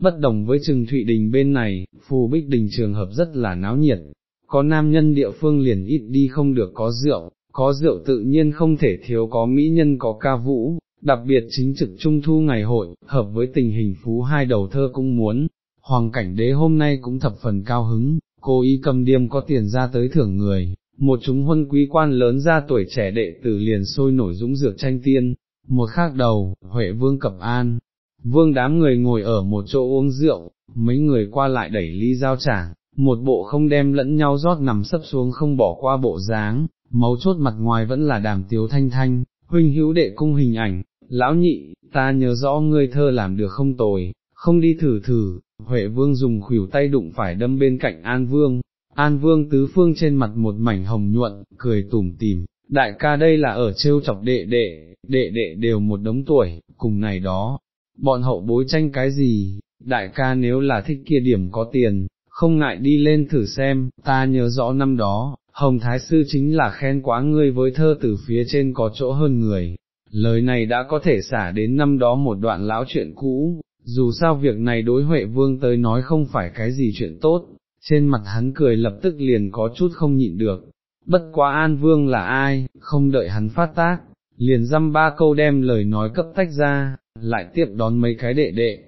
bất đồng với trừng thụy đình bên này, phù bích đình trường hợp rất là náo nhiệt, có nam nhân địa phương liền ít đi không được có rượu, có rượu tự nhiên không thể thiếu có mỹ nhân có ca vũ, đặc biệt chính trực trung thu ngày hội, hợp với tình hình phú hai đầu thơ cũng muốn, hoàng cảnh đế hôm nay cũng thập phần cao hứng, cô y cầm điềm có tiền ra tới thưởng người, một chúng huân quý quan lớn ra tuổi trẻ đệ tử liền sôi nổi dũng dược tranh tiên, một khác đầu, Huệ Vương Cập An, Vương đám người ngồi ở một chỗ uống rượu, mấy người qua lại đẩy ly giao trả, một bộ không đem lẫn nhau rót nằm sấp xuống không bỏ qua bộ dáng, mấu chốt mặt ngoài vẫn là đàm tiếu thanh thanh, huynh hữu đệ cung hình ảnh, lão nhị, ta nhớ rõ ngươi thơ làm được không tồi, không đi thử thử, Huệ Vương dùng khuỷu tay đụng phải đâm bên cạnh An Vương, An Vương tứ phương trên mặt một mảnh hồng nhuận, cười tủm tỉm, đại ca đây là ở trêu chọc đệ đệ, đệ đệ đều một đống tuổi, cùng này đó, bọn hậu bối tranh cái gì, đại ca nếu là thích kia điểm có tiền, không ngại đi lên thử xem, ta nhớ rõ năm đó, Hồng Thái Sư chính là khen quá ngươi với thơ từ phía trên có chỗ hơn người, lời này đã có thể xả đến năm đó một đoạn lão chuyện cũ, dù sao việc này đối Huệ Vương tới nói không phải cái gì chuyện tốt, trên mặt hắn cười lập tức liền có chút không nhịn được, bất quá An Vương là ai, không đợi hắn phát tác, liền dăm ba câu đem lời nói cấp tách ra, lại tiếp đón mấy cái đệ đệ.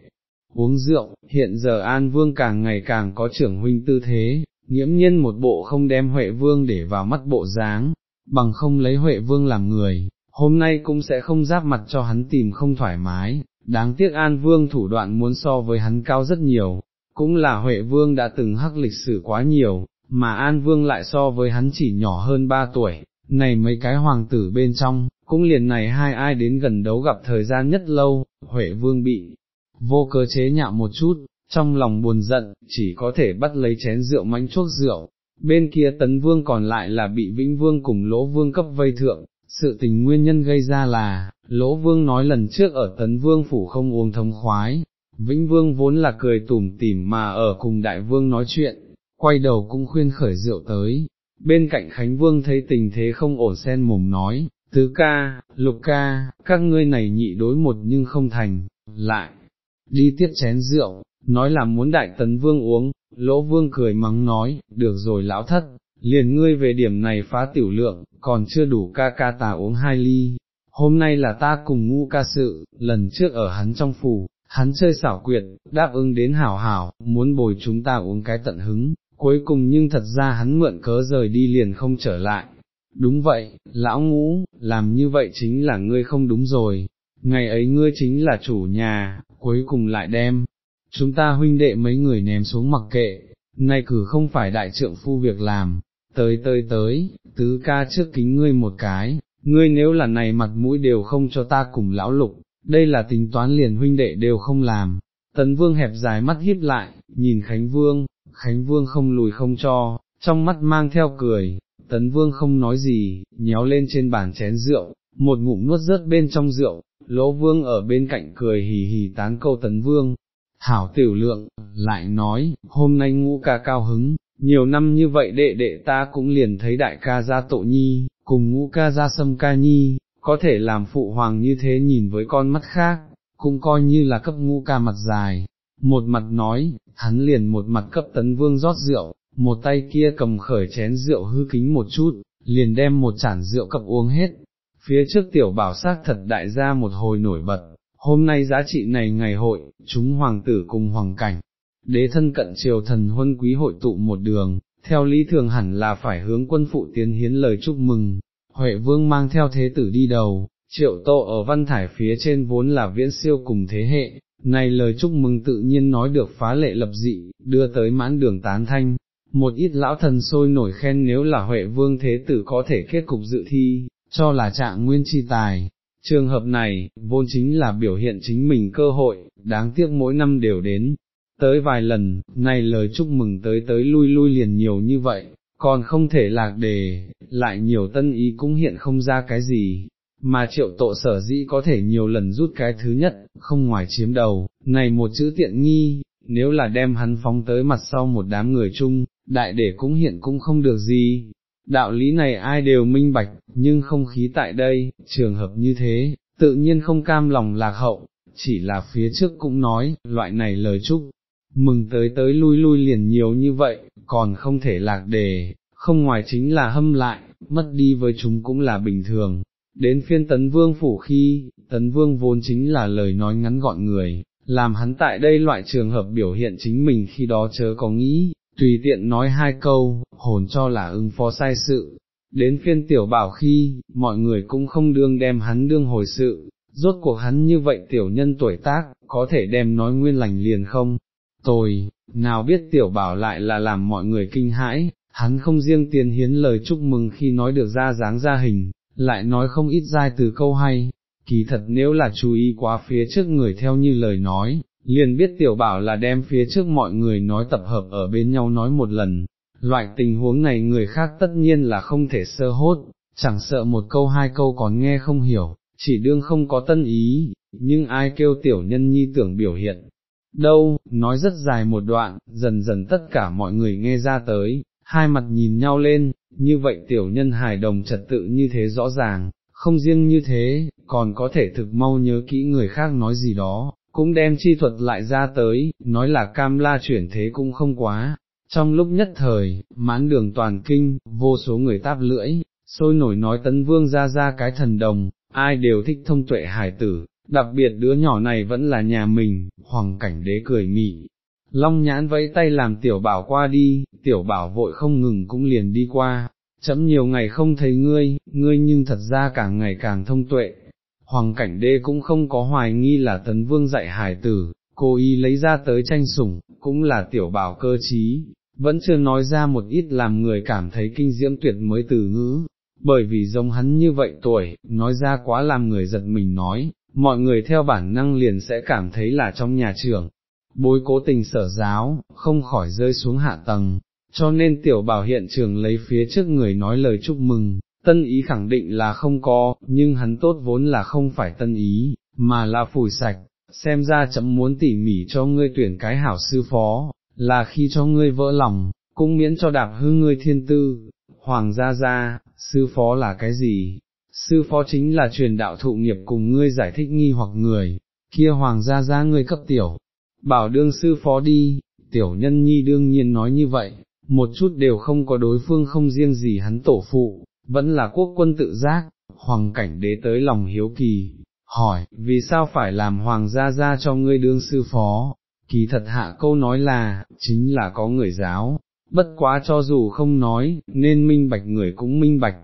Uống rượu, hiện giờ An Vương càng ngày càng có trưởng huynh tư thế, nghiễm nhiên một bộ không đem Huệ Vương để vào mắt bộ dáng, bằng không lấy Huệ Vương làm người, hôm nay cũng sẽ không giáp mặt cho hắn tìm không thoải mái, đáng tiếc An Vương thủ đoạn muốn so với hắn cao rất nhiều, cũng là Huệ Vương đã từng hắc lịch sử quá nhiều, mà An Vương lại so với hắn chỉ nhỏ hơn ba tuổi, này mấy cái hoàng tử bên trong, cũng liền này hai ai đến gần đấu gặp thời gian nhất lâu, Huệ Vương bị vô cơ chế nhạo một chút, trong lòng buồn giận, chỉ có thể bắt lấy chén rượu mánh chuốc rượu, bên kia tấn vương còn lại là bị vĩnh vương cùng lỗ vương cấp vây thượng, sự tình nguyên nhân gây ra là, lỗ vương nói lần trước ở tấn vương phủ không uống thông khoái, vĩnh vương vốn là cười tủm tỉm mà ở cùng đại vương nói chuyện, quay đầu cũng khuyên khởi rượu tới, bên cạnh Khánh Vương thấy tình thế không ổn sen mồm nói, tứ ca, lục ca, các ngươi này nhị đối một nhưng không thành, lại, đi tiếp chén rượu, nói là muốn đại tấn vương uống, lỗ vương cười mắng nói, được rồi lão thất, liền ngươi về điểm này phá tiểu lượng, còn chưa đủ ca ca tà uống hai ly, hôm nay là ta cùng ngu ca sự, lần trước ở hắn trong phủ, hắn chơi xảo quyệt, đáp ứng đến hảo hảo, muốn bồi chúng ta uống cái tận hứng, cuối cùng nhưng thật ra hắn mượn cớ rời đi liền không trở lại. Đúng vậy, lão ngũ, làm như vậy chính là ngươi không đúng rồi, ngày ấy ngươi chính là chủ nhà, cuối cùng lại đem, chúng ta huynh đệ mấy người ném xuống mặc kệ, nay cử không phải đại trượng phu việc làm, tới tới tới, tứ ca trước kính ngươi một cái, ngươi nếu là này mặt mũi đều không cho ta cùng lão lục, đây là tính toán liền huynh đệ đều không làm. Tấn vương hẹp dài mắt híp lại, nhìn Khánh Vương, Khánh Vương không lùi không cho, trong mắt mang theo cười, Tấn Vương không nói gì, nhéo lên trên bàn chén rượu, một ngụm nuốt rớt bên trong rượu, Lỗ Vương ở bên cạnh cười hì hì tán câu Tấn Vương. Hảo tiểu lượng, lại nói, hôm nay ngũ ca cao hứng, nhiều năm như vậy đệ đệ ta cũng liền thấy đại ca ra tội nhi, cùng ngũ ca ra sâm ca nhi, có thể làm phụ hoàng như thế nhìn với con mắt khác, cũng coi như là cấp ngũ ca mặt dài, một mặt nói, hắn liền một mặt cấp tấn vương rót rượu, một tay kia cầm khởi chén rượu hư kính một chút, liền đem một chản rượu cập uống hết. Phía trước tiểu bảo sát thật đại gia một hồi nổi bật, hôm nay giá trị này ngày hội, chúng hoàng tử cùng hoàng cảnh, đế thân cận triều thần huân quý hội tụ một đường, theo lý thường hẳn là phải hướng quân phụ tiến hiến lời chúc mừng, Huệ vương mang theo thế tử đi đầu, triệu tô ở văn thải phía trên vốn là viễn siêu cùng thế hệ, này lời chúc mừng tự nhiên nói được phá lệ lập dị, đưa tới mãn đường tán thanh, một ít lão thần sôi nổi khen nếu là Huệ Vương Thế Tử có thể kết cục dự thi, cho là trạng nguyên chi tài. Trường hợp này, vốn chính là biểu hiện chính mình cơ hội, đáng tiếc mỗi năm đều đến, tới vài lần, này lời chúc mừng tới tới lui lui liền nhiều như vậy, còn không thể lạc đề, lại nhiều tân ý cũng hiện không ra cái gì, mà triệu tội sở dĩ có thể nhiều lần rút cái thứ nhất, không ngoài chiếm đầu, này một chữ tiện nghi, nếu là đem hắn phóng tới mặt sau một đám người chung, đại để cũng hiện cũng không được gì. Đạo lý này ai đều minh bạch, nhưng không khí tại đây, trường hợp như thế, tự nhiên không cam lòng lạc hậu, chỉ là phía trước cũng nói, loại này lời chúc, mừng tới tới lui lui liền nhiều như vậy, còn không thể lạc đề, không ngoài chính là hâm lại, mất đi với chúng cũng là bình thường. Đến phiên tấn vương phủ khi, tấn vương vốn chính là lời nói ngắn gọn người, làm hắn tại đây loại trường hợp biểu hiện chính mình khi đó chớ có nghĩ, tùy tiện nói hai câu, hồn cho là ưng phó sai sự. Đến phiên tiểu bảo khi, mọi người cũng không đương đem hắn đương hồi sự, rốt cuộc hắn như vậy tiểu nhân tuổi tác, có thể đem nói nguyên lành liền không? Tồi, nào biết tiểu bảo lại là làm mọi người kinh hãi, hắn không riêng tiền hiến lời chúc mừng khi nói được ra dáng ra hình, lại nói không ít dai từ câu hay, kỳ thật nếu là chú ý quá phía trước người theo như lời nói, liền biết tiểu bảo là đem phía trước mọi người nói tập hợp ở bên nhau nói một lần, loại tình huống này người khác tất nhiên là không thể sơ hốt, chẳng sợ một câu hai câu còn nghe không hiểu, chỉ đương không có tân ý, nhưng ai kêu tiểu nhân nhi tưởng biểu hiện. Đâu, nói rất dài một đoạn, dần dần tất cả mọi người nghe ra tới, hai mặt nhìn nhau lên, như vậy tiểu nhân hài đồng trật tự như thế rõ ràng, không riêng như thế, còn có thể thực mau nhớ kỹ người khác nói gì đó, cũng đem chi thuật lại ra tới, nói là cam la chuyển thế cũng không quá. Trong lúc nhất thời, mãn đường toàn kinh, vô số người táp lưỡi, sôi nổi nói tấn vương ra ra cái thần đồng, ai đều thích thông tuệ hải tử, đặc biệt đứa nhỏ này vẫn là nhà mình, hoàng cảnh đế cười mị. Long nhãn vẫy tay làm tiểu bảo qua đi, tiểu bảo vội không ngừng cũng liền đi qua, chấm nhiều ngày không thấy ngươi, ngươi nhưng thật ra càng ngày càng thông tuệ. Hoàng cảnh Đê cũng không có hoài nghi là tấn vương dạy hải tử, cô y lấy ra tới tranh sủng, cũng là tiểu bảo cơ trí, vẫn chưa nói ra một ít làm người cảm thấy kinh diễm tuyệt mới từ ngữ, bởi vì giống hắn như vậy tuổi, nói ra quá làm người giật mình nói, mọi người theo bản năng liền sẽ cảm thấy là trong nhà trường, bối cố tình sở giáo, không khỏi rơi xuống hạ tầng, cho nên tiểu bảo hiện trường lấy phía trước người nói lời chúc mừng, tân ý khẳng định là không có, nhưng hắn tốt vốn là không phải tân ý, mà là phủi sạch, xem ra chấm muốn tỉ mỉ cho ngươi tuyển cái hảo sư phó, là khi cho ngươi vỡ lòng, cũng miễn cho đạp hư ngươi thiên tư, hoàng gia gia, sư phó là cái gì? Sư phó chính là truyền đạo thụ nghiệp cùng ngươi giải thích nghi hoặc người, kia hoàng gia gia ngươi cấp tiểu, bảo đương sư phó đi, tiểu nhân nhi đương nhiên nói như vậy, một chút đều không có đối phương không riêng gì hắn tổ phụ, vẫn là quốc quân tự giác, hoàng cảnh đế tới lòng hiếu kỳ, hỏi, vì sao phải làm hoàng gia gia cho ngươi đương sư phó, kỳ thật hạ câu nói là, chính là có người giáo, bất quá cho dù không nói, nên minh bạch người cũng minh bạch,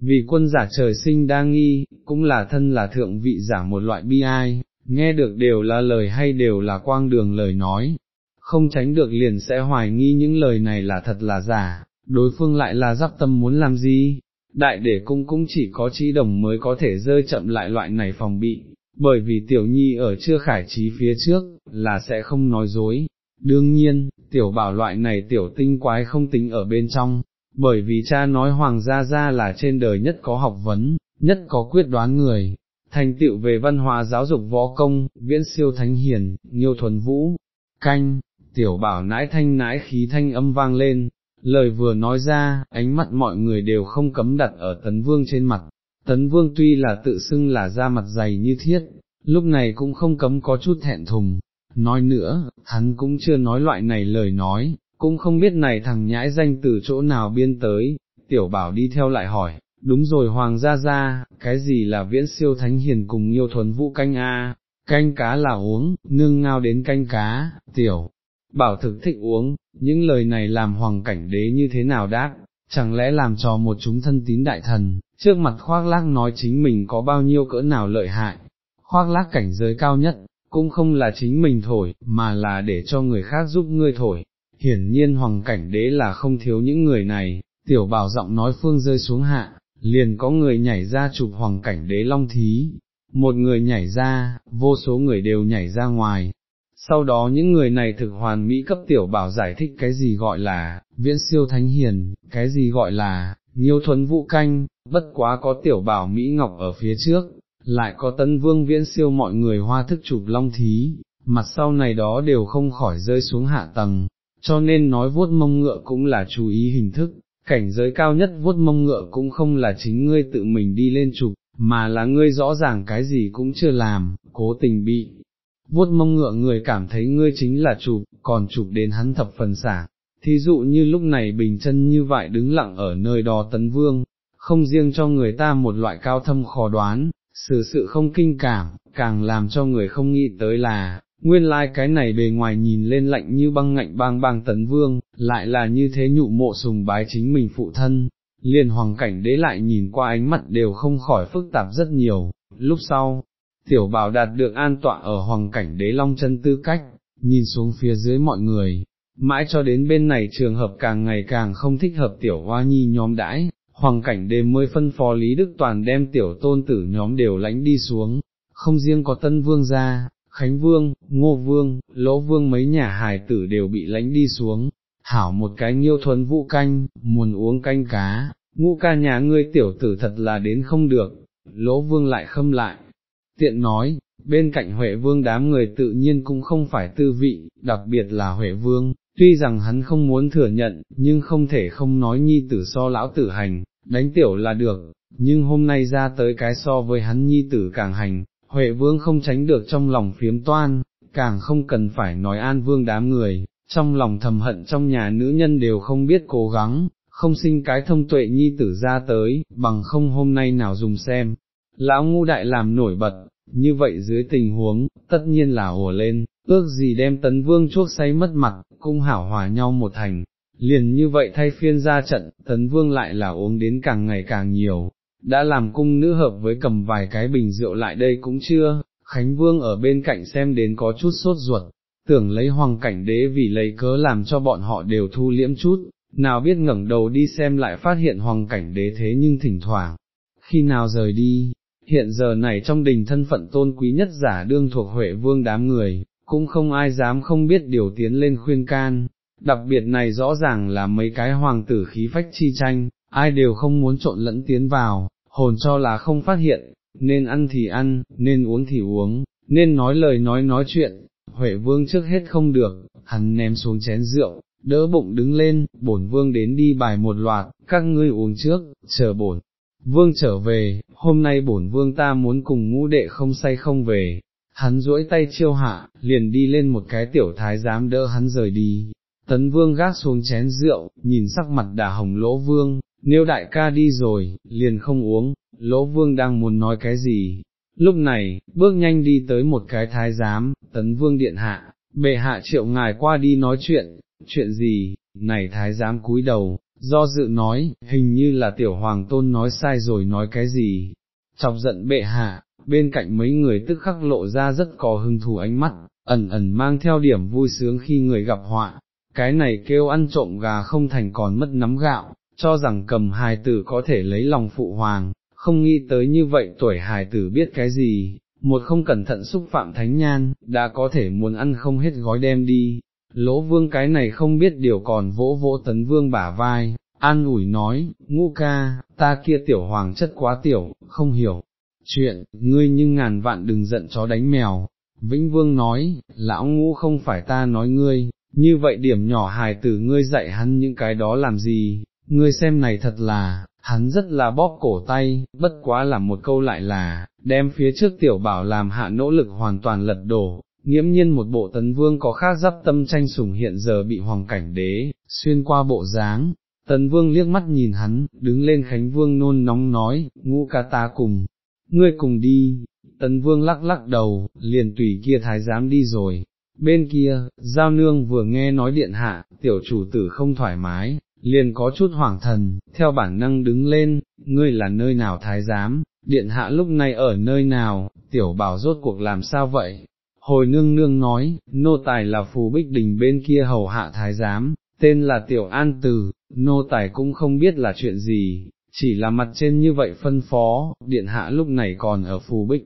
vì quân giả trời sinh đa nghi, cũng là thân là thượng vị giả một loại bi ai, nghe được đều là lời hay đều là quang đường lời nói, không tránh được liền sẽ hoài nghi những lời này là thật là giả, đối phương lại là giáp tâm muốn làm gì, đại để cung cũng chỉ có trí đồng mới có thể rơi chậm lại loại này phòng bị, bởi vì tiểu nhi ở chưa khải trí phía trước, là sẽ không nói dối. Đương nhiên, tiểu bảo loại này tiểu tinh quái không tính ở bên trong, bởi vì cha nói hoàng gia gia là trên đời nhất có học vấn, nhất có quyết đoán người, thành tựu về văn hóa giáo dục võ công, viễn siêu thánh hiền, nhiều thuần vũ, canh, tiểu bảo nãi thanh nãi khí thanh âm vang lên, lời vừa nói ra, ánh mắt mọi người đều không cấm đặt ở tấn vương trên mặt, tấn vương tuy là tự xưng là da mặt dày như thiết, lúc này cũng không cấm có chút thẹn thùng, nói nữa, hắn cũng chưa nói loại này lời nói, cũng không biết này thằng nhãi danh từ chỗ nào biên tới, tiểu bảo đi theo lại hỏi, đúng rồi hoàng gia gia, cái gì là viễn siêu thánh hiền cùng yêu thuần vũ canh a? Canh cá là uống, nương ngao đến canh cá, tiểu, bảo thực thích uống, những lời này làm hoàng cảnh đế như thế nào đáp, chẳng lẽ làm cho một chúng thân tín đại thần, trước mặt khoác lác nói chính mình có bao nhiêu cỡ nào lợi hại, khoác lác cảnh giới cao nhất, cũng không là chính mình thổi, mà là để cho người khác giúp ngươi thổi. Hiển nhiên hoàng cảnh đế là không thiếu những người này, tiểu bảo giọng nói phương rơi xuống hạ, liền có người nhảy ra chụp hoàng cảnh đế long thí, một người nhảy ra, vô số người đều nhảy ra ngoài. Sau đó những người này thực hoàn mỹ cấp tiểu bảo giải thích cái gì gọi là, viễn siêu thánh hiền, cái gì gọi là, nghiêu thuấn vũ canh, bất quá có tiểu bảo Mỹ Ngọc ở phía trước, lại có tân vương viễn siêu mọi người hoa thức chụp long thí, mặt sau này đó đều không khỏi rơi xuống hạ tầng, cho nên nói vuốt mông ngựa cũng là chú ý hình thức, cảnh giới cao nhất vuốt mông ngựa cũng không là chính ngươi tự mình đi lên chụp, mà là ngươi rõ ràng cái gì cũng chưa làm, cố tình bị vuốt mông ngựa người cảm thấy ngươi chính là chụp, còn chụp đến hắn thập phần xả. Thí dụ như lúc này bình chân như vậy đứng lặng ở nơi đó tấn vương, không riêng cho người ta một loại cao thâm khó đoán, xử sự không kinh cảm, càng làm cho người không nghĩ tới là, nguyên lai like cái này bề ngoài nhìn lên lạnh như băng ngạnh bang bang tấn vương, lại là như thế nhụ mộ sùng bái chính mình phụ thân, liền hoàng cảnh đế lại nhìn qua ánh mắt đều không khỏi phức tạp rất nhiều, lúc sau, tiểu bảo đạt được an tọa ở hoàng cảnh đế long chân tư cách, nhìn xuống phía dưới mọi người, mãi cho đến bên này trường hợp càng ngày càng không thích hợp tiểu hoa nhi nhóm đãi, hoàng cảnh đế mới phân phó Lý Đức Toàn đem tiểu tôn tử nhóm đều lãnh đi xuống, không riêng có tân vương ra, Khánh Vương, Ngô Vương, Lỗ Vương mấy nhà hài tử đều bị lãnh đi xuống, hảo một cái nghiêu thuấn vũ canh, muốn uống canh cá, ngũ ca nhà ngươi tiểu tử thật là đến không được, Lỗ Vương lại khâm lại, tiện nói, bên cạnh Huệ Vương đám người tự nhiên cũng không phải tư vị, đặc biệt là Huệ Vương, tuy rằng hắn không muốn thừa nhận, nhưng không thể không nói nhi tử so lão tử hành, đánh tiểu là được, nhưng hôm nay ra tới cái so với hắn nhi tử càng hành, Huệ Vương không tránh được trong lòng phiếm toan, càng không cần phải nói an vương đám người, trong lòng thầm hận trong nhà nữ nhân đều không biết cố gắng, không sinh cái thông tuệ nhi tử ra tới, bằng không hôm nay nào dùng xem. Lão ngu đại làm nổi bật, như vậy dưới tình huống, tất nhiên là ủa lên, ước gì đem tấn vương chuốc say mất mặt, cung hảo hòa nhau một thành, liền như vậy thay phiên ra trận, tấn vương lại là uống đến càng ngày càng nhiều, đã làm cung nữ hợp với cầm vài cái bình rượu lại đây cũng chưa, Khánh Vương ở bên cạnh xem đến có chút sốt ruột, tưởng lấy hoàng cảnh đế vì lấy cớ làm cho bọn họ đều thu liễm chút, nào biết ngẩng đầu đi xem lại phát hiện hoàng cảnh đế thế nhưng thỉnh thoảng, khi nào rời đi, hiện giờ này trong đình thân phận tôn quý nhất giả đương thuộc Huệ Vương đám người, cũng không ai dám không biết điều tiến lên khuyên can, đặc biệt này rõ ràng là mấy cái hoàng tử khí phách chi tranh, ai đều không muốn trộn lẫn tiến vào, hồn cho là không phát hiện, nên ăn thì ăn, nên uống thì uống, nên nói lời nói nói chuyện, Huệ Vương trước hết không được, hắn ném xuống chén rượu, đỡ bụng đứng lên, bổn Vương đến đi bài một loạt, các ngươi uống trước, chờ bổn. Vương trở về, hôm nay bổn vương ta muốn cùng ngũ đệ không say không về, hắn duỗi tay chiêu hạ, liền đi lên một cái tiểu thái giám đỡ hắn rời đi, tấn vương gác xuống chén rượu, nhìn sắc mặt đà hồng lỗ vương, nếu đại ca đi rồi, liền không uống, lỗ vương đang muốn nói cái gì, lúc này, bước nhanh đi tới một cái thái giám, tấn vương điện hạ, bệ hạ triệu ngài qua đi nói chuyện, chuyện gì, này thái giám cúi đầu, do dự nói, hình như là tiểu hoàng tôn nói sai rồi nói cái gì, chọc giận bệ hạ, bên cạnh mấy người tức khắc lộ ra rất có hứng thú ánh mắt, ẩn ẩn mang theo điểm vui sướng khi người gặp họa, cái này kêu ăn trộm gà không thành còn mất nắm gạo, cho rằng cầm hài tử có thể lấy lòng phụ hoàng, không nghĩ tới như vậy tuổi hài tử biết cái gì, một không cẩn thận xúc phạm thánh nhan, đã có thể muốn ăn không hết gói đem đi, lỗ vương cái này không biết điều còn vỗ vỗ tấn vương bả vai, an ủi nói, ngu ca, ta kia tiểu hoàng chất quá tiểu, không hiểu, chuyện, ngươi nhưng ngàn vạn đừng giận chó đánh mèo, Vĩnh Vương nói, lão ngũ không phải ta nói ngươi, như vậy điểm nhỏ hài tử ngươi dạy hắn những cái đó làm gì, ngươi xem này thật là, hắn rất là bóp cổ tay, bất quá là một câu lại là, đem phía trước tiểu bảo làm hạ nỗ lực hoàn toàn lật đổ, nghiễm nhiên một bộ tấn vương có khác dắp tâm tranh sủng hiện giờ bị hoàng cảnh đế, xuyên qua bộ dáng. Tấn vương liếc mắt nhìn hắn, đứng lên khánh vương nôn nóng nói, ngũ ca ta cùng, ngươi cùng đi, tấn vương lắc lắc đầu, liền tùy kia thái giám đi rồi. Bên kia, giao nương vừa nghe nói điện hạ, tiểu chủ tử không thoải mái, liền có chút hoảng thần, theo bản năng đứng lên, ngươi là nơi nào thái giám, điện hạ lúc này ở nơi nào, tiểu bảo rốt cuộc làm sao vậy? Hồi nương nương nói, nô tài là phù bích đình bên kia hầu hạ thái giám, tên là tiểu an từ, nô tài cũng không biết là chuyện gì, chỉ là mặt trên như vậy phân phó, điện hạ lúc này còn ở phù bích,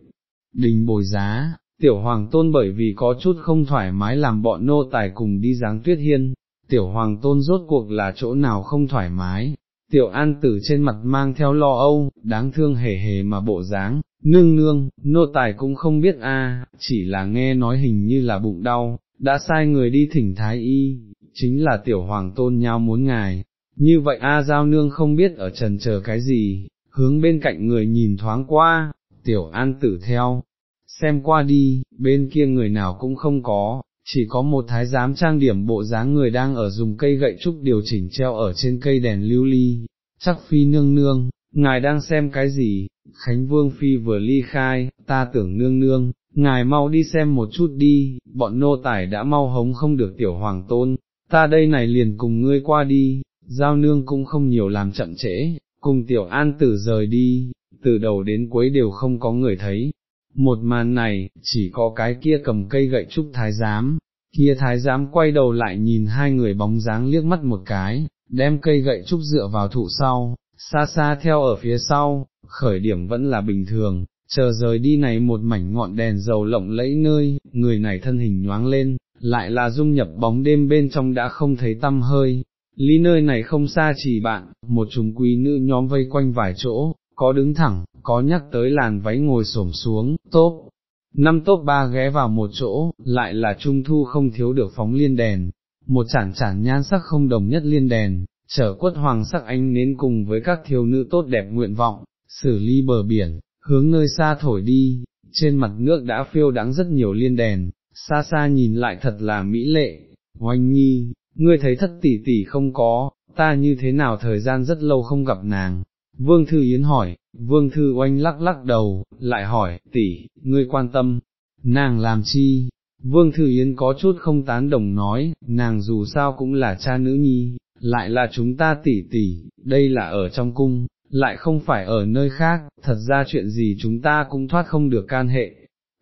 đình bồi giá, tiểu hoàng tôn bởi vì có chút không thoải mái làm bọn nô tài cùng đi giáng tuyết hiên, tiểu hoàng tôn rốt cuộc là chỗ nào không thoải mái, tiểu an tử trên mặt mang theo lo âu, đáng thương hề hề mà bộ dáng, nương nương, nô tài cũng không biết a, chỉ là nghe nói hình như là bụng đau, đã sai người đi thỉnh thái y, chính là tiểu hoàng tôn nhau muốn ngài, như vậy a giao nương không biết ở trần chờ cái gì, hướng bên cạnh người nhìn thoáng qua, tiểu an tử theo, xem qua đi, bên kia người nào cũng không có, chỉ có một thái giám trang điểm bộ dáng người đang ở dùng cây gậy trúc điều chỉnh treo ở trên cây đèn lưu ly, chắc phi nương nương, ngài đang xem cái gì, Khánh Vương Phi vừa ly khai, ta tưởng nương nương, ngài mau đi xem một chút đi, bọn nô tài đã mau hống không được tiểu hoàng tôn, ta đây này liền cùng ngươi qua đi, giao nương cũng không nhiều làm chậm trễ, cùng tiểu an tử rời đi, từ đầu đến cuối đều không có người thấy. Một màn này, chỉ có cái kia cầm cây gậy trúc thái giám, kia thái giám quay đầu lại nhìn hai người bóng dáng liếc mắt một cái, đem cây gậy trúc dựa vào thụ sau, xa xa theo ở phía sau, khởi điểm vẫn là bình thường, chờ rời đi này một mảnh ngọn đèn dầu lộng lẫy nơi, người này thân hình nhoáng lên, lại là dung nhập bóng đêm bên trong đã không thấy tâm hơi. lý nơi này không xa chỉ bạn, một chúng quý nữ nhóm vây quanh vài chỗ, có đứng thẳng, có nhắc tới làn váy ngồi xổm xuống, tốt. Năm tốt ba ghé vào một chỗ, lại là trung thu không thiếu được phóng liên đèn, một chản chản nhan sắc không đồng nhất liên đèn, trở quất hoàng sắc ánh nến cùng với các thiếu nữ tốt đẹp nguyện vọng, xử ly bờ biển, hướng nơi xa thổi đi, trên mặt nước đã phiêu đáng rất nhiều liên đèn, xa xa nhìn lại thật là mỹ lệ, oanh nhi, ngươi thấy thất tỷ tỷ không có, ta như thế nào thời gian rất lâu không gặp nàng. Vương Thư Yến hỏi, Vương Thư Oanh lắc lắc đầu, lại hỏi, tỷ, ngươi quan tâm, nàng làm chi? Vương Thư Yến có chút không tán đồng nói, nàng dù sao cũng là cha nữ nhi, lại là chúng ta tỷ tỷ, đây là ở trong cung, lại không phải ở nơi khác, thật ra chuyện gì chúng ta cũng thoát không được can hệ.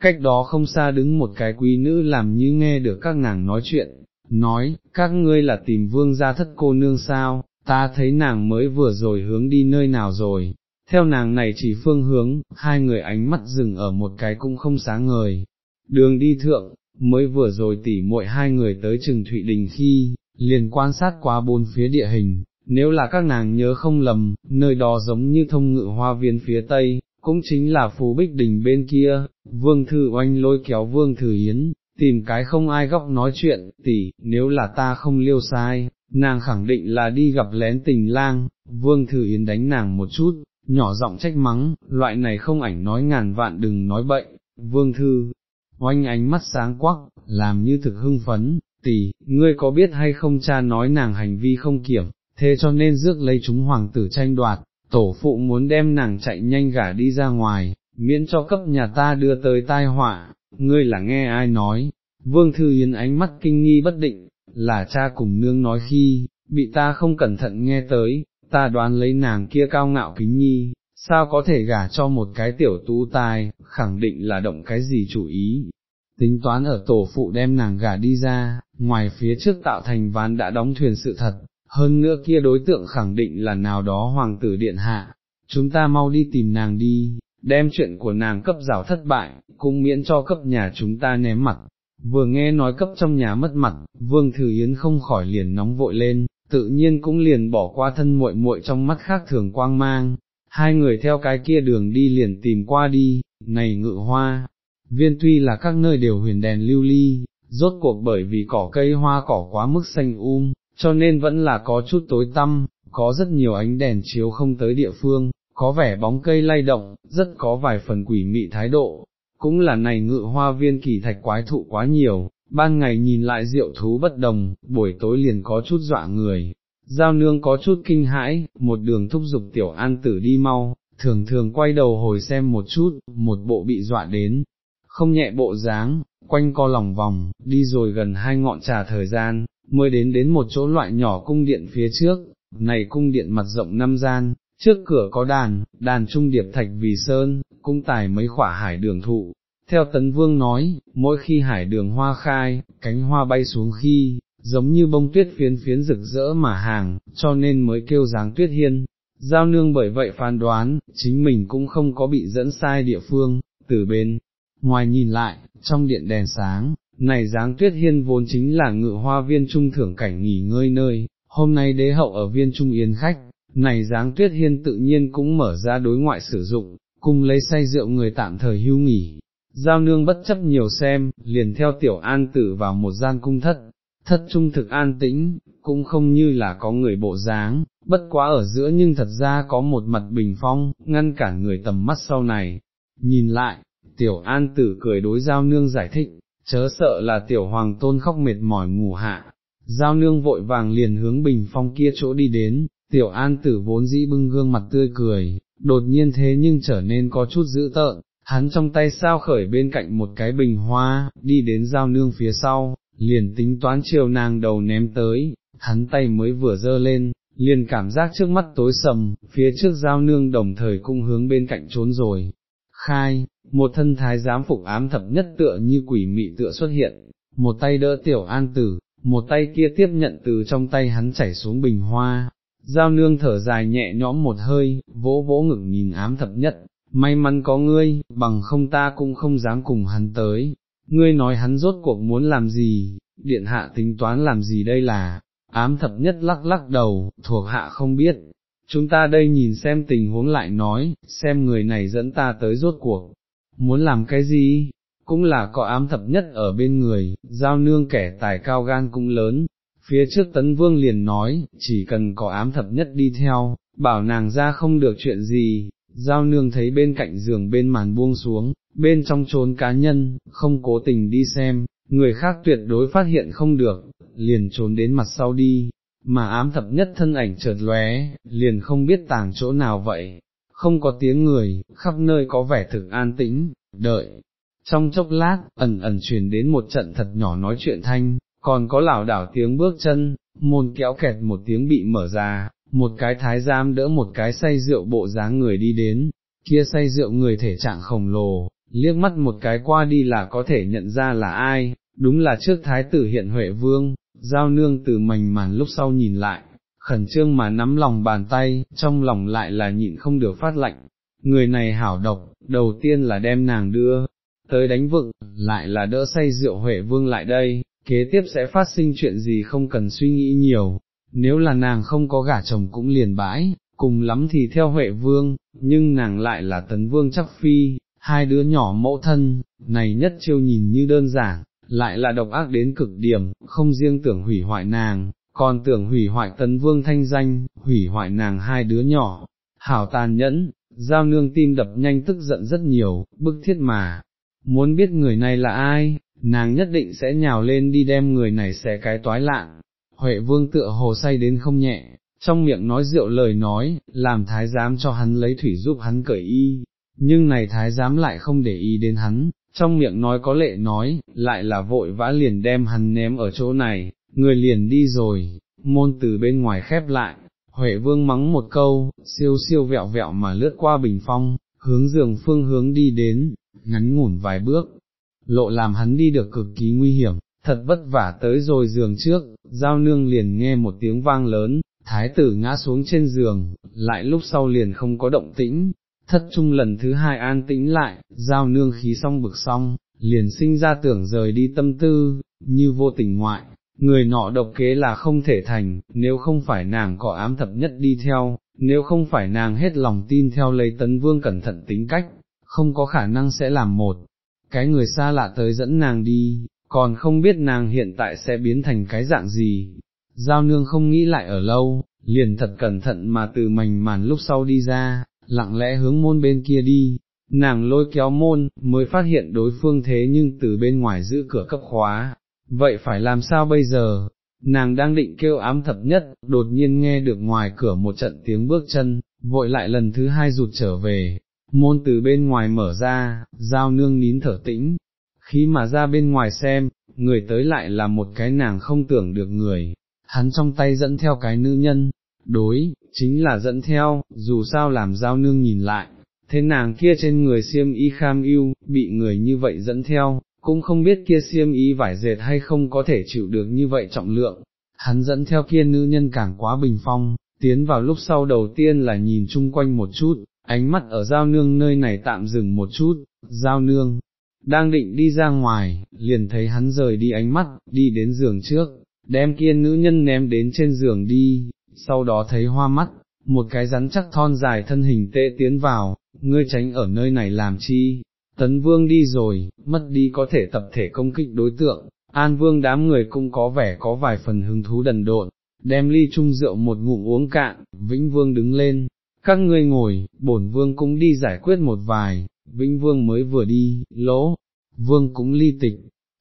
Cách đó không xa đứng một cái quý nữ làm như nghe được các nàng nói chuyện, nói, các ngươi là tìm vương gia thất cô nương sao, ta thấy nàng mới vừa rồi hướng đi nơi nào rồi, theo nàng này chỉ phương hướng, hai người ánh mắt dừng ở một cái cũng không sáng ngời, đường đi thượng, mới vừa rồi tỉ muội hai người tới trừng Thụy Đình khi, liền quan sát qua bốn phía địa hình, nếu là các nàng nhớ không lầm, nơi đó giống như thông ngự hoa viên phía tây, cũng chính là phú bích đình bên kia, vương thư oanh lôi kéo vương thư hiến, tìm cái không ai góc nói chuyện, tỷ, nếu là ta không liêu sai, nàng khẳng định là đi gặp lén tình lang, vương thư yến đánh nàng một chút, nhỏ giọng trách mắng, loại này không ảnh nói ngàn vạn đừng nói bậy, vương thư, oanh ánh mắt sáng quắc, làm như thực hưng phấn, tỷ, ngươi có biết hay không cha nói nàng hành vi không kiểm, thế cho nên rước lấy chúng hoàng tử tranh đoạt, tổ phụ muốn đem nàng chạy nhanh gả đi ra ngoài, miễn cho cấp nhà ta đưa tới tai họa, ngươi là nghe ai nói, vương thư yến ánh mắt kinh nghi bất định, là cha cùng nương nói khi, bị ta không cẩn thận nghe tới, ta đoán lấy nàng kia cao ngạo kính nhi, sao có thể gả cho một cái tiểu tú tài, khẳng định là động cái gì chủ ý. Tính toán ở tổ phụ đem nàng gả đi ra, ngoài phía trước tạo thành ván đã đóng thuyền sự thật, hơn nữa kia đối tượng khẳng định là nào đó hoàng tử điện hạ, chúng ta mau đi tìm nàng đi, đem chuyện của nàng cấp rào thất bại, cũng miễn cho cấp nhà chúng ta ném mặt. Vừa nghe nói cấp trong nhà mất mặt, Vương Thử Yến không khỏi liền nóng vội lên, tự nhiên cũng liền bỏ qua thân muội muội trong mắt khác thường quang mang, hai người theo cái kia đường đi liền tìm qua đi, này ngự hoa, viên tuy là các nơi đều huyền đèn lưu ly, rốt cuộc bởi vì cỏ cây hoa cỏ quá mức xanh um, cho nên vẫn là có chút tối tăm, có rất nhiều ánh đèn chiếu không tới địa phương, có vẻ bóng cây lay động, rất có vài phần quỷ mị thái độ, cũng là này ngự hoa viên kỳ thạch quái thụ quá nhiều, ban ngày nhìn lại rượu thú bất đồng, buổi tối liền có chút dọa người. Giao nương có chút kinh hãi, một đường thúc giục tiểu an tử đi mau, thường thường quay đầu hồi xem một chút, một bộ bị dọa đến, không nhẹ bộ dáng, quanh co lòng vòng, đi rồi gần hai ngọn trà thời gian, mới đến đến một chỗ loại nhỏ cung điện phía trước, này cung điện mặt rộng năm gian, trước cửa có đàn, đàn trung điệp thạch vì sơn, cung tài mấy khỏa hải đường thụ. Theo Tấn Vương nói, mỗi khi hải đường hoa khai, cánh hoa bay xuống khi, giống như bông tuyết phiến phiến rực rỡ mà hàng, cho nên mới kêu dáng tuyết hiên. Giao nương bởi vậy phán đoán, chính mình cũng không có bị dẫn sai địa phương, từ bên, ngoài nhìn lại, trong điện đèn sáng, này dáng tuyết hiên vốn chính là ngự hoa viên trung thưởng cảnh nghỉ ngơi nơi, hôm nay đế hậu ở viên trung yến khách, này dáng tuyết hiên tự nhiên cũng mở ra đối ngoại sử dụng, cùng lấy say rượu người tạm thời hưu nghỉ. Giao nương bất chấp nhiều xem, liền theo tiểu an tử vào một gian cung thất, thất trung thực an tĩnh, cũng không như là có người bộ dáng, bất quá ở giữa nhưng thật ra có một mặt bình phong, ngăn cản người tầm mắt sau này. Nhìn lại, tiểu an tử cười đối giao nương giải thích, chớ sợ là tiểu hoàng tôn khóc mệt mỏi ngủ hạ, giao nương vội vàng liền hướng bình phong kia chỗ đi đến, tiểu an tử vốn dĩ bưng gương mặt tươi cười, đột nhiên thế nhưng trở nên có chút dữ tợn, hắn trong tay sao khởi bên cạnh một cái bình hoa, đi đến giao nương phía sau, liền tính toán chiều nàng đầu ném tới, hắn tay mới vừa dơ lên, liền cảm giác trước mắt tối sầm, phía trước giao nương đồng thời cung hướng bên cạnh trốn rồi. Khai, một thân thái giám phục ám thập nhất tựa như quỷ mị tựa xuất hiện, một tay đỡ tiểu an tử, một tay kia tiếp nhận từ trong tay hắn chảy xuống bình hoa. Giao nương thở dài nhẹ nhõm một hơi, vỗ vỗ ngực nhìn ám thập nhất, may mắn có ngươi, bằng không ta cũng không dám cùng hắn tới, ngươi nói hắn rốt cuộc muốn làm gì, điện hạ tính toán làm gì đây là, ám thập nhất lắc lắc đầu, thuộc hạ không biết, chúng ta đây nhìn xem tình huống lại nói, xem người này dẫn ta tới rốt cuộc, muốn làm cái gì, cũng là có ám thập nhất ở bên người, giao nương kẻ tài cao gan cũng lớn, phía trước tấn vương liền nói, chỉ cần có ám thập nhất đi theo, bảo nàng ra không được chuyện gì, giao nương thấy bên cạnh giường bên màn buông xuống, bên trong trốn cá nhân, không cố tình đi xem, người khác tuyệt đối phát hiện không được, liền trốn đến mặt sau đi, mà ám thập nhất thân ảnh chợt lóe, liền không biết tàng chỗ nào vậy, không có tiếng người, khắp nơi có vẻ thực an tĩnh, đợi. Trong chốc lát, ẩn ẩn truyền đến một trận thật nhỏ nói chuyện thanh, còn có lảo đảo tiếng bước chân, môn kéo kẹt một tiếng bị mở ra, một cái thái giam đỡ một cái say rượu bộ dáng người đi đến, kia say rượu người thể trạng khổng lồ, liếc mắt một cái qua đi là có thể nhận ra là ai, đúng là trước thái tử hiện Huệ Vương, giao nương từ mảnh màn lúc sau nhìn lại, khẩn trương mà nắm lòng bàn tay, trong lòng lại là nhịn không được phát lạnh, người này hảo độc, đầu tiên là đem nàng đưa, tới đánh vựng, lại là đỡ say rượu Huệ Vương lại đây, kế tiếp sẽ phát sinh chuyện gì không cần suy nghĩ nhiều, nếu là nàng không có gả chồng cũng liền bãi, cùng lắm thì theo Huệ Vương, nhưng nàng lại là Tấn Vương chắc phi, hai đứa nhỏ mẫu thân, này nhất chiêu nhìn như đơn giản, lại là độc ác đến cực điểm, không riêng tưởng hủy hoại nàng, còn tưởng hủy hoại Tấn Vương thanh danh, hủy hoại nàng hai đứa nhỏ, hảo tàn nhẫn, giao nương tim đập nhanh tức giận rất nhiều, bức thiết mà, muốn biết người này là ai, nàng nhất định sẽ nhào lên đi đem người này xé cái toái lạng, Huệ vương tựa hồ say đến không nhẹ, trong miệng nói rượu lời nói, làm thái giám cho hắn lấy thủy giúp hắn cởi y, nhưng này thái giám lại không để ý đến hắn, trong miệng nói có lệ nói, lại là vội vã liền đem hắn ném ở chỗ này, người liền đi rồi, môn từ bên ngoài khép lại, Huệ vương mắng một câu, siêu siêu vẹo vẹo mà lướt qua bình phong, hướng giường phương hướng đi đến, ngắn ngủn vài bước, lộ làm hắn đi được cực kỳ nguy hiểm, thật vất vả tới rồi giường trước, giao nương liền nghe một tiếng vang lớn, thái tử ngã xuống trên giường, lại lúc sau liền không có động tĩnh, thất trung lần thứ hai an tĩnh lại, giao nương khí xong bực xong, liền sinh ra tưởng rời đi tâm tư, như vô tình ngoại, người nọ độc kế là không thể thành, nếu không phải nàng có ám thập nhất đi theo, nếu không phải nàng hết lòng tin theo lấy tấn vương cẩn thận tính cách, không có khả năng sẽ làm một, cái người xa lạ tới dẫn nàng đi, còn không biết nàng hiện tại sẽ biến thành cái dạng gì. Giao nương không nghĩ lại ở lâu, liền thật cẩn thận mà từ mảnh màn lúc sau đi ra, lặng lẽ hướng môn bên kia đi, nàng lôi kéo môn, mới phát hiện đối phương thế nhưng từ bên ngoài giữ cửa cấp khóa, vậy phải làm sao bây giờ? Nàng đang định kêu ám thập nhất, đột nhiên nghe được ngoài cửa một trận tiếng bước chân, vội lại lần thứ hai rụt trở về, môn từ bên ngoài mở ra, giao nương nín thở tĩnh, khi mà ra bên ngoài xem, người tới lại là một cái nàng không tưởng được người, hắn trong tay dẫn theo cái nữ nhân, đối, chính là dẫn theo, dù sao làm giao nương nhìn lại, thế nàng kia trên người xiêm y kham yêu, bị người như vậy dẫn theo, cũng không biết kia xiêm y vải dệt hay không có thể chịu được như vậy trọng lượng, hắn dẫn theo kia nữ nhân càng quá bình phong, tiến vào lúc sau đầu tiên là nhìn chung quanh một chút, ánh mắt ở giao nương nơi này tạm dừng một chút, giao nương, đang định đi ra ngoài, liền thấy hắn rời đi ánh mắt, đi đến giường trước, đem kia nữ nhân ném đến trên giường đi, sau đó thấy hoa mắt, một cái rắn chắc thon dài thân hình tệ tiến vào, ngươi tránh ở nơi này làm chi, tấn vương đi rồi, mất đi có thể tập thể công kích đối tượng, an vương đám người cũng có vẻ có vài phần hứng thú đần độn, đem ly chung rượu một ngụm uống cạn, vĩnh vương đứng lên, các ngươi ngồi, bổn vương cũng đi giải quyết một vài, Vĩnh Vương mới vừa đi, lỗ, Vương cũng ly tịch,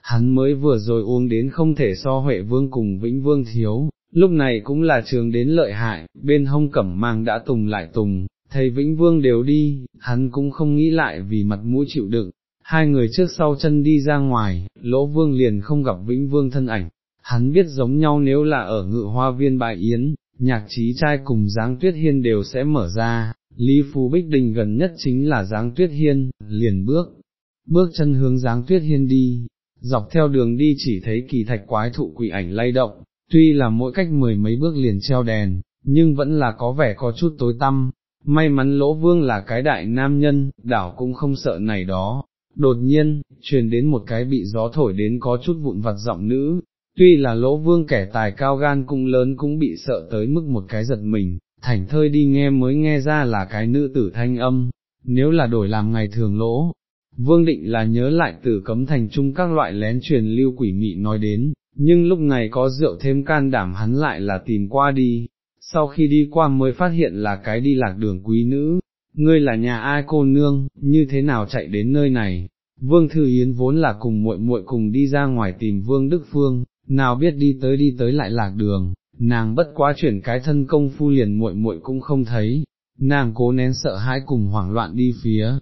hắn mới vừa rồi uống đến không thể so Huệ Vương cùng Vĩnh Vương thiếu, lúc này cũng là trường đến lợi hại, bên hông cẩm mang đã tùng lại tùng, thấy Vĩnh Vương đều đi, hắn cũng không nghĩ lại vì mặt mũi chịu đựng, hai người trước sau chân đi ra ngoài, lỗ vương liền không gặp Vĩnh Vương thân ảnh, hắn biết giống nhau nếu là ở ngự hoa viên bài yến, nhạc trí trai cùng giáng tuyết hiên đều sẽ mở ra, Lý Phú Bích Đình gần nhất chính là giáng tuyết hiên, liền bước, bước chân hướng giáng tuyết hiên đi, dọc theo đường đi chỉ thấy kỳ thạch quái thụ quỷ ảnh lay động, tuy là mỗi cách mười mấy bước liền treo đèn, nhưng vẫn là có vẻ có chút tối tăm, may mắn lỗ vương là cái đại nam nhân, đảo cũng không sợ này đó. Đột nhiên, truyền đến một cái bị gió thổi đến có chút vụn vặt giọng nữ, tuy là lỗ vương kẻ tài cao gan cũng lớn cũng bị sợ tới mức một cái giật mình, thảnh thơi đi nghe mới nghe ra là cái nữ tử thanh âm, nếu là đổi làm ngày thường lỗ. Vương định là nhớ lại từ cấm thành chung các loại lén truyền lưu quỷ mị nói đến, nhưng lúc này có rượu thêm can đảm hắn lại là tìm qua đi, sau khi đi qua mới phát hiện là cái đi lạc đường quý nữ, ngươi là nhà ai cô nương, như thế nào chạy đến nơi này, Vương Thư Yến vốn là cùng muội muội cùng đi ra ngoài tìm Vương Đức Phương, nào biết đi tới đi tới lại lạc đường, nàng bất quá chuyển cái thân công phu liền muội muội cũng không thấy, nàng cố nén sợ hãi cùng hoảng loạn đi phía.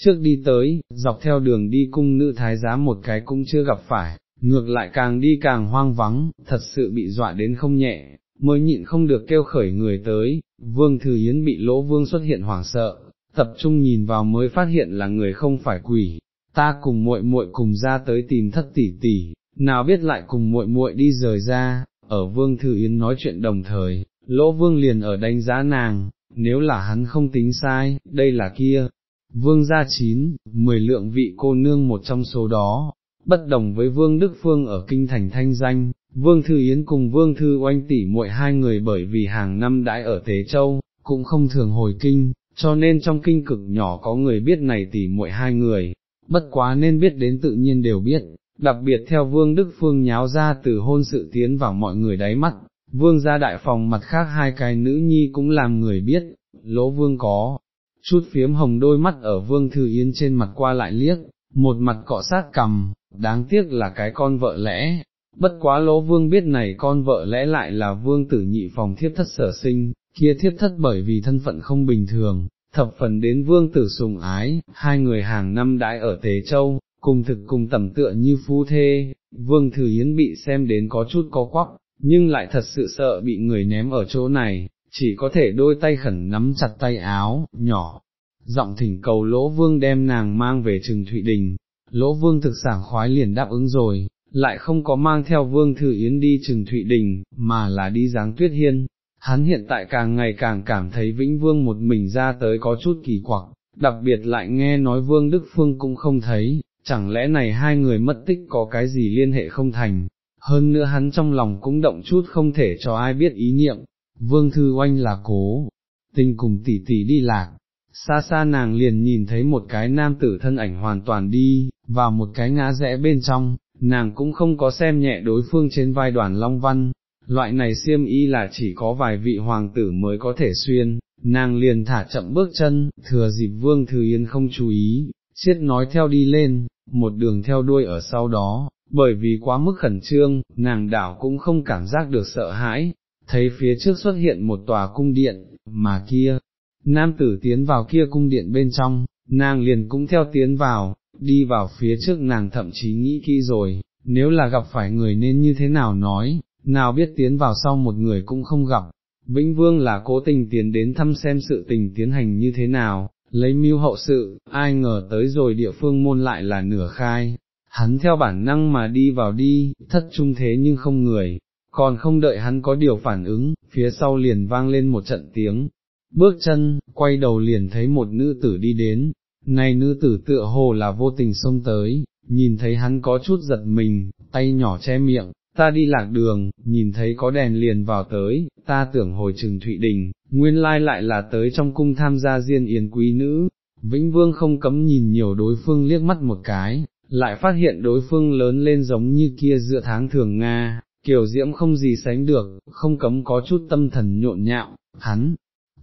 Trước đi tới, dọc theo đường đi cung nữ thái giá một cái cũng chưa gặp phải, ngược lại càng đi càng hoang vắng, thật sự bị dọa đến không nhẹ, mới nhịn không được kêu khởi người tới, vương thư yến bị lỗ vương xuất hiện hoảng sợ, tập trung nhìn vào mới phát hiện là người không phải quỷ, ta cùng muội muội cùng ra tới tìm thất tỷ tỷ, nào biết lại cùng muội muội đi rời ra, ở vương thư yến nói chuyện đồng thời, lỗ vương liền ở đánh giá nàng, nếu là hắn không tính sai, đây là kia. Vương gia chín, mười lượng vị cô nương một trong số đó, bất đồng với Vương Đức Phương ở kinh thành thanh danh, Vương Thư Yến cùng Vương Thư Oanh tỷ muội hai người bởi vì hàng năm đãi ở Tế Châu, cũng không thường hồi kinh, cho nên trong kinh cực nhỏ có người biết này tỷ muội hai người, bất quá nên biết đến tự nhiên đều biết, đặc biệt theo Vương Đức Phương nháo ra từ hôn sự tiến vào mọi người đáy mắt, Vương ra đại phòng mặt khác hai cái nữ nhi cũng làm người biết, lỗ Vương có, chút phiếm hồng đôi mắt ở Vương Thư yên trên mặt qua lại liếc, một mặt cọ sát cầm, đáng tiếc là cái con vợ lẽ, bất quá lỗ vương biết này con vợ lẽ lại là vương tử nhị phòng thiếp thất sở sinh, kia thiếp thất bởi vì thân phận không bình thường, thập phần đến vương tử sùng ái, hai người hàng năm đãi ở Tế Châu, cùng thực cùng tầm tựa như phu thê, vương thử yến bị xem đến có chút có quắc, nhưng lại thật sự sợ bị người ném ở chỗ này, chỉ có thể đôi tay khẩn nắm chặt tay áo, nhỏ, giọng thỉnh cầu lỗ vương đem nàng mang về trừng Thụy Đình, lỗ vương thực sảng khoái liền đáp ứng rồi, lại không có mang theo vương thư yến đi trừng Thụy Đình, mà là đi giáng tuyết hiên. Hắn hiện tại càng ngày càng cảm thấy Vĩnh Vương một mình ra tới có chút kỳ quặc, đặc biệt lại nghe nói Vương Đức Phương cũng không thấy, chẳng lẽ này hai người mất tích có cái gì liên hệ không thành, hơn nữa hắn trong lòng cũng động chút không thể cho ai biết ý niệm, Vương Thư Oanh là cố, tình cùng tỷ tỷ đi lạc, xa xa nàng liền nhìn thấy một cái nam tử thân ảnh hoàn toàn đi, vào một cái ngã rẽ bên trong, nàng cũng không có xem nhẹ đối phương trên vai đoàn Long Văn, loại này xiêm y là chỉ có vài vị hoàng tử mới có thể xuyên, nàng liền thả chậm bước chân, thừa dịp vương thư yên không chú ý, chiết nói theo đi lên, một đường theo đuôi ở sau đó, bởi vì quá mức khẩn trương, nàng đảo cũng không cảm giác được sợ hãi, thấy phía trước xuất hiện một tòa cung điện, mà kia, nam tử tiến vào kia cung điện bên trong, nàng liền cũng theo tiến vào, đi vào phía trước nàng thậm chí nghĩ kỹ rồi, nếu là gặp phải người nên như thế nào nói, nào biết tiến vào sau một người cũng không gặp, Vĩnh Vương là cố tình tiến đến thăm xem sự tình tiến hành như thế nào, lấy mưu hậu sự, ai ngờ tới rồi địa phương môn lại là nửa khai, hắn theo bản năng mà đi vào đi, thất trung thế nhưng không người, còn không đợi hắn có điều phản ứng, phía sau liền vang lên một trận tiếng, bước chân, quay đầu liền thấy một nữ tử đi đến, này nữ tử tựa hồ là vô tình xông tới, nhìn thấy hắn có chút giật mình, tay nhỏ che miệng, ta đi lạc đường, nhìn thấy có đèn liền vào tới, ta tưởng hồi trừng Thụy Đình, nguyên lai lại là tới trong cung tham gia diên yến quý nữ, Vĩnh Vương không cấm nhìn nhiều đối phương liếc mắt một cái, lại phát hiện đối phương lớn lên giống như kia giữa tháng thường Nga, kiểu diễm không gì sánh được, không cấm có chút tâm thần nhộn nhạo, hắn,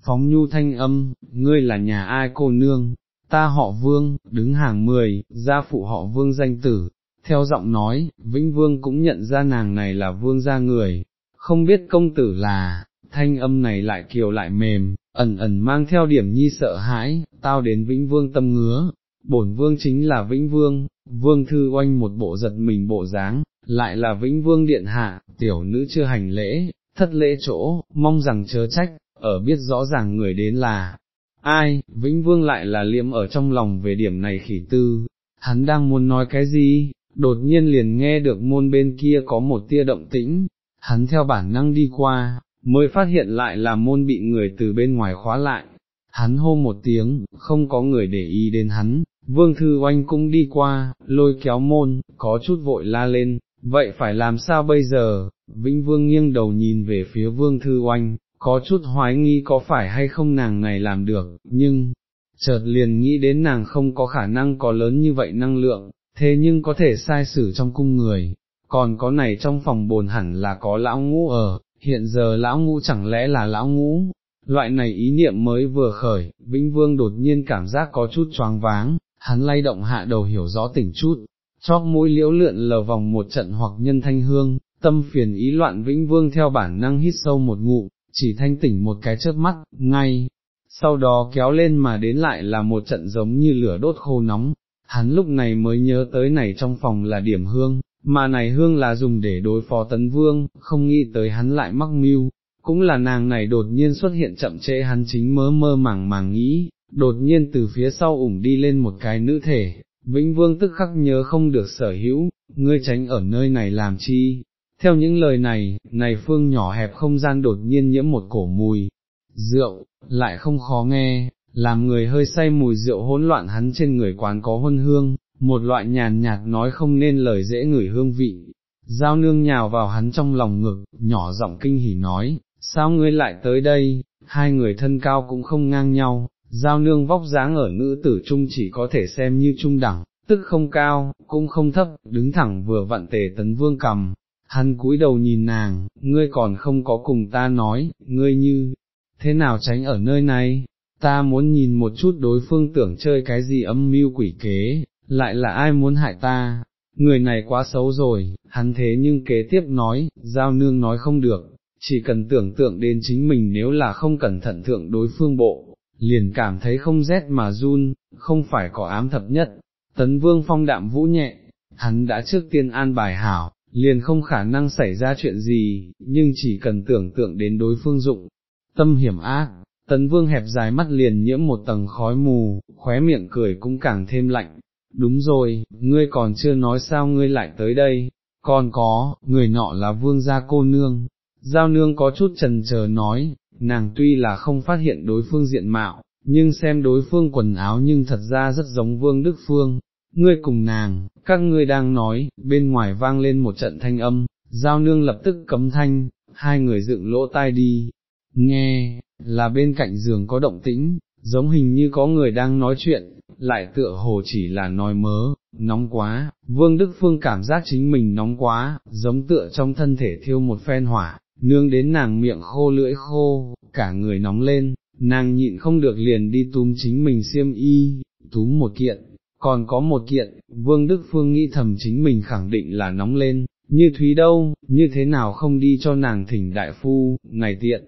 phóng nhu thanh âm, ngươi là nhà ai cô nương, ta họ vương, đứng hàng mười, gia phụ họ vương danh tử, theo giọng nói, Vĩnh Vương cũng nhận ra nàng này là vương gia người, không biết công tử là, thanh âm này lại kiều lại mềm, ẩn ẩn mang theo điểm nhi sợ hãi, tao đến Vĩnh Vương tâm ngứa, bổn Vương chính là Vĩnh Vương, Vương Thư oanh một bộ giật mình bộ dáng, lại là Vĩnh Vương Điện Hạ, tiểu nữ chưa hành lễ, thất lễ chỗ, mong rằng chớ trách, ở biết rõ ràng người đến là, ai, Vĩnh Vương lại là liệm ở trong lòng về điểm này khỉ tư, hắn đang muốn nói cái gì, đột nhiên liền nghe được môn bên kia có một tia động tĩnh, hắn theo bản năng đi qua, mới phát hiện lại là môn bị người từ bên ngoài khóa lại, hắn hô một tiếng, không có người để ý đến hắn, vương thư oanh cũng đi qua, lôi kéo môn, có chút vội la lên, vậy phải làm sao bây giờ, Vĩnh Vương nghiêng đầu nhìn về phía Vương Thư Oanh, có chút hoái nghi có phải hay không nàng này làm được, nhưng, chợt liền nghĩ đến nàng không có khả năng có lớn như vậy năng lượng, thế nhưng có thể sai xử trong cung người, còn có này trong phòng bồn hẳn là có lão ngũ ở, hiện giờ lão ngũ chẳng lẽ là lão ngũ, loại này ý niệm mới vừa khởi, Vĩnh Vương đột nhiên cảm giác có chút choáng váng, hắn lay động hạ đầu hiểu rõ tỉnh chút, chóp mũi liễu lượn lờ vòng một trận hoặc nhân thanh hương, tâm phiền ý loạn Vĩnh Vương theo bản năng hít sâu một ngụ, chỉ thanh tỉnh một cái chớp mắt, ngay, sau đó kéo lên mà đến lại là một trận giống như lửa đốt khô nóng, hắn lúc này mới nhớ tới này trong phòng là điểm hương, mà này hương là dùng để đối phó tấn vương, không nghĩ tới hắn lại mắc mưu, cũng là nàng này đột nhiên xuất hiện chậm trễ hắn chính mơ mơ màng màng nghĩ, đột nhiên từ phía sau ủng đi lên một cái nữ thể, Vĩnh Vương tức khắc nhớ không được sở hữu, ngươi tránh ở nơi này làm chi. Theo những lời này, này phương nhỏ hẹp không gian đột nhiên nhiễm một cổ mùi, rượu, lại không khó nghe, làm người hơi say mùi rượu hỗn loạn hắn trên người quán có huân hương, một loại nhàn nhạt nói không nên lời dễ ngửi hương vị. Giao nương nhào vào hắn trong lòng ngực, nhỏ giọng kinh hỉ nói, sao ngươi lại tới đây, hai người thân cao cũng không ngang nhau, giao nương vóc dáng ở nữ tử trung chỉ có thể xem như trung đẳng, tức không cao, cũng không thấp, đứng thẳng vừa vặn tề tấn vương cầm, hắn cúi đầu nhìn nàng, ngươi còn không có cùng ta nói, ngươi như, thế nào tránh ở nơi này, ta muốn nhìn một chút đối phương tưởng chơi cái gì âm mưu quỷ kế, lại là ai muốn hại ta, người này quá xấu rồi, hắn thế nhưng kế tiếp nói, giao nương nói không được, chỉ cần tưởng tượng đến chính mình nếu là không cẩn thận thượng đối phương bộ, liền cảm thấy không rét mà run, không phải có ám thập nhất, tấn vương phong đạm vũ nhẹ, hắn đã trước tiên an bài hảo, liền không khả năng xảy ra chuyện gì, nhưng chỉ cần tưởng tượng đến đối phương dụng, tâm hiểm ác, tấn vương hẹp dài mắt liền nhiễm một tầng khói mù, khóe miệng cười cũng càng thêm lạnh, đúng rồi, ngươi còn chưa nói sao ngươi lại tới đây, còn có, người nọ là vương gia cô nương, giao nương có chút trần chờ nói, nàng tuy là không phát hiện đối phương diện mạo, nhưng xem đối phương quần áo nhưng thật ra rất giống vương đức phương, ngươi cùng nàng, các ngươi đang nói, bên ngoài vang lên một trận thanh âm, giao nương lập tức cấm thanh, hai người dựng lỗ tai đi, nghe, là bên cạnh giường có động tĩnh, giống hình như có người đang nói chuyện, lại tựa hồ chỉ là nói mớ, nóng quá, Vương Đức Phương cảm giác chính mình nóng quá, giống tựa trong thân thể thiêu một phen hỏa, nương đến nàng miệng khô lưỡi khô, cả người nóng lên, nàng nhịn không được liền đi túm chính mình xiêm y, túm một kiện, còn có một kiện, Vương Đức Phương nghĩ thầm chính mình khẳng định là nóng lên, như Thúy đâu, như thế nào không đi cho nàng thỉnh đại phu, này tiện.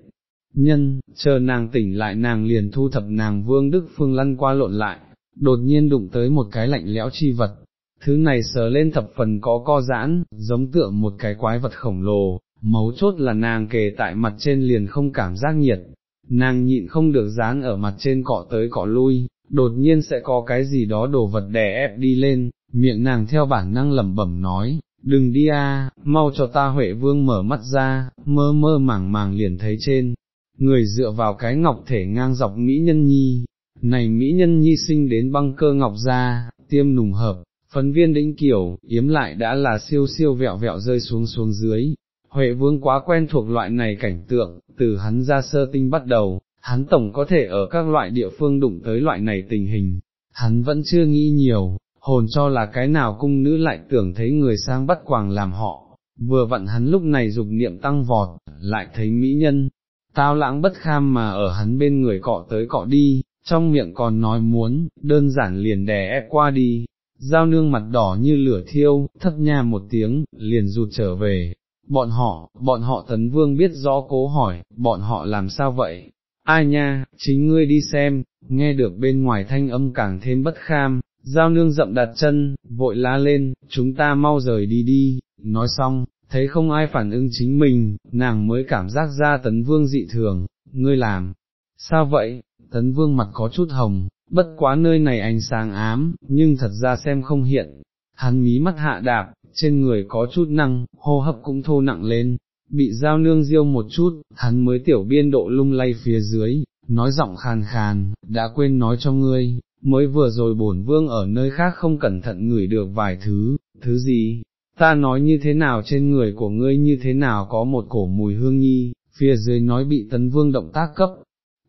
Nhân, chờ nàng tỉnh lại nàng liền thu thập nàng Vương Đức Phương lăn qua lộn lại, đột nhiên đụng tới một cái lạnh lẽo chi vật, thứ này sờ lên thập phần có co giãn, giống tựa một cái quái vật khổng lồ, mấu chốt là nàng kề tại mặt trên liền không cảm giác nhiệt, nàng nhịn không được dán ở mặt trên cọ tới cọ lui, đột nhiên sẽ có cái gì đó đổ vật đè ép đi lên, miệng nàng theo bản năng lẩm bẩm nói, đừng đi a, mau cho ta Huệ Vương mở mắt ra, mơ mơ màng màng liền thấy trên, người dựa vào cái ngọc thể ngang dọc Mỹ Nhân Nhi, này Mỹ Nhân Nhi sinh đến băng cơ ngọc ra, tiêm nùng hợp, phấn viên đĩnh kiểu, yếm lại đã là siêu siêu vẹo vẹo rơi xuống xuống dưới, Huệ Vương quá quen thuộc loại này cảnh tượng, từ hắn ra sơ tinh bắt đầu, hắn tổng có thể ở các loại địa phương đụng tới loại này tình hình, hắn vẫn chưa nghĩ nhiều, hồn cho là cái nào cung nữ lại tưởng thấy người sang bắt quàng làm họ, vừa vặn hắn lúc này dục niệm tăng vọt, lại thấy mỹ nhân, tao lãng bất kham mà ở hắn bên người cọ tới cọ đi, trong miệng còn nói muốn, đơn giản liền đè ép qua đi, giao nương mặt đỏ như lửa thiêu, thấp nha một tiếng, liền rụt trở về. Bọn họ, bọn họ tấn vương biết rõ cố hỏi, bọn họ làm sao vậy? Ai nha, chính ngươi đi xem, nghe được bên ngoài thanh âm càng thêm bất kham, giao nương dậm đặt chân, vội la lên, chúng ta mau rời đi đi, nói xong, thấy không ai phản ứng chính mình, nàng mới cảm giác ra tấn vương dị thường, ngươi làm, sao vậy, tấn vương mặt có chút hồng, bất quá nơi này ánh sáng ám, nhưng thật ra xem không hiện, hắn mí mắt hạ đạp, trên người có chút năng, hô hấp cũng thô nặng lên, bị dao nương diêu một chút, hắn mới tiểu biên độ lung lay phía dưới, nói giọng khàn khàn, đã quên nói cho ngươi, mới vừa rồi bổn vương ở nơi khác không cẩn thận ngửi được vài thứ, thứ gì, ta nói như thế nào trên người của ngươi như thế nào có một cổ mùi hương nhi, phía dưới nói bị tấn vương động tác cấp,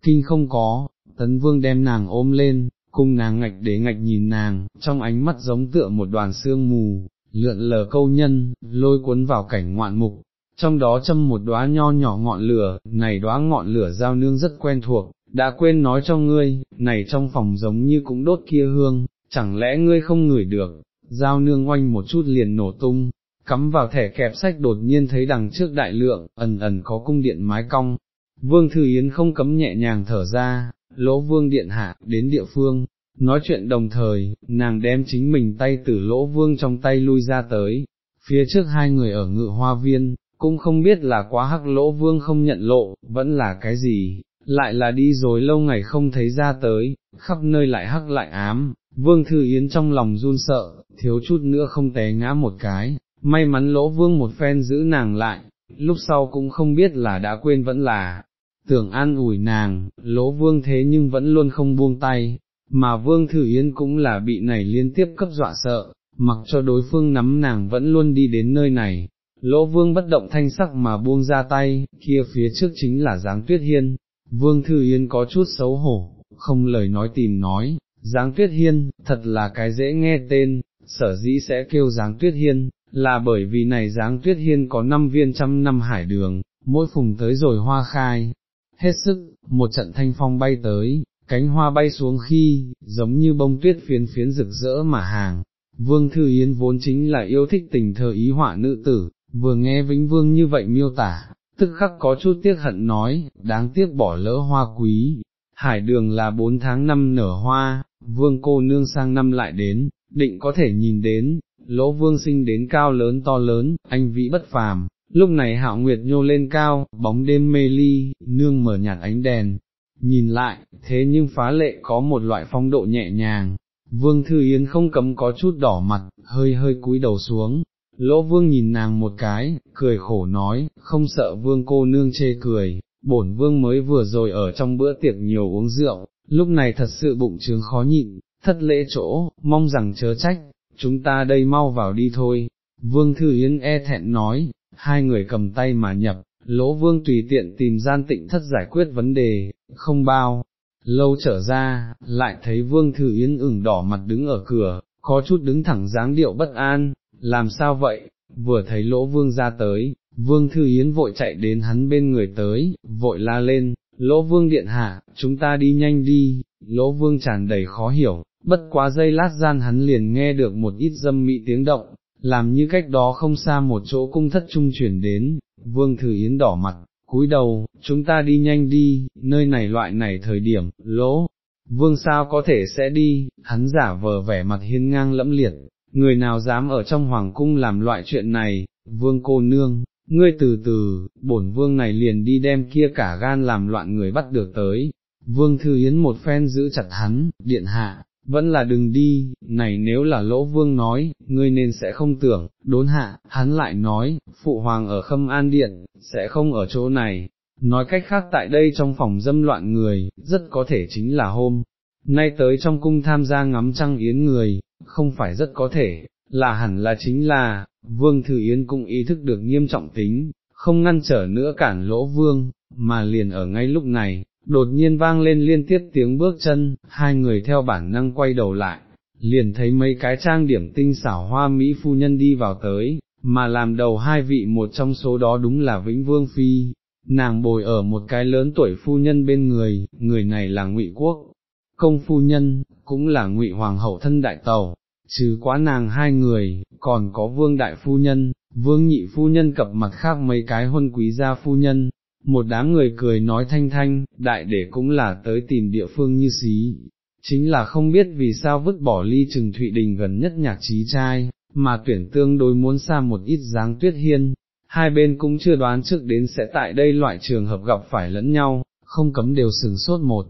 kinh không có, tấn vương đem nàng ôm lên, cùng nàng ngạch để ngạch nhìn nàng, trong ánh mắt giống tựa một đoàn sương mù, lượn lờ câu nhân, lôi cuốn vào cảnh ngoạn mục, trong đó châm một đóa nho nhỏ ngọn lửa, này đóa ngọn lửa giao nương rất quen thuộc, đã quên nói cho ngươi, này trong phòng giống như cũng đốt kia hương, chẳng lẽ ngươi không ngửi được, giao nương oanh một chút liền nổ tung, cắm vào thẻ kẹp sách đột nhiên thấy đằng trước đại lượng, ẩn ẩn có cung điện mái cong. Vương Thư Yến không cấm nhẹ nhàng thở ra, lỗ vương điện hạ, đến địa phương, nói chuyện đồng thời, nàng đem chính mình tay từ lỗ vương trong tay lui ra tới, phía trước hai người ở ngự hoa viên, cũng không biết là quá hắc lỗ vương không nhận lộ, vẫn là cái gì, lại là đi rồi lâu ngày không thấy ra tới, khắp nơi lại hắc lại ám, vương thư yến trong lòng run sợ, thiếu chút nữa không té ngã một cái, may mắn lỗ vương một phen giữ nàng lại, lúc sau cũng không biết là đã quên vẫn là, tưởng an ủi nàng, lỗ vương thế nhưng vẫn luôn không buông tay, mà vương thư yến cũng là bị này liên tiếp cấp dọa sợ, mặc cho đối phương nắm nàng vẫn luôn đi đến nơi này. Lỗ vương bất động thanh sắc mà buông ra tay, kia phía trước chính là giáng tuyết hiên, Vương Thư Yên có chút xấu hổ, không lời nói tìm nói, Giáng Tuyết Hiên, thật là cái dễ nghe tên, sở dĩ sẽ kêu Giáng Tuyết Hiên, là bởi vì này Giáng Tuyết Hiên có năm viên trăm năm hải đường, mỗi phùng tới rồi hoa khai, hết sức, một trận thanh phong bay tới, cánh hoa bay xuống khi, giống như bông tuyết phiến phiến rực rỡ mà hàng. Vương Thư Yến vốn chính là yêu thích tình thơ ý họa nữ tử, vừa nghe Vĩnh Vương như vậy miêu tả, tức khắc có chút tiếc hận nói, đáng tiếc bỏ lỡ hoa quý, hải đường là bốn tháng năm nở hoa, vương cô nương sang năm lại đến, định có thể nhìn đến, lỗ vương sinh đến cao lớn to lớn, anh vĩ bất phàm, lúc này hạo nguyệt nhô lên cao, bóng đêm mê ly, nương mở nhạt ánh đèn, nhìn lại, thế nhưng phá lệ có một loại phong độ nhẹ nhàng, vương thư yến không cấm có chút đỏ mặt, hơi hơi cúi đầu xuống, Lỗ vương nhìn nàng một cái, cười khổ nói, không sợ vương cô nương chê cười, bổn vương mới vừa rồi ở trong bữa tiệc nhiều uống rượu, lúc này thật sự bụng trướng khó nhịn, thất lễ chỗ, mong rằng chớ trách, chúng ta đây mau vào đi thôi. Vương Thư Yến e thẹn nói, hai người cầm tay mà nhập, lỗ vương tùy tiện tìm gian tịnh thất giải quyết vấn đề, không bao. Lâu trở ra, lại thấy Vương Thư Yến ửng đỏ mặt đứng ở cửa, có chút đứng thẳng dáng điệu bất an, làm sao vậy, vừa thấy lỗ vương ra tới, vương thư yến vội chạy đến hắn bên người tới, vội la lên, lỗ vương điện hạ, chúng ta đi nhanh đi, lỗ vương tràn đầy khó hiểu, bất quá giây lát gian hắn liền nghe được một ít dâm mị tiếng động, làm như cách đó không xa một chỗ cung thất trung chuyển đến, vương thư yến đỏ mặt, cúi đầu, chúng ta đi nhanh đi, nơi này loại này thời điểm, lỗ. Vương sao có thể sẽ đi, hắn giả vờ vẻ mặt hiên ngang lẫm liệt, người nào dám ở trong hoàng cung làm loại chuyện này, vương cô nương, ngươi từ từ, bổn vương này liền đi đem kia cả gan làm loạn người bắt được tới, vương thư yến một phen giữ chặt hắn, điện hạ, vẫn là đừng đi, này nếu là lỗ vương nói, ngươi nên sẽ không tưởng, đốn hạ, hắn lại nói, phụ hoàng ở khâm an điện, sẽ không ở chỗ này, nói cách khác tại đây trong phòng dâm loạn người, rất có thể chính là hôm, nay tới trong cung tham gia ngắm trăng yến người, không phải rất có thể, là hẳn là chính là, vương thư yến cũng ý thức được nghiêm trọng tính, không ngăn trở nữa cản lỗ vương, mà liền ở ngay lúc này, đột nhiên vang lên liên tiếp tiếng bước chân, hai người theo bản năng quay đầu lại, liền thấy mấy cái trang điểm tinh xảo hoa Mỹ phu nhân đi vào tới, mà làm đầu hai vị một trong số đó đúng là Vĩnh Vương Phi, nàng bồi ở một cái lớn tuổi phu nhân bên người, người này là ngụy Quốc, công phu nhân, cũng là ngụy hoàng hậu thân đại tàu, trừ quá nàng hai người, còn có vương đại phu nhân, vương nhị phu nhân cập mặt khác mấy cái huân quý gia phu nhân, một đám người cười nói thanh thanh, đại để cũng là tới tìm địa phương như xí, chính là không biết vì sao vứt bỏ ly trừng thụy đình gần nhất nhạc trí trai, mà tuyển tương đối muốn xa một ít dáng tuyết hiên, hai bên cũng chưa đoán trước đến sẽ tại đây loại trường hợp gặp phải lẫn nhau, không cấm đều sừng sốt một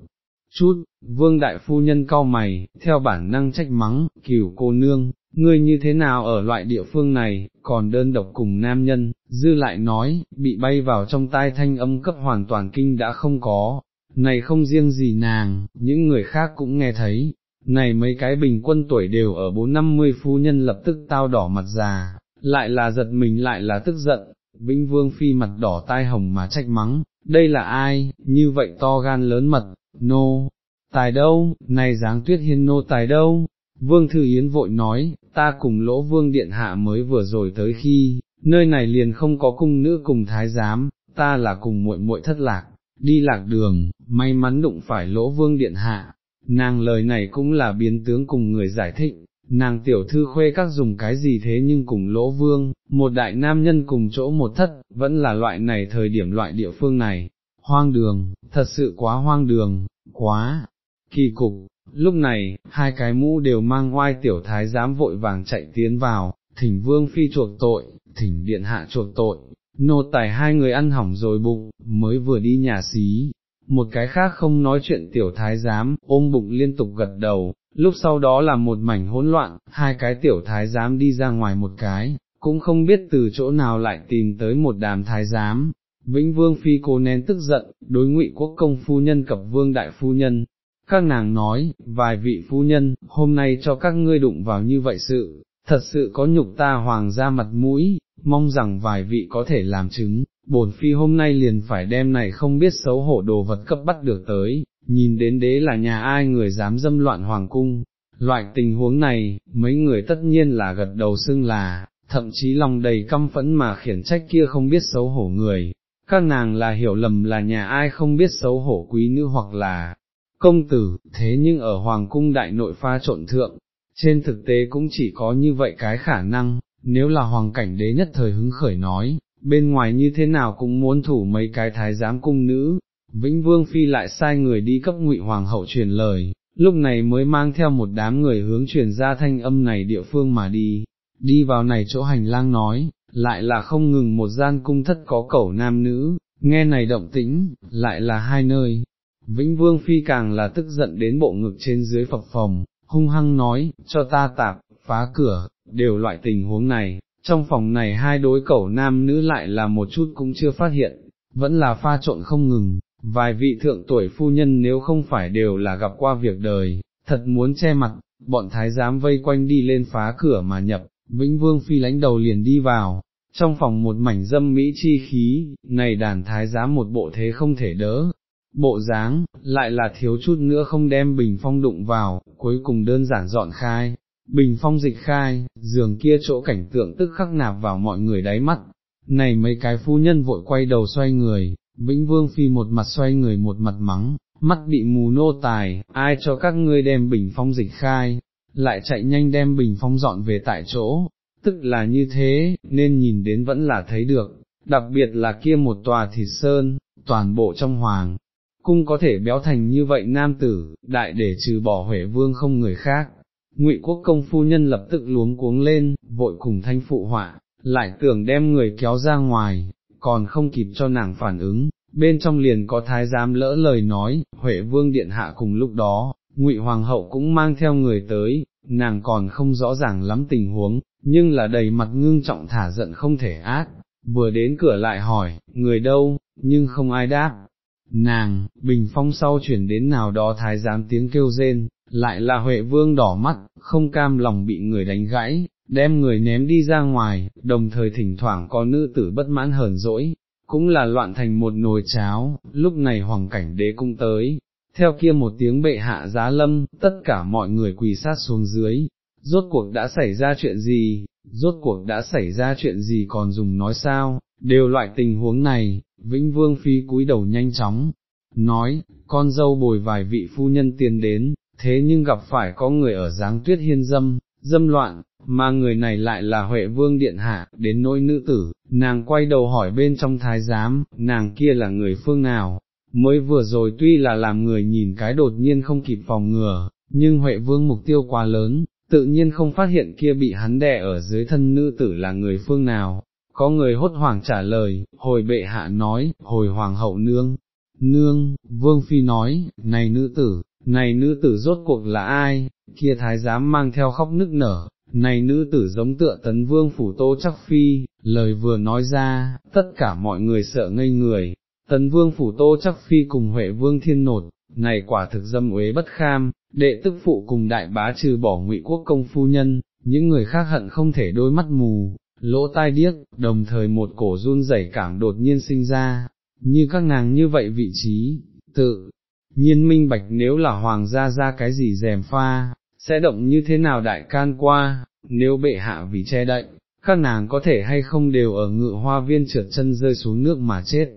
chút, vương đại phu nhân cau mày, theo bản năng trách mắng, cửu cô nương, ngươi như thế nào ở loại địa phương này, còn đơn độc cùng nam nhân, dư lại nói, bị bay vào trong tai thanh âm cấp hoàn toàn kinh đã không có, này không riêng gì nàng, những người khác cũng nghe thấy, này mấy cái bình quân tuổi đều ở bốn năm mươi phu nhân lập tức tao đỏ mặt già, lại là giật mình lại là tức giận, Vĩnh Vương Phi mặt đỏ tai hồng mà trách mắng, đây là ai, như vậy to gan lớn mật, nô, tài đâu, này dáng tuyết hiên nô tài đâu, Vương Thư Yến vội nói, ta cùng lỗ vương điện hạ mới vừa rồi tới khi, nơi này liền không có cung nữ cùng thái giám, ta là cùng muội muội thất lạc, đi lạc đường, may mắn đụng phải lỗ vương điện hạ, nàng lời này cũng là biến tướng cùng người giải thích, nàng tiểu thư khuê các dùng cái gì thế nhưng cùng lỗ vương, một đại nam nhân cùng chỗ một thất, vẫn là loại này thời điểm loại địa phương này, hoang đường, thật sự quá hoang đường, quá, kỳ cục, lúc này, hai cái mũ đều mang oai tiểu thái giám vội vàng chạy tiến vào, thỉnh vương phi chuộc tội, thỉnh điện hạ chuộc tội, nô tài hai người ăn hỏng rồi bụng, mới vừa đi nhà xí, một cái khác không nói chuyện tiểu thái giám, ôm bụng liên tục gật đầu, lúc sau đó là một mảnh hỗn loạn, hai cái tiểu thái giám đi ra ngoài một cái, cũng không biết từ chỗ nào lại tìm tới một đàm thái giám. Vĩnh Vương Phi cố nén tức giận, đối ngụy quốc công phu nhân cập vương đại phu nhân, các nàng nói, vài vị phu nhân, hôm nay cho các ngươi đụng vào như vậy sự, thật sự có nhục ta hoàng ra mặt mũi, mong rằng vài vị có thể làm chứng, bổn phi hôm nay liền phải đem này không biết xấu hổ đồ vật cấp bắt được tới, nhìn đến đế là nhà ai người dám dâm loạn hoàng cung. Loại tình huống này, mấy người tất nhiên là gật đầu xưng là, thậm chí lòng đầy căm phẫn mà khiển trách kia không biết xấu hổ người, các nàng là hiểu lầm là nhà ai không biết xấu hổ quý nữ hoặc là công tử, thế nhưng ở hoàng cung đại nội pha trộn thượng, trên thực tế cũng chỉ có như vậy cái khả năng, nếu là hoàng cảnh đế nhất thời hứng khởi nói, bên ngoài như thế nào cũng muốn thủ mấy cái thái giám cung nữ, Vĩnh Vương Phi lại sai người đi cấp ngụy Hoàng hậu truyền lời, lúc này mới mang theo một đám người hướng truyền ra thanh âm này địa phương mà đi, đi vào này chỗ hành lang nói, lại là không ngừng một gian cung thất có cẩu nam nữ, nghe này động tĩnh, lại là hai nơi. Vĩnh Vương Phi càng là tức giận đến bộ ngực trên dưới phập phòng, hung hăng nói, cho ta tạp, phá cửa, đều loại tình huống này, trong phòng này hai đối cẩu nam nữ lại là một chút cũng chưa phát hiện, vẫn là pha trộn không ngừng, vài vị thượng tuổi phu nhân nếu không phải đều là gặp qua việc đời, thật muốn che mặt, bọn thái giám vây quanh đi lên phá cửa mà nhập, Vĩnh Vương Phi lãnh đầu liền đi vào, trong phòng một mảnh dâm mỹ chi khí, này đàn thái giám một bộ thế không thể đỡ. Bộ dáng, lại là thiếu chút nữa không đem bình phong đụng vào, cuối cùng đơn giản dọn khai, bình phong dịch khai, giường kia chỗ cảnh tượng tức khắc nạp vào mọi người đáy mắt, này mấy cái phu nhân vội quay đầu xoay người, Vĩnh Vương Phi một mặt xoay người một mặt mắng, mắt bị mù nô tài, ai cho các ngươi đem bình phong dịch khai, lại chạy nhanh đem bình phong dọn về tại chỗ, tức là như thế, nên nhìn đến vẫn là thấy được, đặc biệt là kia một tòa thịt sơn, toàn bộ trong hoàng, cung có thể béo thành như vậy nam tử, đại để trừ bỏ Huệ Vương không người khác. Ngụy quốc công phu nhân lập tức luống cuống lên, vội cùng thanh phụ họa, lại tưởng đem người kéo ra ngoài, còn không kịp cho nàng phản ứng, bên trong liền có thái giám lỡ lời nói, Huệ Vương Điện Hạ cùng lúc đó, Ngụy Hoàng hậu cũng mang theo người tới, nàng còn không rõ ràng lắm tình huống, nhưng là đầy mặt ngưng trọng thả giận không thể ác, vừa đến cửa lại hỏi, người đâu, nhưng không ai đáp. Nàng, bình phong sau chuyển đến nào đó thái giám tiếng kêu rên, lại là Huệ Vương đỏ mắt, không cam lòng bị người đánh gãy, đem người ném đi ra ngoài, đồng thời thỉnh thoảng có nữ tử bất mãn hờn dỗi, cũng là loạn thành một nồi cháo, lúc này hoàng cảnh đế cung tới, theo kia một tiếng bệ hạ giá lâm, tất cả mọi người quỳ sát xuống dưới, rốt cuộc đã xảy ra chuyện gì, rốt cuộc đã xảy ra chuyện gì còn dùng nói sao, đều loại tình huống này, Vĩnh Vương Phi cúi đầu nhanh chóng, nói, con dâu bồi vài vị phu nhân tiền đến, thế nhưng gặp phải có người ở dáng tuyết hiên dâm, dâm loạn, mà người này lại là Huệ Vương Điện Hạ, đến nỗi nữ tử, nàng quay đầu hỏi bên trong thái giám, nàng kia là người phương nào, mới vừa rồi tuy là làm người nhìn cái đột nhiên không kịp phòng ngừa, nhưng Huệ Vương mục tiêu quá lớn, tự nhiên không phát hiện kia bị hắn đè ở dưới thân nữ tử là người phương nào. Có người hốt hoảng trả lời, hồi bệ hạ nói, hồi hoàng hậu nương, nương, vương phi nói, này nữ tử, này nữ tử rốt cuộc là ai, kia thái giám mang theo khóc nức nở, này nữ tử giống tựa tấn vương phủ tô chắc phi, lời vừa nói ra, tất cả mọi người sợ ngây người, tấn vương phủ tô chắc phi cùng huệ vương thiên nột, này quả thực dâm uế bất kham, đệ tức phụ cùng đại bá trừ bỏ ngụy quốc công phu nhân, những người khác hận không thể đôi mắt mù, lỗ tai điếc, đồng thời một cổ run rẩy cảm đột nhiên sinh ra, như các nàng như vậy vị trí, tự nhiên minh bạch nếu là hoàng gia ra cái gì rèm pha, sẽ động như thế nào đại can qua, nếu bệ hạ vì che đậy, các nàng có thể hay không đều ở ngự hoa viên trượt chân rơi xuống nước mà chết.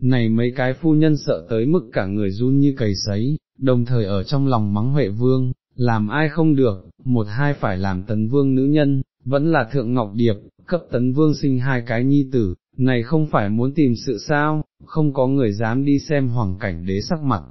Này mấy cái phu nhân sợ tới mức cả người run như cầy sấy, đồng thời ở trong lòng mắng Huệ Vương, làm ai không được, một hai phải làm tấn vương nữ nhân, vẫn là thượng ngọc điệp, cấp tấn vương sinh hai cái nhi tử, này không phải muốn tìm sự sao, không có người dám đi xem hoàng cảnh đế sắc mặt.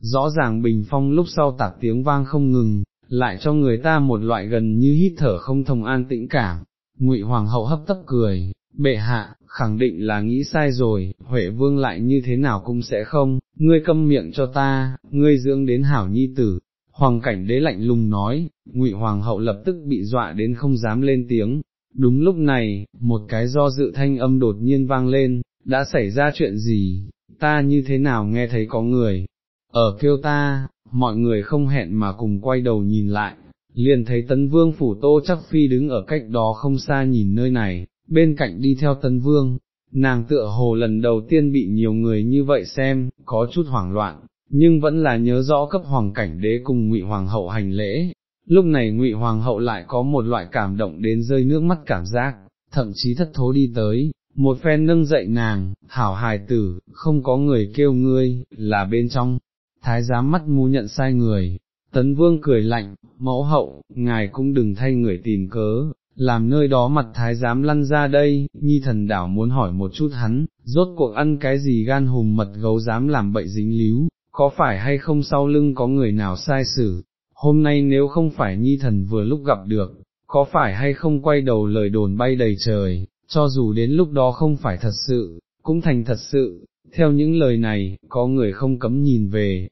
Rõ ràng bình phong lúc sau tạc tiếng vang không ngừng, lại cho người ta một loại gần như hít thở không thông an tĩnh cảm. Ngụy Hoàng hậu hấp tấp cười, bệ hạ, khẳng định là nghĩ sai rồi, Huệ Vương lại như thế nào cũng sẽ không, ngươi câm miệng cho ta, ngươi dưỡng đến hảo nhi tử. Hoàng cảnh đế lạnh lùng nói, Ngụy Hoàng hậu lập tức bị dọa đến không dám lên tiếng. Đúng lúc này, một cái do dự thanh âm đột nhiên vang lên, đã xảy ra chuyện gì, ta như thế nào nghe thấy có người, ở kêu ta, mọi người không hẹn mà cùng quay đầu nhìn lại, liền thấy tấn vương phủ tô chắc phi đứng ở cách đó không xa nhìn nơi này, bên cạnh đi theo tấn vương, nàng tựa hồ lần đầu tiên bị nhiều người như vậy xem, có chút hoảng loạn, nhưng vẫn là nhớ rõ cấp hoàng cảnh đế cùng ngụy hoàng hậu hành lễ. Lúc này ngụy hoàng hậu lại có một loại cảm động đến rơi nước mắt cảm giác, thậm chí thất thố đi tới, một phen nâng dậy nàng, hảo hài tử, không có người kêu ngươi, là bên trong, thái giám mắt mu nhận sai người, tấn vương cười lạnh, mẫu hậu, ngài cũng đừng thay người tìm cớ, làm nơi đó mặt thái giám lăn ra đây, nhi thần đảo muốn hỏi một chút hắn, rốt cuộc ăn cái gì gan hùm mật gấu dám làm bậy dính líu, có phải hay không sau lưng có người nào sai xử, hôm nay nếu không phải nhi thần vừa lúc gặp được, có phải hay không quay đầu lời đồn bay đầy trời, cho dù đến lúc đó không phải thật sự, cũng thành thật sự, theo những lời này, có người không cấm nhìn về,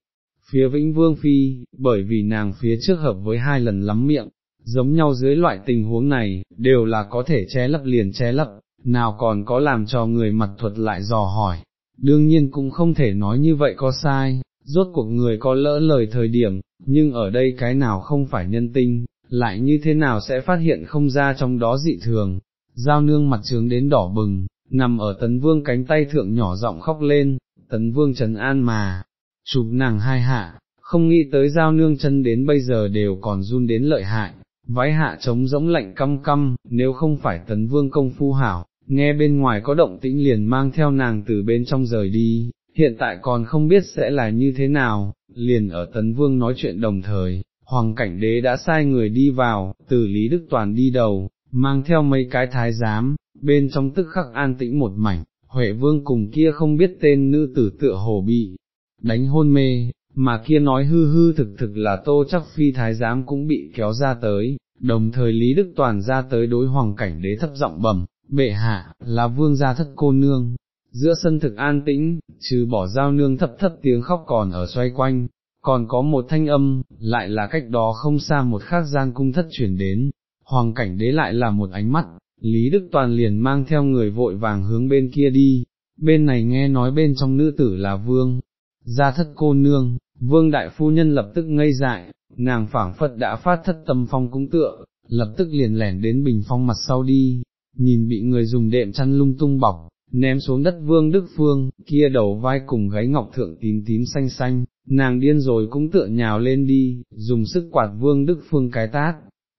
phía Vĩnh Vương Phi, bởi vì nàng phía trước hợp với hai lần lắm miệng, giống nhau dưới loại tình huống này, đều là có thể che lấp liền che lấp, nào còn có làm cho người mặt thuật lại dò hỏi, đương nhiên cũng không thể nói như vậy có sai, rốt cuộc người có lỡ lời thời điểm, nhưng ở đây cái nào không phải nhân tinh, lại như thế nào sẽ phát hiện không ra trong đó dị thường, giao nương mặt trướng đến đỏ bừng, nằm ở tấn vương cánh tay thượng nhỏ giọng khóc lên, tấn vương trấn an mà, chụp nàng hai hạ, không nghĩ tới giao nương chân đến bây giờ đều còn run đến lợi hại, vái hạ trống rỗng lạnh căm căm, nếu không phải tấn vương công phu hảo, nghe bên ngoài có động tĩnh liền mang theo nàng từ bên trong rời đi, hiện tại còn không biết sẽ là như thế nào, liền ở tấn vương nói chuyện đồng thời, hoàng cảnh đế đã sai người đi vào, từ Lý Đức Toàn đi đầu, mang theo mấy cái thái giám, bên trong tức khắc an tĩnh một mảnh, Huệ Vương cùng kia không biết tên nữ tử tựa hồ bị đánh hôn mê, mà kia nói hư hư thực thực là tô chắc phi thái giám cũng bị kéo ra tới, đồng thời Lý Đức Toàn ra tới đối hoàng cảnh đế thấp giọng bẩm, bệ hạ, là vương gia thất cô nương. Giữa sân thực an tĩnh, trừ bỏ giao nương thấp thấp tiếng khóc còn ở xoay quanh, còn có một thanh âm, lại là cách đó không xa một khác gian cung thất chuyển đến, hoàng cảnh đế lại là một ánh mắt, Lý Đức Toàn liền mang theo người vội vàng hướng bên kia đi, bên này nghe nói bên trong nữ tử là vương, gia thất cô nương, vương đại phu nhân lập tức ngây dại, nàng phảng phật đã phát thất tâm phong cũng tựa, lập tức liền lẻn đến bình phong mặt sau đi, nhìn bị người dùng đệm chăn lung tung bọc, ném xuống đất vương đức phương, kia đầu vai cùng gáy ngọc thượng tím tím xanh xanh, nàng điên rồi cũng tựa nhào lên đi, dùng sức quạt vương đức phương cái tát.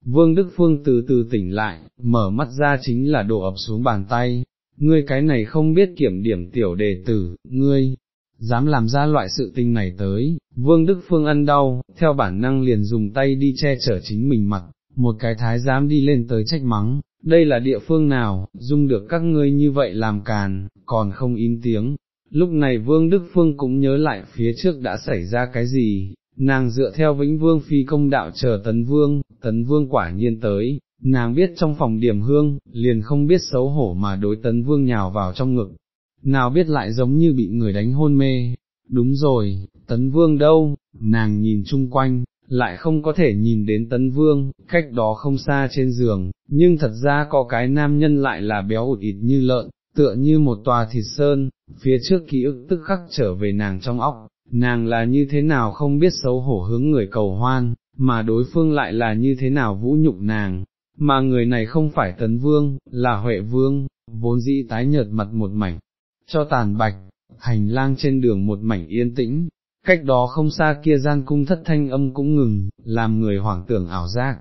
Vương Đức Phương từ từ tỉnh lại, mở mắt ra chính là đổ ập xuống bàn tay, ngươi cái này không biết kiểm điểm tiểu đề tử, ngươi, dám làm ra loại sự tình này tới, vương Đức Phương ăn đau, theo bản năng liền dùng tay đi che chở chính mình mặt, một cái thái dám đi lên tới trách mắng, đây là địa phương nào, dung được các ngươi như vậy làm càn, còn không im tiếng. Lúc này Vương Đức Phương cũng nhớ lại phía trước đã xảy ra cái gì, nàng dựa theo Vĩnh Vương phi công đạo chờ Tấn Vương, Tấn Vương quả nhiên tới, nàng biết trong phòng điểm hương, liền không biết xấu hổ mà đối Tấn Vương nhào vào trong ngực, nào biết lại giống như bị người đánh hôn mê, đúng rồi, Tấn Vương đâu, nàng nhìn chung quanh, lại không có thể nhìn đến tấn vương, cách đó không xa trên giường, nhưng thật ra có cái nam nhân lại là béo ụt ịt như lợn, tựa như một tòa thịt sơn, phía trước ký ức tức khắc trở về nàng trong óc, nàng là như thế nào không biết xấu hổ hướng người cầu hoan, mà đối phương lại là như thế nào vũ nhục nàng, mà người này không phải tấn vương, là huệ vương, vốn dĩ tái nhợt mặt một mảnh, cho tàn bạch, hành lang trên đường một mảnh yên tĩnh, cách đó không xa kia gian cung thất thanh âm cũng ngừng, làm người hoảng tưởng ảo giác.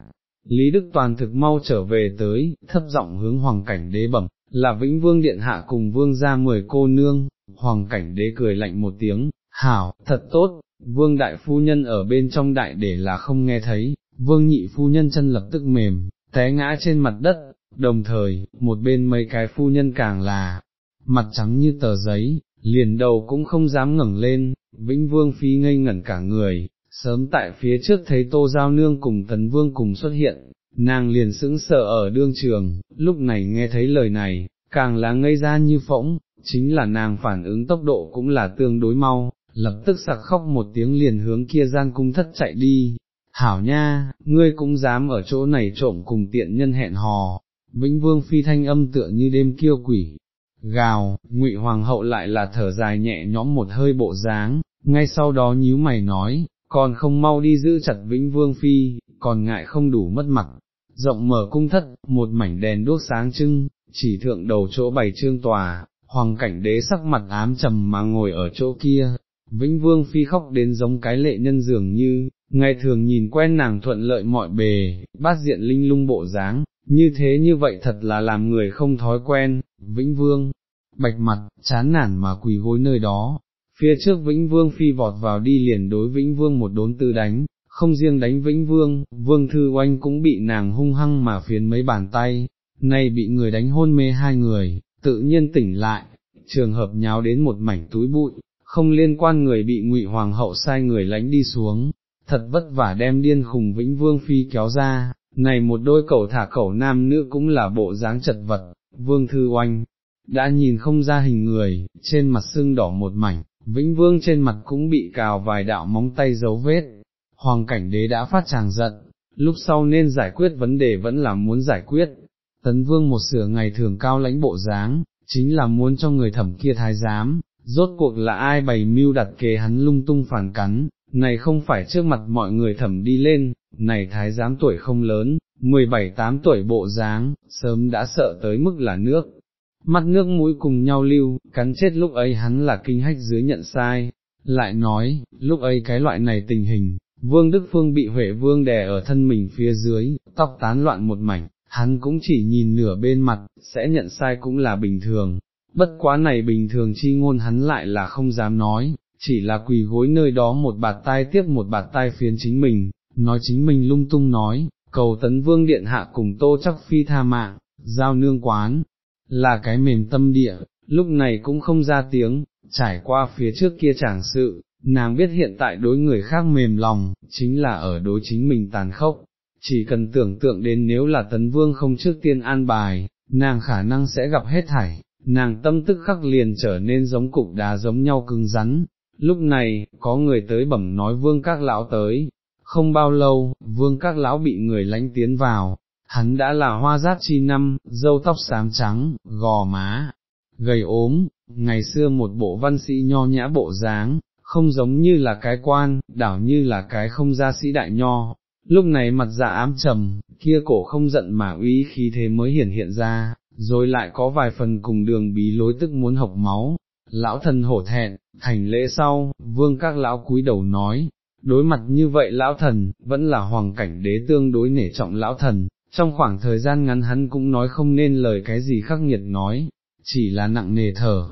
Lý Đức Toàn thực mau trở về tới, thấp giọng hướng hoàng cảnh đế bẩm, là Vĩnh Vương Điện Hạ cùng Vương ra mười cô nương, hoàng cảnh đế cười lạnh một tiếng, hảo, thật tốt, Vương Đại Phu Nhân ở bên trong đại để là không nghe thấy, Vương Nhị Phu Nhân chân lập tức mềm, té ngã trên mặt đất, đồng thời, một bên mấy cái phu nhân càng là, mặt trắng như tờ giấy, liền đầu cũng không dám ngẩng lên, Vĩnh Vương Phi ngây ngẩn cả người, sớm tại phía trước thấy Tô Giao Nương cùng Tấn Vương cùng xuất hiện, nàng liền sững sờ ở đương trường, lúc này nghe thấy lời này, càng là ngây ra như phỗng, chính là nàng phản ứng tốc độ cũng là tương đối mau, lập tức sặc khóc một tiếng liền hướng kia gian cung thất chạy đi. Hảo nha, ngươi cũng dám ở chỗ này trộm cùng tiện nhân hẹn hò, Vĩnh Vương Phi thanh âm tựa như đêm kiêu quỷ, gào, ngụy hoàng hậu lại là thở dài nhẹ nhõm một hơi bộ dáng, ngay sau đó nhíu mày nói, còn không mau đi giữ chặt vĩnh vương phi, còn ngại không đủ mất mặt, rộng mở cung thất, một mảnh đèn đốt sáng trưng, chỉ thượng đầu chỗ bày trương tòa, hoàng cảnh đế sắc mặt ám trầm mà ngồi ở chỗ kia, vĩnh vương phi khóc đến giống cái lệ nhân dường như, ngày thường nhìn quen nàng thuận lợi mọi bề, bát diện linh lung bộ dáng, như thế như vậy thật là làm người không thói quen, Vĩnh Vương, bạch mặt, chán nản mà quỳ gối nơi đó, phía trước Vĩnh Vương phi vọt vào đi liền đối Vĩnh Vương một đốn tư đánh, không riêng đánh Vĩnh Vương, Vương Thư Oanh cũng bị nàng hung hăng mà phiến mấy bàn tay, nay bị người đánh hôn mê hai người, tự nhiên tỉnh lại, trường hợp nháo đến một mảnh túi bụi, không liên quan người bị ngụy Hoàng hậu sai người lánh đi xuống, thật vất vả đem điên khùng Vĩnh Vương phi kéo ra, này một đôi cẩu thả cẩu nam nữ cũng là bộ dáng chật vật, vương thư oanh, đã nhìn không ra hình người, trên mặt sưng đỏ một mảnh, vĩnh vương trên mặt cũng bị cào vài đạo móng tay dấu vết, hoàng cảnh đế đã phát tràng giận, lúc sau nên giải quyết vấn đề vẫn là muốn giải quyết, tấn vương một sửa ngày thường cao lãnh bộ dáng, chính là muốn cho người thẩm kia thái giám, rốt cuộc là ai bày mưu đặt kế hắn lung tung phản cắn, này không phải trước mặt mọi người thẩm đi lên, này thái giám tuổi không lớn, 17-8 tuổi bộ dáng, sớm đã sợ tới mức là nước, mắt nước mũi cùng nhau lưu, cắn chết lúc ấy hắn là kinh hách dưới nhận sai, lại nói, lúc ấy cái loại này tình hình, vương Đức Phương bị Huệ Vương đè ở thân mình phía dưới, tóc tán loạn một mảnh, hắn cũng chỉ nhìn nửa bên mặt, sẽ nhận sai cũng là bình thường, bất quá này bình thường chi ngôn hắn lại là không dám nói, chỉ là quỳ gối nơi đó một bạt tai tiếp một bạt tai phiến chính mình, nói chính mình lung tung nói, cầu tấn vương điện hạ cùng tô chắc phi tha mạng, giao nương quán, là cái mềm tâm địa, lúc này cũng không ra tiếng, trải qua phía trước kia chẳng sự, nàng biết hiện tại đối người khác mềm lòng, chính là ở đối chính mình tàn khốc, chỉ cần tưởng tượng đến nếu là tấn vương không trước tiên an bài, nàng khả năng sẽ gặp hết thảy, nàng tâm tức khắc liền trở nên giống cục đá giống nhau cứng rắn. Lúc này, có người tới bẩm nói vương các lão tới, không bao lâu, vương các lão bị người lánh tiến vào, hắn đã là hoa giáp chi năm, dâu tóc xám trắng, gò má, gầy ốm, ngày xưa một bộ văn sĩ nho nhã bộ dáng, không giống như là cái quan, đảo như là cái không gia sĩ đại nho. Lúc này mặt dạ ám trầm, kia cổ không giận mà uy khí thế mới hiển hiện ra, rồi lại có vài phần cùng đường bí lối tức muốn học máu. Lão thần hổ thẹn, thành lễ sau, vương các lão cúi đầu nói, đối mặt như vậy lão thần, vẫn là hoàng cảnh đế tương đối nể trọng lão thần, trong khoảng thời gian ngắn hắn cũng nói không nên lời cái gì khắc nghiệt nói, chỉ là nặng nề thở,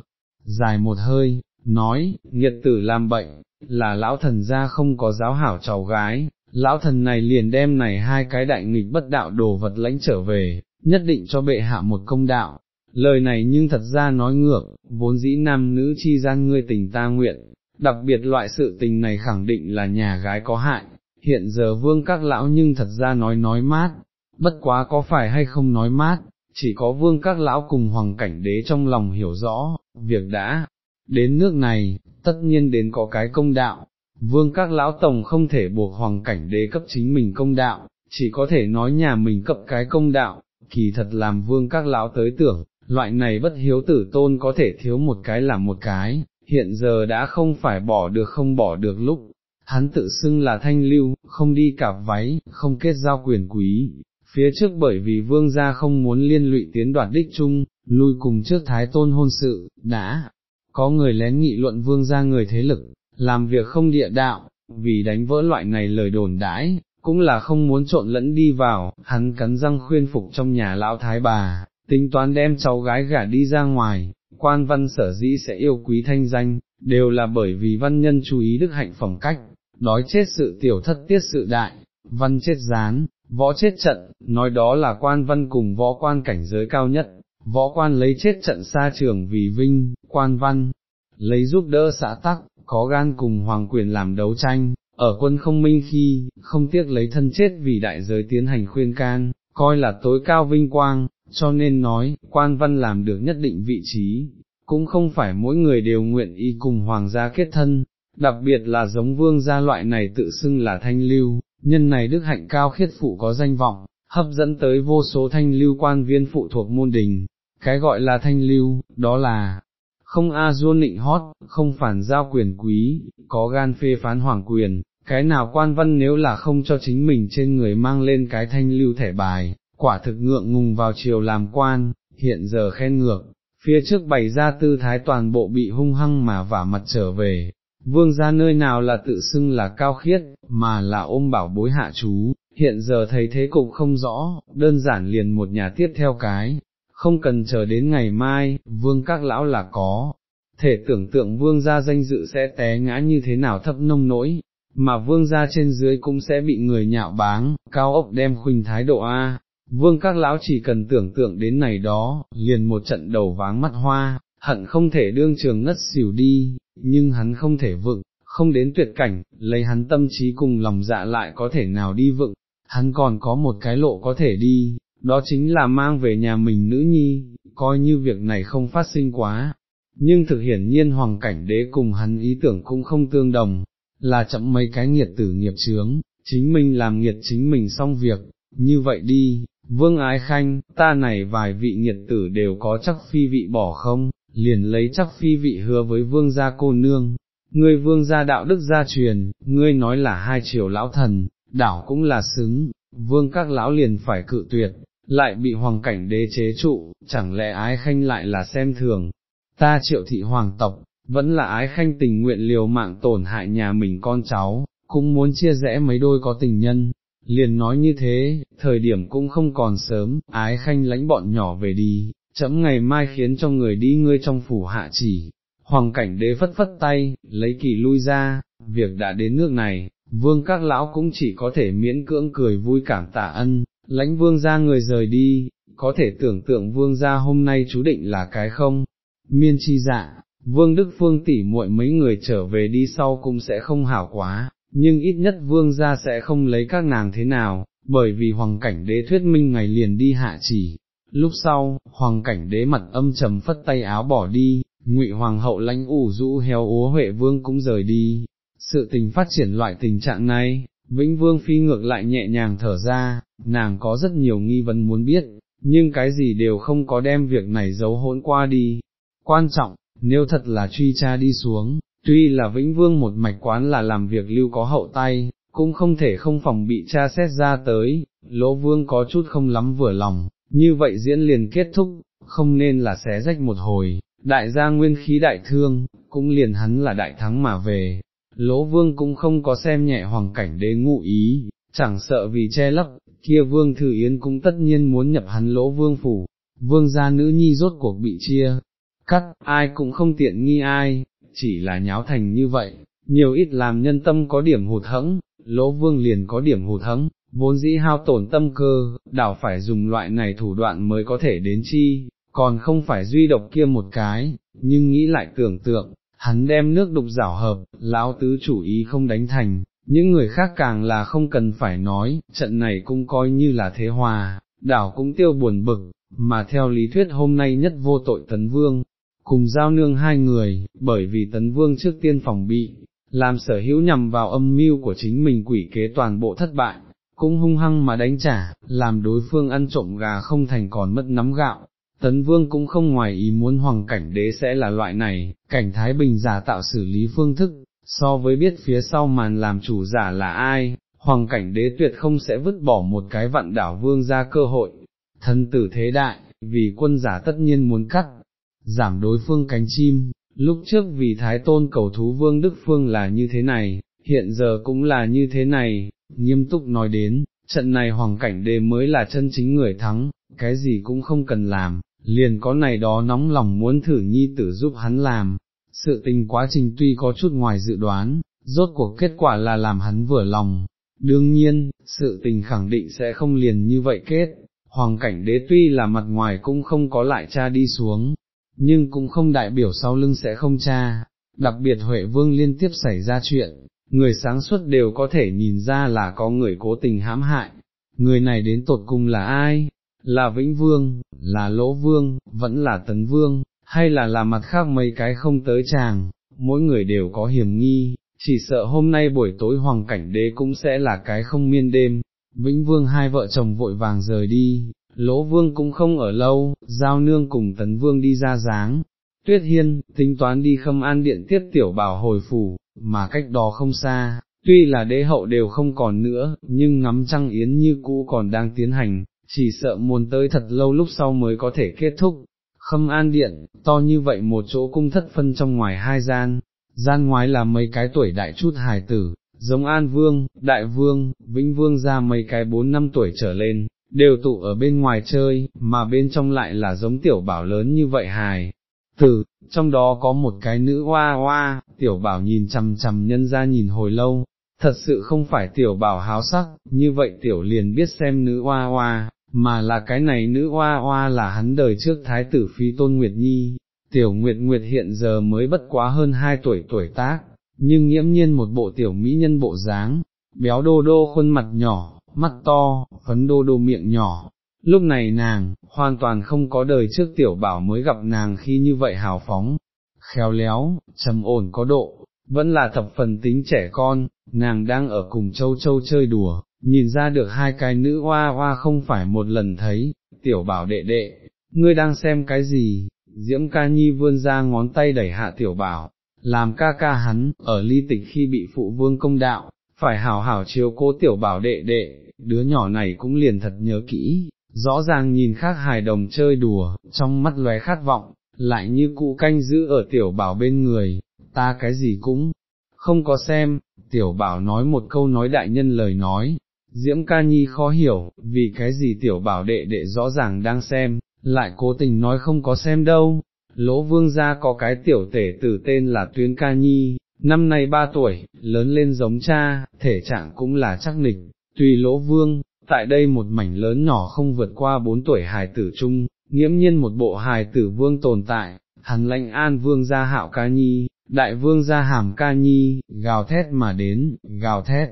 dài một hơi, nói, nghiệt tử làm bệnh, là lão thần gia không có giáo hảo cháu gái, lão thần này liền đem này hai cái đại nghịch bất đạo đồ vật lãnh trở về, nhất định cho bệ hạ một công đạo. Lời này nhưng thật ra nói ngược, vốn dĩ nam nữ chi gian ngươi tình ta nguyện, đặc biệt loại sự tình này khẳng định là nhà gái có hại, hiện giờ vương các lão nhưng thật ra nói nói mát, bất quá có phải hay không nói mát, chỉ có vương các lão cùng hoàng cảnh đế trong lòng hiểu rõ, việc đã đến nước này, tất nhiên đến có cái công đạo, vương các lão tổng không thể buộc hoàng cảnh đế cấp chính mình công đạo, chỉ có thể nói nhà mình cấp cái công đạo, kỳ thật làm vương các lão tới tưởng, loại này bất hiếu tử tôn có thể thiếu một cái là một cái, hiện giờ đã không phải bỏ được không bỏ được lúc, hắn tự xưng là thanh lưu, không đi cạp váy, không kết giao quyền quý, phía trước bởi vì vương gia không muốn liên lụy tiến đoạt đích chung, lui cùng trước thái tôn hôn sự, đã, có người lén nghị luận vương gia người thế lực, làm việc không địa đạo, vì đánh vỡ loại này lời đồn đãi, cũng là không muốn trộn lẫn đi vào, hắn cắn răng khuyên phục trong nhà lão thái bà, tính toán đem cháu gái gả đi ra ngoài, quan văn sở dĩ sẽ yêu quý thanh danh, đều là bởi vì văn nhân chú ý đức hạnh phẩm cách, đói chết sự tiểu thất tiết sự đại, văn chết gián, võ chết trận, nói đó là quan văn cùng võ quan cảnh giới cao nhất, võ quan lấy chết trận xa trường vì vinh, quan văn, lấy giúp đỡ xã tắc, có gan cùng hoàng quyền làm đấu tranh, ở quân không minh khi, không tiếc lấy thân chết vì đại giới tiến hành khuyên can, coi là tối cao vinh quang, cho nên nói, quan văn làm được nhất định vị trí, cũng không phải mỗi người đều nguyện ý cùng hoàng gia kết thân, đặc biệt là giống vương gia loại này tự xưng là thanh lưu, nhân này đức hạnh cao khiết phụ có danh vọng, hấp dẫn tới vô số thanh lưu quan viên phụ thuộc môn đình, cái gọi là thanh lưu, đó là, không a du nịnh hót, không phản giao quyền quý, có gan phê phán hoàng quyền, cái nào quan văn nếu là không cho chính mình trên người mang lên cái thanh lưu thẻ bài, quả thực ngượng ngùng vào chiều làm quan, hiện giờ khen ngược, phía trước bày ra tư thái toàn bộ bị hung hăng mà vả mặt trở về, vương ra nơi nào là tự xưng là cao khiết, mà là ôm bảo bối hạ chú, hiện giờ thấy thế cục không rõ, đơn giản liền một nhà tiếp theo cái, không cần chờ đến ngày mai, vương các lão là có, thể tưởng tượng vương gia danh dự sẽ té ngã như thế nào thấp nông nỗi, mà vương gia trên dưới cũng sẽ bị người nhạo báng, cao ốc đem khuynh thái độ A, vương các lão chỉ cần tưởng tượng đến này đó, liền một trận đầu váng mắt hoa, hận không thể đương trường ngất xỉu đi, nhưng hắn không thể vựng, không đến tuyệt cảnh, lấy hắn tâm trí cùng lòng dạ lại có thể nào đi vựng, hắn còn có một cái lộ có thể đi, đó chính là mang về nhà mình nữ nhi, coi như việc này không phát sinh quá. Nhưng thực hiển nhiên hoàng cảnh đế cùng hắn ý tưởng cũng không tương đồng, là chậm mấy cái nghiệt tử nghiệp chướng, chính mình làm nghiệt chính mình xong việc, như vậy đi, vương ái khanh, ta này vài vị nghiệt tử đều có chắc phi vị bỏ không, liền lấy chắc phi vị hứa với vương gia cô nương, ngươi vương gia đạo đức gia truyền, ngươi nói là hai triều lão thần, đảo cũng là xứng, vương các lão liền phải cự tuyệt, lại bị hoàng cảnh đế chế trụ, chẳng lẽ ái khanh lại là xem thường, ta triệu thị hoàng tộc, vẫn là ái khanh tình nguyện liều mạng tổn hại nhà mình con cháu, cũng muốn chia rẽ mấy đôi có tình nhân, liền nói như thế, thời điểm cũng không còn sớm, ái khanh lãnh bọn nhỏ về đi, chấm ngày mai khiến cho người đi ngươi trong phủ hạ chỉ, hoàng cảnh đế phất phất tay, lấy kỳ lui ra, việc đã đến nước này, vương các lão cũng chỉ có thể miễn cưỡng cười vui cảm tạ ân, lãnh vương ra người rời đi, có thể tưởng tượng vương ra hôm nay chú định là cái không, miên chi dạ, vương đức phương tỉ muội mấy người trở về đi sau cũng sẽ không hảo quá, nhưng ít nhất vương ra sẽ không lấy các nàng thế nào, bởi vì hoàng cảnh đế thuyết minh ngày liền đi hạ chỉ. Lúc sau, hoàng cảnh đế mặt âm trầm phất tay áo bỏ đi, ngụy hoàng hậu lãnh ủ rũ heo úa huệ vương cũng rời đi. Sự tình phát triển loại tình trạng này, Vĩnh Vương Phi ngược lại nhẹ nhàng thở ra, nàng có rất nhiều nghi vấn muốn biết, nhưng cái gì đều không có đem việc này giấu hỗn qua đi. Quan trọng, nếu thật là truy tra đi xuống, tuy là Vĩnh Vương một mạch quán là làm việc lưu có hậu tay, cũng không thể không phòng bị tra xét ra tới, Lỗ Vương có chút không lắm vừa lòng, như vậy diễn liền kết thúc, không nên là xé rách một hồi, đại gia nguyên khí đại thương, cũng liền hắn là đại thắng mà về, lỗ vương cũng không có xem nhẹ hoàng cảnh đế ngụ ý, chẳng sợ vì che lấp, kia vương thư yến cũng tất nhiên muốn nhập hắn lỗ vương phủ, vương gia nữ nhi rốt cuộc bị chia, cắt, ai cũng không tiện nghi ai, chỉ là nháo thành như vậy, nhiều ít làm nhân tâm có điểm hụt hẫng, lỗ vương liền có điểm hụt hẫng, vốn dĩ hao tổn tâm cơ, đảo phải dùng loại này thủ đoạn mới có thể đến chi, còn không phải duy độc kia một cái, nhưng nghĩ lại tưởng tượng, hắn đem nước đục rảo hợp, lão tứ chủ ý không đánh thành, những người khác càng là không cần phải nói, trận này cũng coi như là thế hòa, đảo cũng tiêu buồn bực, mà theo lý thuyết hôm nay nhất vô tội tấn vương, cùng giao nương hai người, bởi vì tấn vương trước tiên phòng bị, làm sở hữu nhằm vào âm mưu của chính mình quỷ kế toàn bộ thất bại, cũng hung hăng mà đánh trả, làm đối phương ăn trộm gà không thành còn mất nắm gạo. Tấn Vương cũng không ngoài ý muốn hoàng cảnh đế sẽ là loại này, cảnh Thái Bình giả tạo xử lý phương thức, so với biết phía sau màn làm chủ giả là ai, hoàng cảnh đế tuyệt không sẽ vứt bỏ một cái vạn đảo vương ra cơ hội, thân tử thế đại, vì quân giả tất nhiên muốn cắt, giảm đối phương cánh chim, lúc trước vì thái tôn cầu thú vương Đức Phương là như thế này, hiện giờ cũng là như thế này, nghiêm túc nói đến, trận này hoàng cảnh đế mới là chân chính người thắng, cái gì cũng không cần làm, liền có này đó nóng lòng muốn thử nhi tử giúp hắn làm, sự tình quá trình tuy có chút ngoài dự đoán, rốt cuộc kết quả là làm hắn vừa lòng, đương nhiên, sự tình khẳng định sẽ không liền như vậy kết, hoàng cảnh đế tuy là mặt ngoài cũng không có lại cha đi xuống, nhưng cũng không đại biểu sau lưng sẽ không cha, đặc biệt Huệ Vương liên tiếp xảy ra chuyện, người sáng suốt đều có thể nhìn ra là có người cố tình hãm hại, người này đến tột cùng là ai, là Vĩnh Vương, là Lỗ Vương, vẫn là Tấn Vương, hay là là mặt khác mấy cái không tới chàng, mỗi người đều có hiểm nghi, chỉ sợ hôm nay buổi tối hoàng cảnh đế cũng sẽ là cái không miên đêm, Vĩnh Vương hai vợ chồng vội vàng rời đi, Lỗ Vương cũng không ở lâu, Giao Nương cùng Tấn Vương đi ra dáng, Tuyết Hiên, tính toán đi khâm an điện tiếp tiểu bảo hồi phủ, mà cách đó không xa, tuy là đế hậu đều không còn nữa, nhưng ngắm trăng yến như cũ còn đang tiến hành, chỉ sợ muốn tới thật lâu lúc sau mới có thể kết thúc. Khâm an điện, to như vậy một chỗ cung thất phân trong ngoài hai gian, gian ngoài là mấy cái tuổi đại chút hài tử, giống An Vương, Đại Vương, Vĩnh Vương ra mấy cái bốn năm tuổi trở lên, đều tụ ở bên ngoài chơi, mà bên trong lại là giống tiểu bảo lớn như vậy hài. Tử, trong đó có một cái nữ hoa hoa, tiểu bảo nhìn chằm chằm nhân ra nhìn hồi lâu, thật sự không phải tiểu bảo háo sắc, như vậy tiểu liền biết xem nữ hoa hoa, mà là cái này nữ hoa hoa là hắn đời trước thái tử phi tôn Nguyệt Nhi, tiểu Nguyệt Nguyệt hiện giờ mới bất quá hơn hai tuổi tuổi tác, nhưng nghiễm nhiên một bộ tiểu mỹ nhân bộ dáng, béo đô đô khuôn mặt nhỏ, mắt to, phấn đô đô miệng nhỏ. Lúc này nàng, hoàn toàn không có đời trước tiểu bảo mới gặp nàng khi như vậy hào phóng, khéo léo, trầm ổn có độ, vẫn là thập phần tính trẻ con, nàng đang ở cùng châu châu chơi đùa, nhìn ra được hai cái nữ hoa hoa không phải một lần thấy, tiểu bảo đệ đệ, ngươi đang xem cái gì, diễm ca nhi vươn ra ngón tay đẩy hạ tiểu bảo, làm ca ca hắn, ở ly tịch khi bị phụ vương công đạo, phải hảo hảo chiếu cố tiểu bảo đệ đệ, đứa nhỏ này cũng liền thật nhớ kỹ, rõ ràng nhìn khác hài đồng chơi đùa, trong mắt lóe khát vọng, lại như cụ canh giữ ở tiểu bảo bên người, ta cái gì cũng không có xem, tiểu bảo nói một câu nói đại nhân lời nói, diễm ca nhi khó hiểu, vì cái gì tiểu bảo đệ đệ rõ ràng đang xem, lại cố tình nói không có xem đâu, lỗ vương gia có cái tiểu tể tử tên là tuyến ca nhi, năm nay ba tuổi, lớn lên giống cha, thể trạng cũng là chắc nịch, tùy lỗ vương, tại đây một mảnh lớn nhỏ không vượt qua bốn tuổi hài tử chung, nghiễm nhiên một bộ hài tử vương tồn tại, hắn lãnh an vương gia hạo ca nhi, đại vương gia hàm ca nhi, gào thét mà đến, gào thét,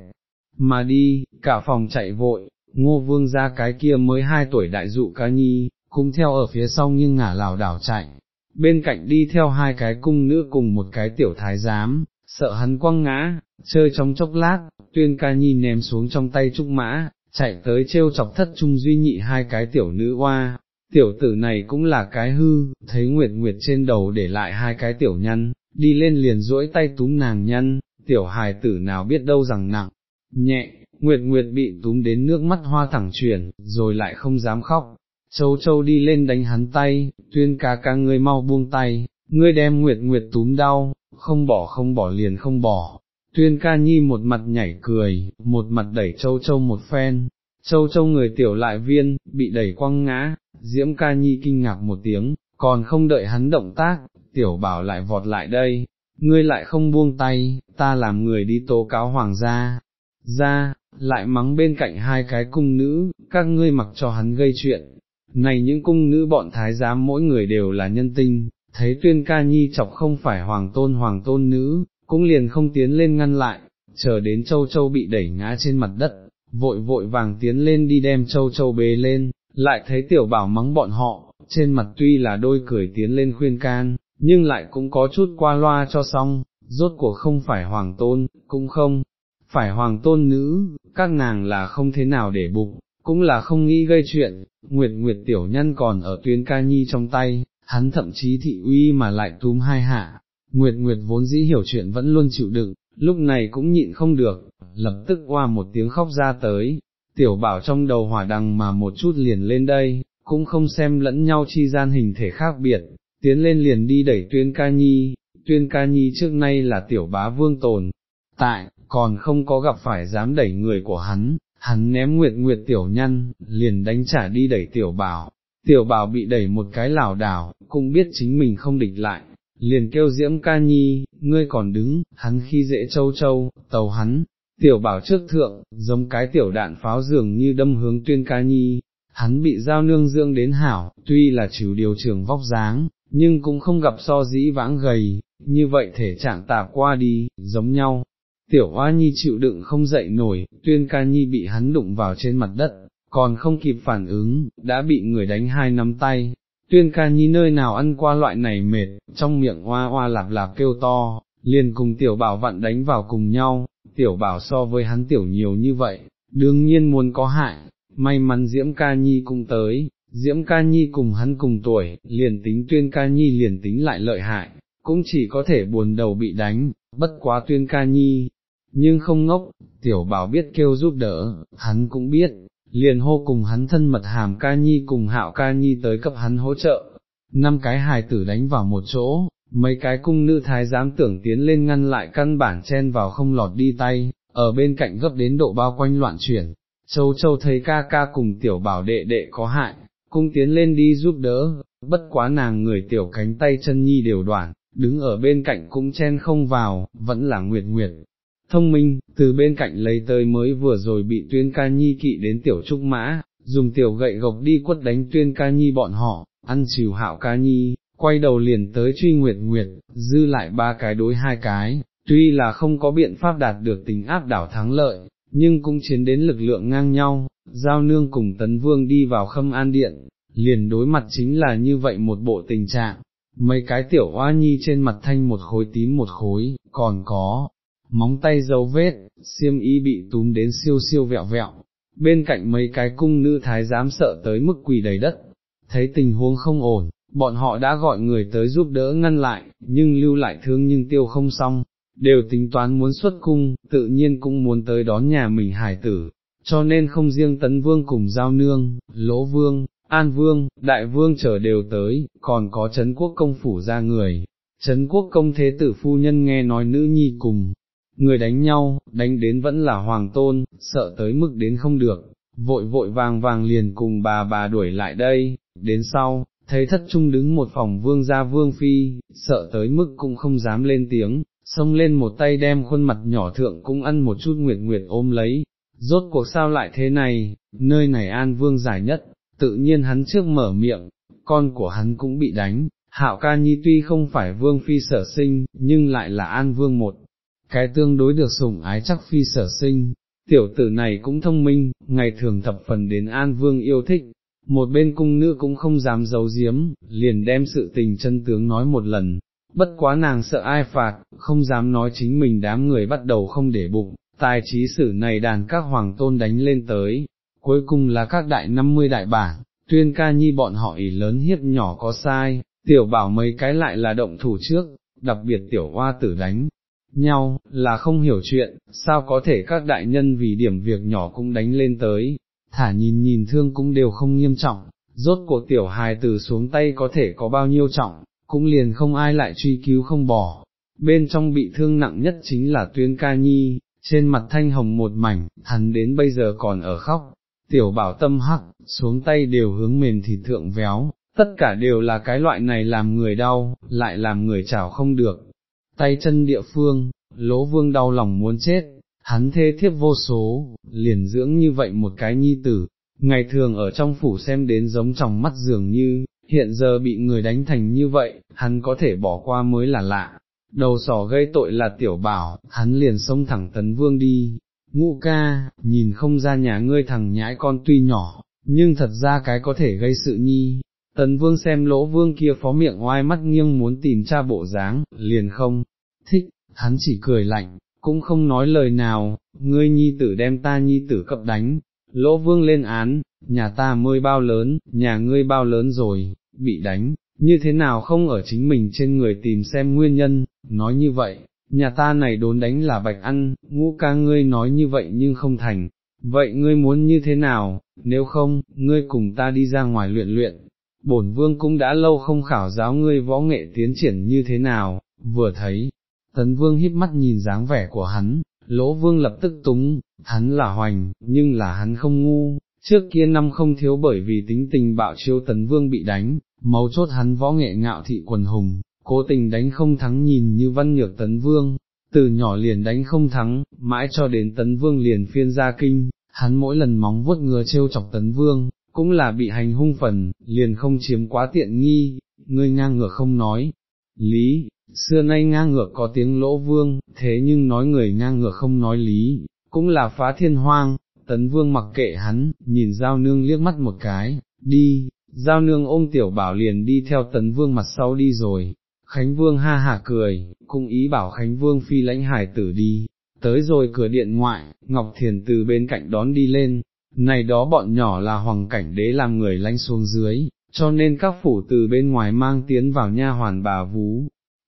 mà đi, cả phòng chạy vội, ngô vương ra cái kia mới hai tuổi đại dụ ca nhi, cũng theo ở phía sau nhưng ngả lảo đảo chạy, bên cạnh đi theo hai cái cung nữ cùng một cái tiểu thái giám, sợ hắn quăng ngã, chơi trong chốc lát, tuyên ca nhi ném xuống trong tay trúc mã, chạy tới trêu chọc thất trung duy nhị hai cái tiểu nữ hoa, tiểu tử này cũng là cái hư, thấy Nguyệt Nguyệt trên đầu để lại hai cái tiểu nhân, đi lên liền duỗi tay túm nàng nhân, tiểu hài tử nào biết đâu rằng nặng, nhẹ, Nguyệt Nguyệt bị túm đến nước mắt hoa thẳng chuyển, rồi lại không dám khóc, châu châu đi lên đánh hắn tay, tuyên ca ca ngươi mau buông tay, ngươi đem Nguyệt Nguyệt túm đau, không bỏ không bỏ liền không bỏ. Tuyên ca nhi một mặt nhảy cười, một mặt đẩy châu châu một phen, châu châu người tiểu lại viên, bị đẩy quăng ngã, diễm ca nhi kinh ngạc một tiếng, còn không đợi hắn động tác, tiểu bảo lại vọt lại đây, ngươi lại không buông tay, ta làm người đi tố cáo hoàng gia, ra, lại mắng bên cạnh hai cái cung nữ, các ngươi mặc cho hắn gây chuyện. Này những cung nữ bọn thái giám mỗi người đều là nhân tinh, thấy tuyên ca nhi chọc không phải hoàng tôn hoàng tôn nữ, cũng liền không tiến lên ngăn lại, chờ đến châu châu bị đẩy ngã trên mặt đất, vội vội vàng tiến lên đi đem châu châu bế lên, lại thấy tiểu bảo mắng bọn họ, trên mặt tuy là đôi cười tiến lên khuyên can, nhưng lại cũng có chút qua loa cho xong, rốt cuộc không phải hoàng tôn, cũng không, phải hoàng tôn nữ, các nàng là không thế nào để bụng, cũng là không nghĩ gây chuyện, Nguyệt Nguyệt tiểu nhân còn ở tuyến ca nhi trong tay, hắn thậm chí thị uy mà lại túm hai hạ, Nguyệt Nguyệt vốn dĩ hiểu chuyện vẫn luôn chịu đựng, lúc này cũng nhịn không được, lập tức qua một tiếng khóc ra tới, tiểu bảo trong đầu hỏa đằng mà một chút liền lên đây, cũng không xem lẫn nhau chi gian hình thể khác biệt, tiến lên liền đi đẩy tuyên ca nhi, tuyên ca nhi trước nay là tiểu bá vương tồn, tại, còn không có gặp phải dám đẩy người của hắn, hắn ném nguyệt nguyệt tiểu nhân, liền đánh trả đi đẩy tiểu bảo, tiểu bảo bị đẩy một cái lảo đảo, cũng biết chính mình không địch lại, liền kêu diễm ca nhi, ngươi còn đứng, hắn khi dễ châu châu, tàu hắn, tiểu bảo trước thượng, giống cái tiểu đạn pháo dường như đâm hướng tuyên ca nhi, hắn bị giao nương dương đến hảo, tuy là chịu điều trường vóc dáng, nhưng cũng không gặp so dĩ vãng gầy, như vậy thể trạng tạp qua đi, giống nhau. Tiểu Hoa Nhi chịu đựng không dậy nổi, tuyên ca Nhi bị hắn đụng vào trên mặt đất, còn không kịp phản ứng, đã bị người đánh hai nắm tay. Tuyên ca Nhi nơi nào ăn qua loại này mệt, trong miệng hoa hoa lạp lạp kêu to, liền cùng tiểu bảo vặn đánh vào cùng nhau, tiểu bảo so với hắn tiểu nhiều như vậy, đương nhiên muốn có hại, may mắn Diễm Ca Nhi cũng tới, Diễm Ca Nhi cùng hắn cùng tuổi, liền tính tuyên Ca Nhi liền tính lại lợi hại, cũng chỉ có thể buồn đầu bị đánh, bất quá tuyên Ca Nhi, nhưng không ngốc, tiểu bảo biết kêu giúp đỡ, hắn cũng biết, liền hô cùng hắn thân mật hàm Ca Nhi cùng hạo Ca Nhi tới cấp hắn hỗ trợ, năm cái hài tử đánh vào một chỗ, mấy cái cung nữ thái giám tưởng tiến lên ngăn lại căn bản chen vào không lọt đi tay, ở bên cạnh gấp đến độ bao quanh loạn chuyển, châu châu thấy ca ca cùng tiểu bảo đệ đệ có hại, cung tiến lên đi giúp đỡ, bất quá nàng người tiểu cánh tay chân nhi đều đoạn, đứng ở bên cạnh cũng chen không vào, vẫn là nguyệt nguyệt. Thông minh, từ bên cạnh lấy tới mới vừa rồi bị tuyên ca nhi kỵ đến tiểu trúc mã, dùng tiểu gậy gộc đi quất đánh tuyên ca nhi bọn họ, ăn chiều hạo ca nhi, quay đầu liền tới truy nguyệt nguyệt, dư lại ba cái đối hai cái, tuy là không có biện pháp đạt được tình áp đảo thắng lợi, nhưng cũng chiến đến lực lượng ngang nhau, giao nương cùng tấn vương đi vào khâm an điện, liền đối mặt chính là như vậy một bộ tình trạng, mấy cái tiểu oa nhi trên mặt thanh một khối tím một khối, còn có, móng tay dấu vết, xiêm y bị túm đến siêu siêu vẹo vẹo, bên cạnh mấy cái cung nữ thái giám sợ tới mức quỳ đầy đất, thấy tình huống không ổn, bọn họ đã gọi người tới giúp đỡ ngăn lại, nhưng lưu lại thương nhưng tiêu không xong, đều tính toán muốn xuất cung, tự nhiên cũng muốn tới đón nhà mình hải tử, cho nên không riêng tấn vương cùng giao nương, lỗ vương, an vương, đại vương trở đều tới, còn có Trấn quốc công phủ ra người, Trấn quốc công thế tử phu nhân nghe nói nữ nhi cùng, người đánh nhau, đánh đến vẫn là hoàng tôn, sợ tới mức đến không được, vội vội vàng vàng liền cùng bà bà đuổi lại đây, đến sau, thấy thất trung đứng một phòng vương gia vương phi, sợ tới mức cũng không dám lên tiếng, xông lên một tay đem khuôn mặt nhỏ thượng cũng ăn một chút nguyệt nguyệt ôm lấy, rốt cuộc sao lại thế này, nơi này an vương giải nhất, tự nhiên hắn trước mở miệng, con của hắn cũng bị đánh, hạo ca nhi tuy không phải vương phi sở sinh, nhưng lại là an vương một, cái tương đối được sủng ái chắc phi sở sinh, tiểu tử này cũng thông minh, ngày thường thập phần đến an vương yêu thích, một bên cung nữ cũng không dám giấu giếm, liền đem sự tình chân tướng nói một lần, bất quá nàng sợ ai phạt, không dám nói chính mình đám người bắt đầu không để bụng, tài trí sử này đàn các hoàng tôn đánh lên tới, cuối cùng là các đại năm mươi đại bản, tuyên ca nhi bọn họ ỉ lớn hiếp nhỏ có sai, tiểu bảo mấy cái lại là động thủ trước, đặc biệt tiểu hoa tử đánh nhau, là không hiểu chuyện, sao có thể các đại nhân vì điểm việc nhỏ cũng đánh lên tới, thả nhìn nhìn thương cũng đều không nghiêm trọng, rốt cuộc tiểu hài từ xuống tay có thể có bao nhiêu trọng, cũng liền không ai lại truy cứu không bỏ. Bên trong bị thương nặng nhất chính là tuyên ca nhi, trên mặt thanh hồng một mảnh, hắn đến bây giờ còn ở khóc, tiểu bảo tâm hắc, xuống tay đều hướng mềm thịt thượng véo, tất cả đều là cái loại này làm người đau, lại làm người chảo không được tay chân địa phương, lỗ vương đau lòng muốn chết, hắn thê thiếp vô số, liền dưỡng như vậy một cái nhi tử, ngày thường ở trong phủ xem đến giống trong mắt dường như, hiện giờ bị người đánh thành như vậy, hắn có thể bỏ qua mới là lạ. Đầu sỏ gây tội là tiểu bảo, hắn liền xông thẳng tấn vương đi, ngũ ca, nhìn không ra nhà ngươi thằng nhãi con tuy nhỏ, nhưng thật ra cái có thể gây sự nhi. Tần vương xem lỗ vương kia phó miệng oai mắt nghiêng muốn tìm cha bộ dáng, liền không, thích, hắn chỉ cười lạnh, cũng không nói lời nào, ngươi nhi tử đem ta nhi tử cập đánh, lỗ vương lên án, nhà ta mới bao lớn, nhà ngươi bao lớn rồi, bị đánh, như thế nào không ở chính mình trên người tìm xem nguyên nhân, nói như vậy, nhà ta này đốn đánh là bạch ăn, ngũ ca ngươi nói như vậy nhưng không thành, vậy ngươi muốn như thế nào, nếu không, ngươi cùng ta đi ra ngoài luyện luyện, bổn vương cũng đã lâu không khảo giáo ngươi võ nghệ tiến triển như thế nào, vừa thấy, tấn vương híp mắt nhìn dáng vẻ của hắn, lỗ vương lập tức túng, hắn là hoành, nhưng là hắn không ngu, trước kia năm không thiếu bởi vì tính tình bạo chiêu tấn vương bị đánh, mấu chốt hắn võ nghệ ngạo thị quần hùng, cố tình đánh không thắng nhìn như văn nhược tấn vương, từ nhỏ liền đánh không thắng, mãi cho đến tấn vương liền phiên ra kinh, hắn mỗi lần móng vuốt ngừa trêu chọc tấn vương, cũng là bị hành hung phần, liền không chiếm quá tiện nghi, ngươi ngang ngược không nói. Lý, xưa nay ngang ngược có tiếng lỗ vương, thế nhưng nói người ngang ngược không nói lý, cũng là phá thiên hoang, tấn vương mặc kệ hắn, nhìn giao nương liếc mắt một cái, đi, giao nương ôm tiểu bảo liền đi theo tấn vương mặt sau đi rồi, Khánh Vương ha hả cười, cung ý bảo Khánh Vương phi lãnh hải tử đi, tới rồi cửa điện ngoại, Ngọc Thiền từ bên cạnh đón đi lên, này đó bọn nhỏ là hoàng cảnh đế làm người lánh xuống dưới, cho nên các phủ từ bên ngoài mang tiến vào nha hoàn bà vú,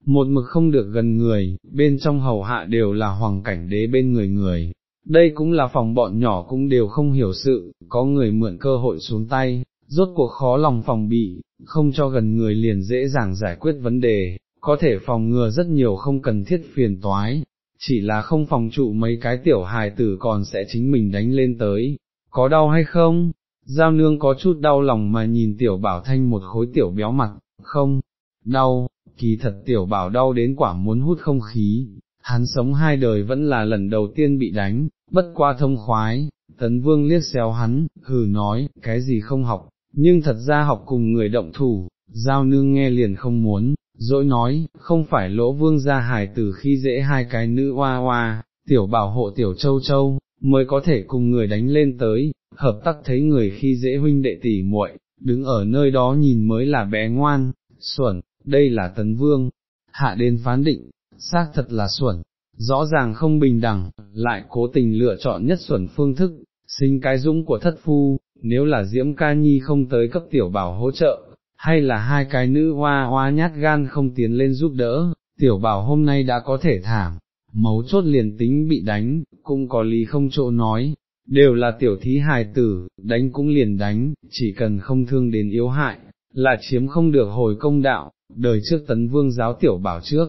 một mực không được gần người, bên trong hầu hạ đều là hoàng cảnh đế bên người người. Đây cũng là phòng bọn nhỏ cũng đều không hiểu sự, có người mượn cơ hội xuống tay, rốt cuộc khó lòng phòng bị, không cho gần người liền dễ dàng giải quyết vấn đề, có thể phòng ngừa rất nhiều không cần thiết phiền toái, chỉ là không phòng trụ mấy cái tiểu hài tử còn sẽ chính mình đánh lên tới, có đau hay không? Giao nương có chút đau lòng mà nhìn tiểu bảo thanh một khối tiểu béo mặt, không, đau, kỳ thật tiểu bảo đau đến quả muốn hút không khí, hắn sống hai đời vẫn là lần đầu tiên bị đánh, bất qua thông khoái, tấn vương liếc xéo hắn, hừ nói, cái gì không học, nhưng thật ra học cùng người động thủ, giao nương nghe liền không muốn, dỗi nói, không phải lỗ vương ra hài từ khi dễ hai cái nữ hoa hoa, tiểu bảo hộ tiểu châu châu, mới có thể cùng người đánh lên tới, hợp tác thấy người khi dễ huynh đệ tỷ muội, đứng ở nơi đó nhìn mới là bé ngoan, xuẩn, đây là tấn vương, hạ đến phán định, xác thật là xuẩn, rõ ràng không bình đẳng, lại cố tình lựa chọn nhất xuẩn phương thức, sinh cái dũng của thất phu, nếu là Diễm Ca Nhi không tới cấp tiểu bảo hỗ trợ, hay là hai cái nữ hoa hoa nhát gan không tiến lên giúp đỡ, tiểu bảo hôm nay đã có thể thảm, mấu chốt liền tính bị đánh, cũng có lý không chỗ nói, đều là tiểu thí hài tử, đánh cũng liền đánh, chỉ cần không thương đến yếu hại, là chiếm không được hồi công đạo, đời trước tấn vương giáo tiểu bảo trước.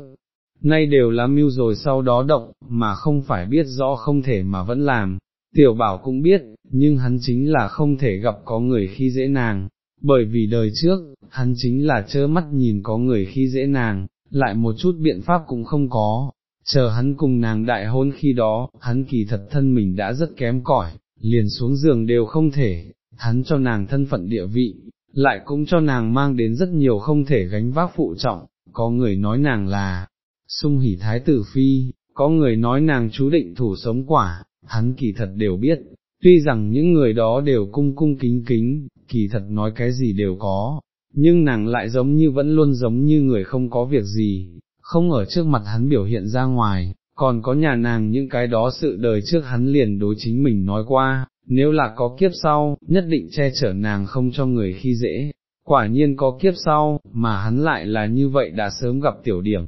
Nay đều là mưu rồi sau đó động, mà không phải biết rõ không thể mà vẫn làm, tiểu bảo cũng biết, nhưng hắn chính là không thể gặp có người khi dễ nàng, bởi vì đời trước, hắn chính là trơ mắt nhìn có người khi dễ nàng, lại một chút biện pháp cũng không có, chờ hắn cùng nàng đại hôn khi đó, hắn kỳ thật thân mình đã rất kém cỏi, liền xuống giường đều không thể, hắn cho nàng thân phận địa vị, lại cũng cho nàng mang đến rất nhiều không thể gánh vác phụ trọng, có người nói nàng là sung hỉ thái tử phi, có người nói nàng chú định thủ sống quả, hắn kỳ thật đều biết, tuy rằng những người đó đều cung cung kính kính, kỳ thật nói cái gì đều có, nhưng nàng lại giống như vẫn luôn giống như người không có việc gì, không ở trước mặt hắn biểu hiện ra ngoài, còn có nhà nàng những cái đó sự đời trước hắn liền đối chính mình nói qua, nếu là có kiếp sau, nhất định che chở nàng không cho người khi dễ, quả nhiên có kiếp sau, mà hắn lại là như vậy đã sớm gặp tiểu điểm,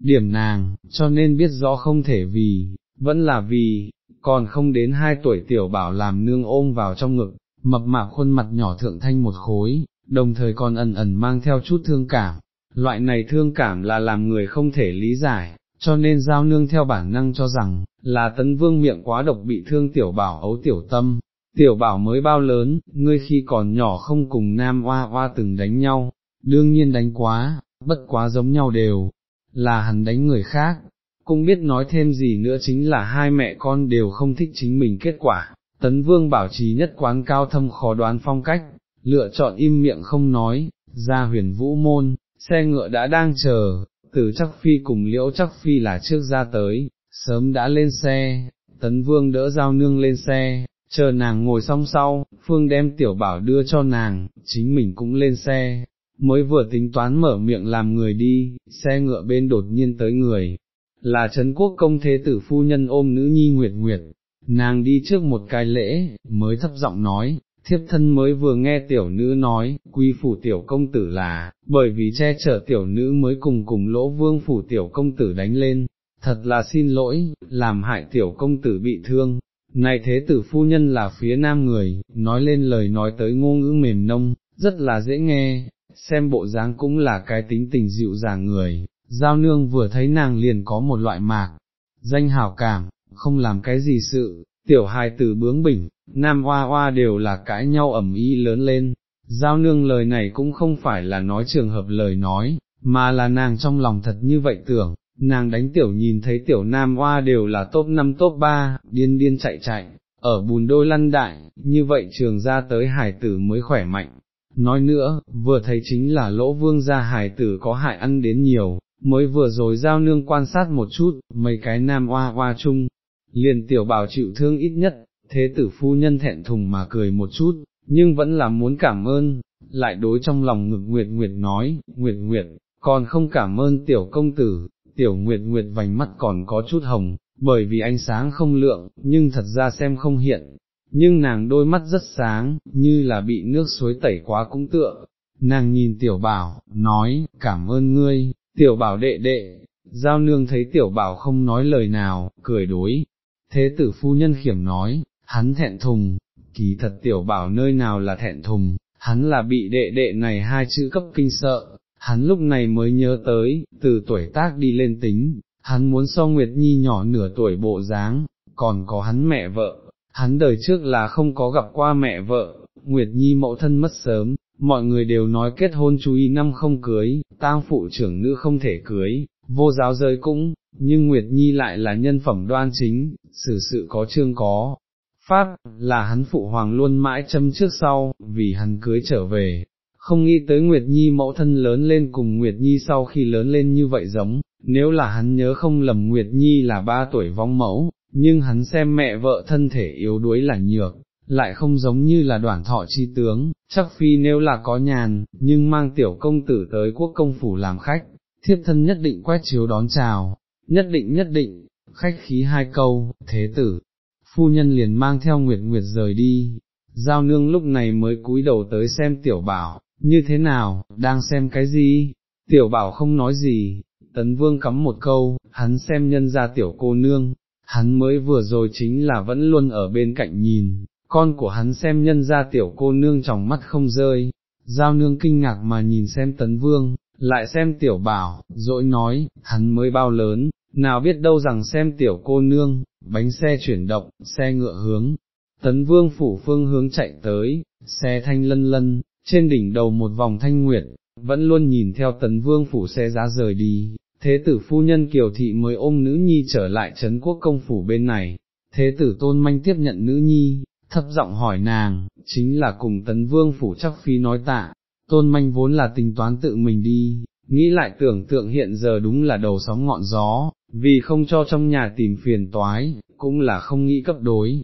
điểm nàng, cho nên biết rõ không thể vì, vẫn là vì, còn không đến hai tuổi tiểu bảo làm nương ôm vào trong ngực, mập mạp khuôn mặt nhỏ thượng thanh một khối, đồng thời còn ẩn ẩn mang theo chút thương cảm, loại này thương cảm là làm người không thể lý giải, cho nên giao nương theo bản năng cho rằng, là tấn vương miệng quá độc bị thương tiểu bảo ấu tiểu tâm, tiểu bảo mới bao lớn, ngươi khi còn nhỏ không cùng nam hoa hoa từng đánh nhau, đương nhiên đánh quá, bất quá giống nhau đều, là hắn đánh người khác, cũng biết nói thêm gì nữa chính là hai mẹ con đều không thích chính mình kết quả, tấn vương bảo trì nhất quán cao thâm khó đoán phong cách, lựa chọn im miệng không nói, ra huyền vũ môn, xe ngựa đã đang chờ, từ chắc phi cùng liễu chắc phi là trước ra tới, sớm đã lên xe, tấn vương đỡ giao nương lên xe, chờ nàng ngồi xong sau, phương đem tiểu bảo đưa cho nàng, chính mình cũng lên xe, mới vừa tính toán mở miệng làm người đi, xe ngựa bên đột nhiên tới người, là Trấn Quốc công thế tử phu nhân ôm nữ nhi Nguyệt Nguyệt, nàng đi trước một cái lễ, mới thấp giọng nói, thiếp thân mới vừa nghe tiểu nữ nói, quy phủ tiểu công tử là, bởi vì che chở tiểu nữ mới cùng cùng lỗ vương phủ tiểu công tử đánh lên, thật là xin lỗi, làm hại tiểu công tử bị thương. Này thế tử phu nhân là phía nam người, nói lên lời nói tới ngôn ngữ mềm nông, rất là dễ nghe, xem bộ dáng cũng là cái tính tình dịu dàng người, giao nương vừa thấy nàng liền có một loại mạc, danh hảo cảm, không làm cái gì sự, tiểu hài tử bướng bỉnh, nam hoa hoa đều là cãi nhau ẩm ý lớn lên, giao nương lời này cũng không phải là nói trường hợp lời nói, mà là nàng trong lòng thật như vậy tưởng, nàng đánh tiểu nhìn thấy tiểu nam hoa đều là top 5 top 3, điên điên chạy chạy, ở bùn đôi lăn đại, như vậy trường ra tới hải tử mới khỏe mạnh. Nói nữa, vừa thấy chính là lỗ vương gia hải tử có hại ăn đến nhiều, mới vừa rồi giao nương quan sát một chút, mấy cái nam hoa hoa chung, liền tiểu bảo chịu thương ít nhất, thế tử phu nhân thẹn thùng mà cười một chút, nhưng vẫn là muốn cảm ơn, lại đối trong lòng ngực Nguyệt Nguyệt nói, Nguyệt Nguyệt, còn không cảm ơn tiểu công tử, tiểu Nguyệt Nguyệt vành mắt còn có chút hồng, bởi vì ánh sáng không lượng, nhưng thật ra xem không hiện, nhưng nàng đôi mắt rất sáng, như là bị nước suối tẩy quá cũng tựa. Nàng nhìn tiểu bảo, nói, cảm ơn ngươi, tiểu bảo đệ đệ, giao nương thấy tiểu bảo không nói lời nào, cười đối. Thế tử phu nhân khiểm nói, hắn thẹn thùng, kỳ thật tiểu bảo nơi nào là thẹn thùng, hắn là bị đệ đệ này hai chữ cấp kinh sợ, hắn lúc này mới nhớ tới, từ tuổi tác đi lên tính, hắn muốn so Nguyệt Nhi nhỏ nửa tuổi bộ dáng, còn có hắn mẹ vợ, hắn đời trước là không có gặp qua mẹ vợ, Nguyệt Nhi mẫu thân mất sớm, mọi người đều nói kết hôn chú ý năm không cưới, tang phụ trưởng nữ không thể cưới, vô giáo giới cũng, nhưng Nguyệt Nhi lại là nhân phẩm đoan chính, xử sự có chương có. Pháp, là hắn phụ hoàng luôn mãi châm trước sau, vì hắn cưới trở về, không nghĩ tới Nguyệt Nhi mẫu thân lớn lên cùng Nguyệt Nhi sau khi lớn lên như vậy giống, nếu là hắn nhớ không lầm Nguyệt Nhi là ba tuổi vong mẫu, nhưng hắn xem mẹ vợ thân thể yếu đuối là nhược, lại không giống như là đoàn thọ chi tướng, chắc phi nếu là có nhàn, nhưng mang tiểu công tử tới quốc công phủ làm khách, thiếp thân nhất định quét chiếu đón chào, nhất định nhất định, khách khí hai câu, thế tử, phu nhân liền mang theo Nguyệt Nguyệt rời đi, giao nương lúc này mới cúi đầu tới xem tiểu bảo, như thế nào, đang xem cái gì, tiểu bảo không nói gì, tấn vương cắm một câu, hắn xem nhân ra tiểu cô nương, hắn mới vừa rồi chính là vẫn luôn ở bên cạnh nhìn, con của hắn xem nhân ra tiểu cô nương trong mắt không rơi, giao nương kinh ngạc mà nhìn xem tấn vương, lại xem tiểu bảo, dỗi nói, hắn mới bao lớn, nào biết đâu rằng xem tiểu cô nương, bánh xe chuyển động, xe ngựa hướng, tấn vương phủ phương hướng chạy tới, xe thanh lân lân, trên đỉnh đầu một vòng thanh nguyệt, vẫn luôn nhìn theo tấn vương phủ xe giá rời đi, thế tử phu nhân kiều thị mới ôm nữ nhi trở lại Trấn quốc công phủ bên này, thế tử tôn manh tiếp nhận nữ nhi, thấp giọng hỏi nàng, chính là cùng tấn vương phủ chắc phi nói tạ, tôn manh vốn là tính toán tự mình đi, nghĩ lại tưởng tượng hiện giờ đúng là đầu sóng ngọn gió, vì không cho trong nhà tìm phiền toái, cũng là không nghĩ cấp đối,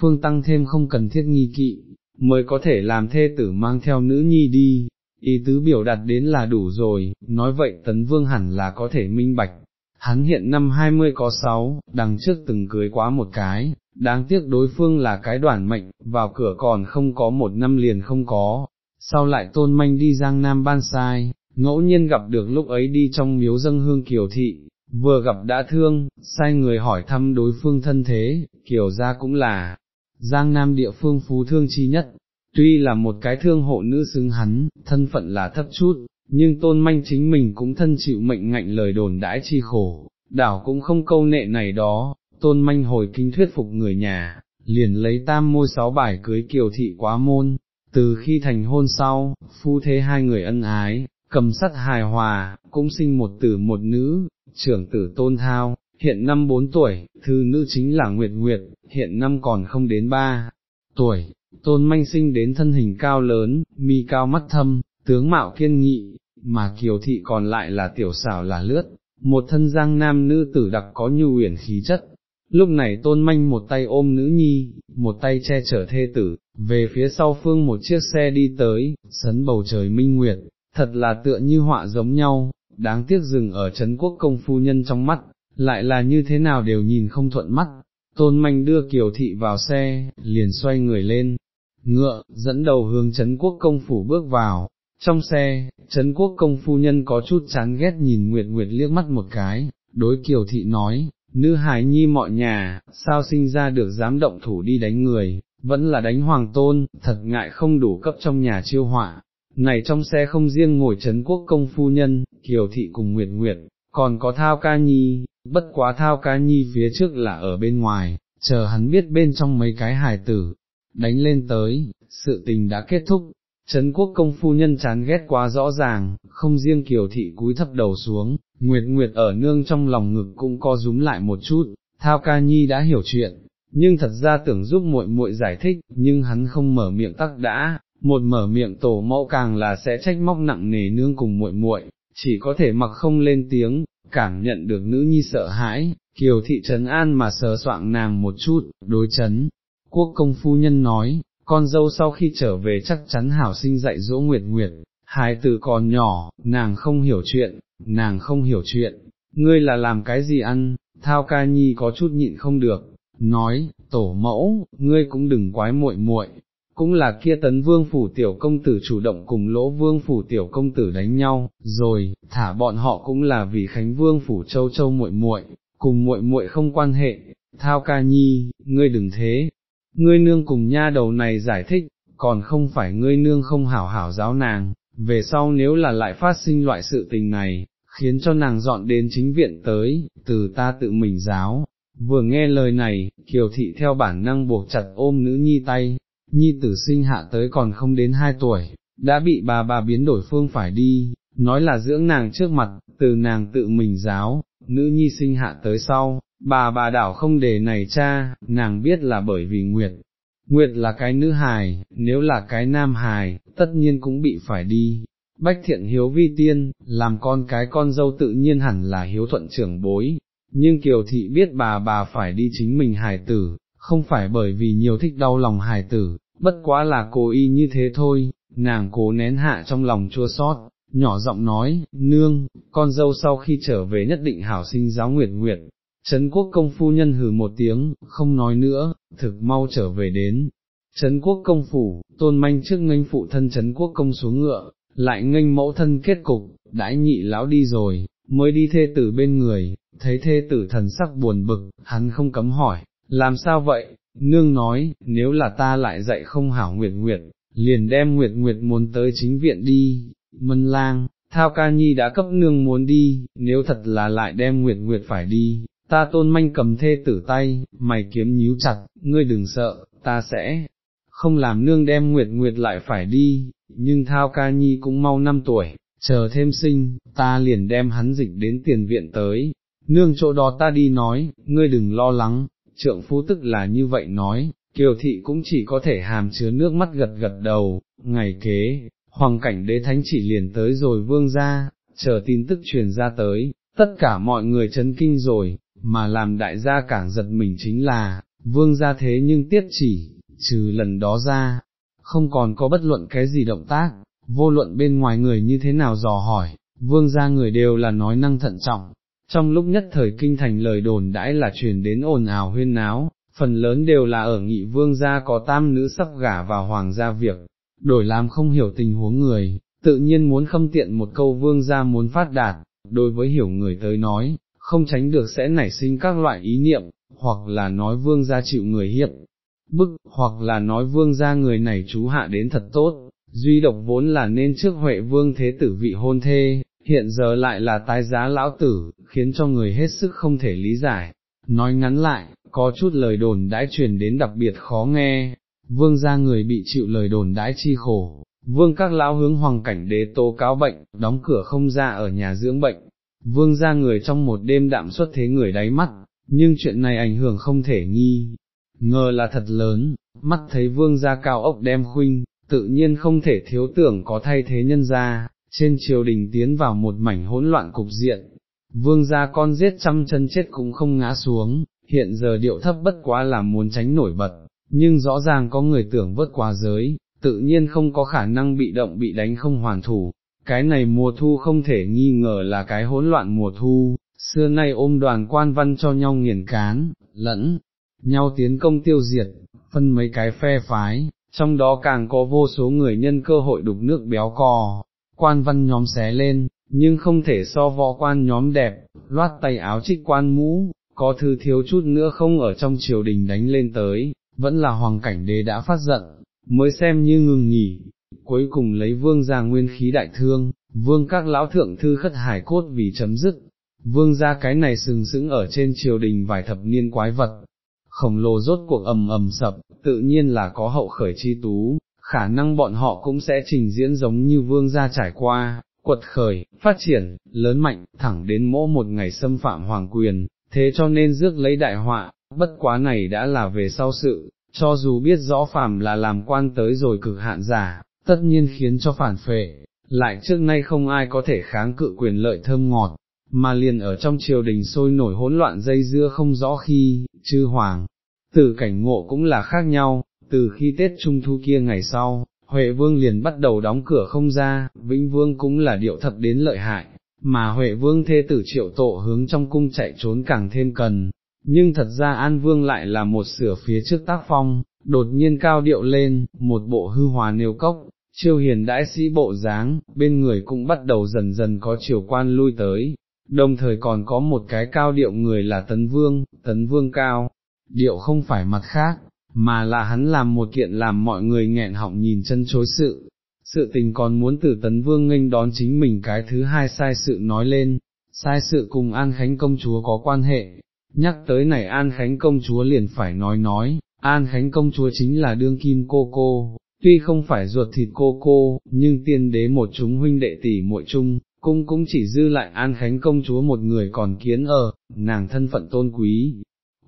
phương tăng thêm không cần thiết nghi kỵ, mới có thể làm thê tử mang theo nữ nhi đi, ý tứ biểu đạt đến là đủ rồi, nói vậy tấn vương hẳn là có thể minh bạch. Hắn hiện năm 20 có 6, đằng trước từng cưới quá một cái, đáng tiếc đối phương là cái đoàn mệnh, vào cửa còn không có một năm liền không có, sau lại tôn manh đi giang nam ban sai, ngẫu nhiên gặp được lúc ấy đi trong miếu dâng hương kiều thị, vừa gặp đã thương, sai người hỏi thăm đối phương thân thế, kiều gia cũng là, giang nam địa phương phú thương chi nhất, tuy là một cái thương hộ nữ xứng hắn, thân phận là thấp chút, nhưng tôn manh chính mình cũng thân chịu mệnh ngạnh lời đồn đãi chi khổ, đảo cũng không câu nệ này đó, tôn manh hồi kinh thuyết phục người nhà, liền lấy tam môi sáu bài cưới kiều thị quá môn, từ khi thành hôn sau, phu thế hai người ân ái, cầm sắt hài hòa, cũng sinh một tử một nữ, trưởng tử tôn thao, hiện năm bốn tuổi, thư nữ chính là Nguyệt Nguyệt, hiện năm còn không đến ba tuổi, tôn manh sinh đến thân hình cao lớn, mi cao mắt thâm, tướng mạo kiên nghị, mà kiều thị còn lại là tiểu xảo là lướt, một thân giang nam nữ tử đặc có nhu uyển khí chất. Lúc này tôn manh một tay ôm nữ nhi, một tay che chở thê tử, về phía sau phương một chiếc xe đi tới, sấn bầu trời minh nguyệt, thật là tựa như họa giống nhau, đáng tiếc dừng ở Trấn quốc công phu nhân trong mắt, lại là như thế nào đều nhìn không thuận mắt. Tôn manh đưa kiều thị vào xe, liền xoay người lên, ngựa, dẫn đầu hướng Trấn quốc công phủ bước vào, trong xe, Trấn quốc công phu nhân có chút chán ghét nhìn Nguyệt Nguyệt liếc mắt một cái, đối kiều thị nói, nữ hài nhi mọi nhà, sao sinh ra được dám động thủ đi đánh người, vẫn là đánh hoàng tôn, thật ngại không đủ cấp trong nhà chiêu họa. Này trong xe không riêng ngồi Trấn quốc công phu nhân, kiều thị cùng Nguyệt Nguyệt, còn có thao ca nhi, bất quá thao ca nhi phía trước là ở bên ngoài, chờ hắn biết bên trong mấy cái hài tử, đánh lên tới, sự tình đã kết thúc, Trấn quốc công phu nhân chán ghét quá rõ ràng, không riêng kiều thị cúi thấp đầu xuống, Nguyệt Nguyệt ở nương trong lòng ngực cũng co rúm lại một chút, Thao ca nhi đã hiểu chuyện, nhưng thật ra tưởng giúp muội muội giải thích, nhưng hắn không mở miệng tắc đã, một mở miệng tổ mẫu càng là sẽ trách móc nặng nề nương cùng muội muội, chỉ có thể mặc không lên tiếng, cảm nhận được nữ nhi sợ hãi, kiều thị trấn an mà sờ soạng nàng một chút, đối chấn. Quốc công phu nhân nói, con dâu sau khi trở về chắc chắn hảo sinh dạy dỗ Nguyệt Nguyệt, hài tử còn nhỏ, nàng không hiểu chuyện, nàng không hiểu chuyện, ngươi là làm cái gì ăn, thao ca nhi có chút nhịn không được, nói, tổ mẫu, ngươi cũng đừng quái muội muội, cũng là kia tấn vương phủ tiểu công tử chủ động cùng lỗ vương phủ tiểu công tử đánh nhau, rồi, thả bọn họ cũng là vì khánh vương phủ châu châu muội muội, cùng muội muội không quan hệ, thao ca nhi, ngươi đừng thế, ngươi nương cùng nha đầu này giải thích, còn không phải ngươi nương không hảo hảo giáo nàng, về sau nếu là lại phát sinh loại sự tình này, khiến cho nàng dọn đến chính viện tới, từ ta tự mình giáo. Vừa nghe lời này, Kiều Thị theo bản năng buộc chặt ôm nữ nhi tay, nhi tử sinh hạ tới còn không đến hai tuổi, đã bị bà bà biến đổi phương phải đi, nói là dưỡng nàng trước mặt, từ nàng tự mình giáo, nữ nhi sinh hạ tới sau, bà bà đảo không để này cha, nàng biết là bởi vì Nguyệt. Nguyệt là cái nữ hài, nếu là cái nam hài, tất nhiên cũng bị phải đi. Bách thiện hiếu vi tiên, làm con cái con dâu tự nhiên hẳn là hiếu thuận trưởng bối, nhưng Kiều Thị biết bà bà phải đi chính mình hài tử, không phải bởi vì nhiều thích đau lòng hài tử, bất quá là cố ý như thế thôi, nàng cố nén hạ trong lòng chua sót, nhỏ giọng nói, nương, con dâu sau khi trở về nhất định hảo sinh giáo nguyệt nguyệt, Trấn quốc công phu nhân hừ một tiếng, không nói nữa, thực mau trở về đến. Trấn quốc công phủ, tôn manh trước nghênh phụ thân Trấn quốc công xuống ngựa, lại nghênh mẫu thân kết cục, đãi nhị lão đi rồi, mới đi thê tử bên người, thấy thê tử thần sắc buồn bực, hắn không cấm hỏi, làm sao vậy, nương nói, nếu là ta lại dạy không hảo nguyệt nguyệt, liền đem nguyệt nguyệt muốn tới chính viện đi, mân lang, thao ca nhi đã cấp nương muốn đi, nếu thật là lại đem nguyệt nguyệt phải đi, ta tôn manh cầm thê tử tay, mày kiếm nhíu chặt, ngươi đừng sợ, ta sẽ không làm nương đem nguyệt nguyệt lại phải đi, nhưng thao ca nhi cũng mau năm tuổi, chờ thêm sinh, ta liền đem hắn dịch đến tiền viện tới, nương chỗ đó ta đi nói, ngươi đừng lo lắng, trượng phu tức là như vậy nói, kiều thị cũng chỉ có thể hàm chứa nước mắt gật gật đầu, ngày kế, hoàng cảnh đế thánh chỉ liền tới rồi vương ra, chờ tin tức truyền ra tới, tất cả mọi người chấn kinh rồi, mà làm đại gia cảng giật mình chính là, vương gia thế nhưng tiết chỉ, trừ lần đó ra, không còn có bất luận cái gì động tác, vô luận bên ngoài người như thế nào dò hỏi, vương gia người đều là nói năng thận trọng. Trong lúc nhất thời kinh thành lời đồn đãi là truyền đến ồn ào huyên náo, phần lớn đều là ở nghị vương gia có tam nữ sắp gả vào hoàng gia việc, đổi làm không hiểu tình huống người, tự nhiên muốn khâm tiện một câu vương gia muốn phát đạt, đối với hiểu người tới nói, không tránh được sẽ nảy sinh các loại ý niệm, hoặc là nói vương gia chịu người hiệp, bức, hoặc là nói vương gia người này chú hạ đến thật tốt, duy độc vốn là nên trước huệ vương thế tử vị hôn thê, hiện giờ lại là tái giá lão tử, khiến cho người hết sức không thể lý giải. Nói ngắn lại, có chút lời đồn đãi truyền đến đặc biệt khó nghe, vương gia người bị chịu lời đồn đãi chi khổ, vương các lão hướng hoàng cảnh đế tố cáo bệnh, đóng cửa không ra ở nhà dưỡng bệnh, vương gia người trong một đêm đạm xuất thế người đáy mắt, nhưng chuyện này ảnh hưởng không thể nghi, ngờ là thật lớn, mắt thấy vương gia cao ốc đem khuynh, tự nhiên không thể thiếu tưởng có thay thế nhân gia, trên triều đình tiến vào một mảnh hỗn loạn cục diện, vương gia con giết trăm chân chết cũng không ngã xuống, hiện giờ điệu thấp bất quá là muốn tránh nổi bật, nhưng rõ ràng có người tưởng vớt qua giới, tự nhiên không có khả năng bị động bị đánh không hoàn thủ, cái này mùa thu không thể nghi ngờ là cái hỗn loạn mùa thu, xưa nay ôm đoàn quan văn cho nhau nghiền cán, lẫn, nhau tiến công tiêu diệt, phân mấy cái phe phái, trong đó càng có vô số người nhân cơ hội đục nước béo cò, quan văn nhóm xé lên, nhưng không thể so võ quan nhóm đẹp, loát tay áo trích quan mũ, có thứ thiếu chút nữa không ở trong triều đình đánh lên tới, vẫn là hoàng cảnh đế đã phát giận, mới xem như ngừng nghỉ, cuối cùng lấy vương ra nguyên khí đại thương, vương các lão thượng thư khất hải cốt vì chấm dứt, vương ra cái này sừng sững ở trên triều đình vài thập niên quái vật, khổng lồ rốt cuộc ầm ầm sập, tự nhiên là có hậu khởi chi tú, khả năng bọn họ cũng sẽ trình diễn giống như vương gia trải qua, quật khởi, phát triển, lớn mạnh, thẳng đến mỗi một ngày xâm phạm hoàng quyền, thế cho nên rước lấy đại họa, bất quá này đã là về sau sự, cho dù biết rõ phàm là làm quan tới rồi cực hạn giả, tất nhiên khiến cho phản phệ, lại trước nay không ai có thể kháng cự quyền lợi thơm ngọt, mà liền ở trong triều đình sôi nổi hỗn loạn dây dưa không rõ khi, chư hoàng, tử cảnh ngộ cũng là khác nhau, từ khi Tết Trung Thu kia ngày sau, Huệ Vương liền bắt đầu đóng cửa không ra, Vĩnh Vương cũng là điệu thật đến lợi hại, mà Huệ Vương thê tử triệu tổ hướng trong cung chạy trốn càng thêm cần, nhưng thật ra An Vương lại là một sửa phía trước tác phong, đột nhiên cao điệu lên, một bộ hư hòa nêu cốc, chiêu hiền đãi sĩ bộ dáng, bên người cũng bắt đầu dần dần có triều quan lui tới, đồng thời còn có một cái cao điệu người là Tấn Vương, Tấn Vương cao, điệu không phải mặt khác, mà là hắn làm một kiện làm mọi người nghẹn họng nhìn chân chối sự. Sự tình còn muốn từ Tấn Vương nghênh đón chính mình cái thứ hai sai sự nói lên, sai sự cùng An Khánh công chúa có quan hệ, nhắc tới này An Khánh công chúa liền phải nói nói, An Khánh công chúa chính là đương kim cô cô, tuy không phải ruột thịt cô cô, nhưng tiên đế một chúng huynh đệ tỷ muội chung, cung cũng chỉ dư lại An Khánh công chúa một người còn kiến ở, nàng thân phận tôn quý,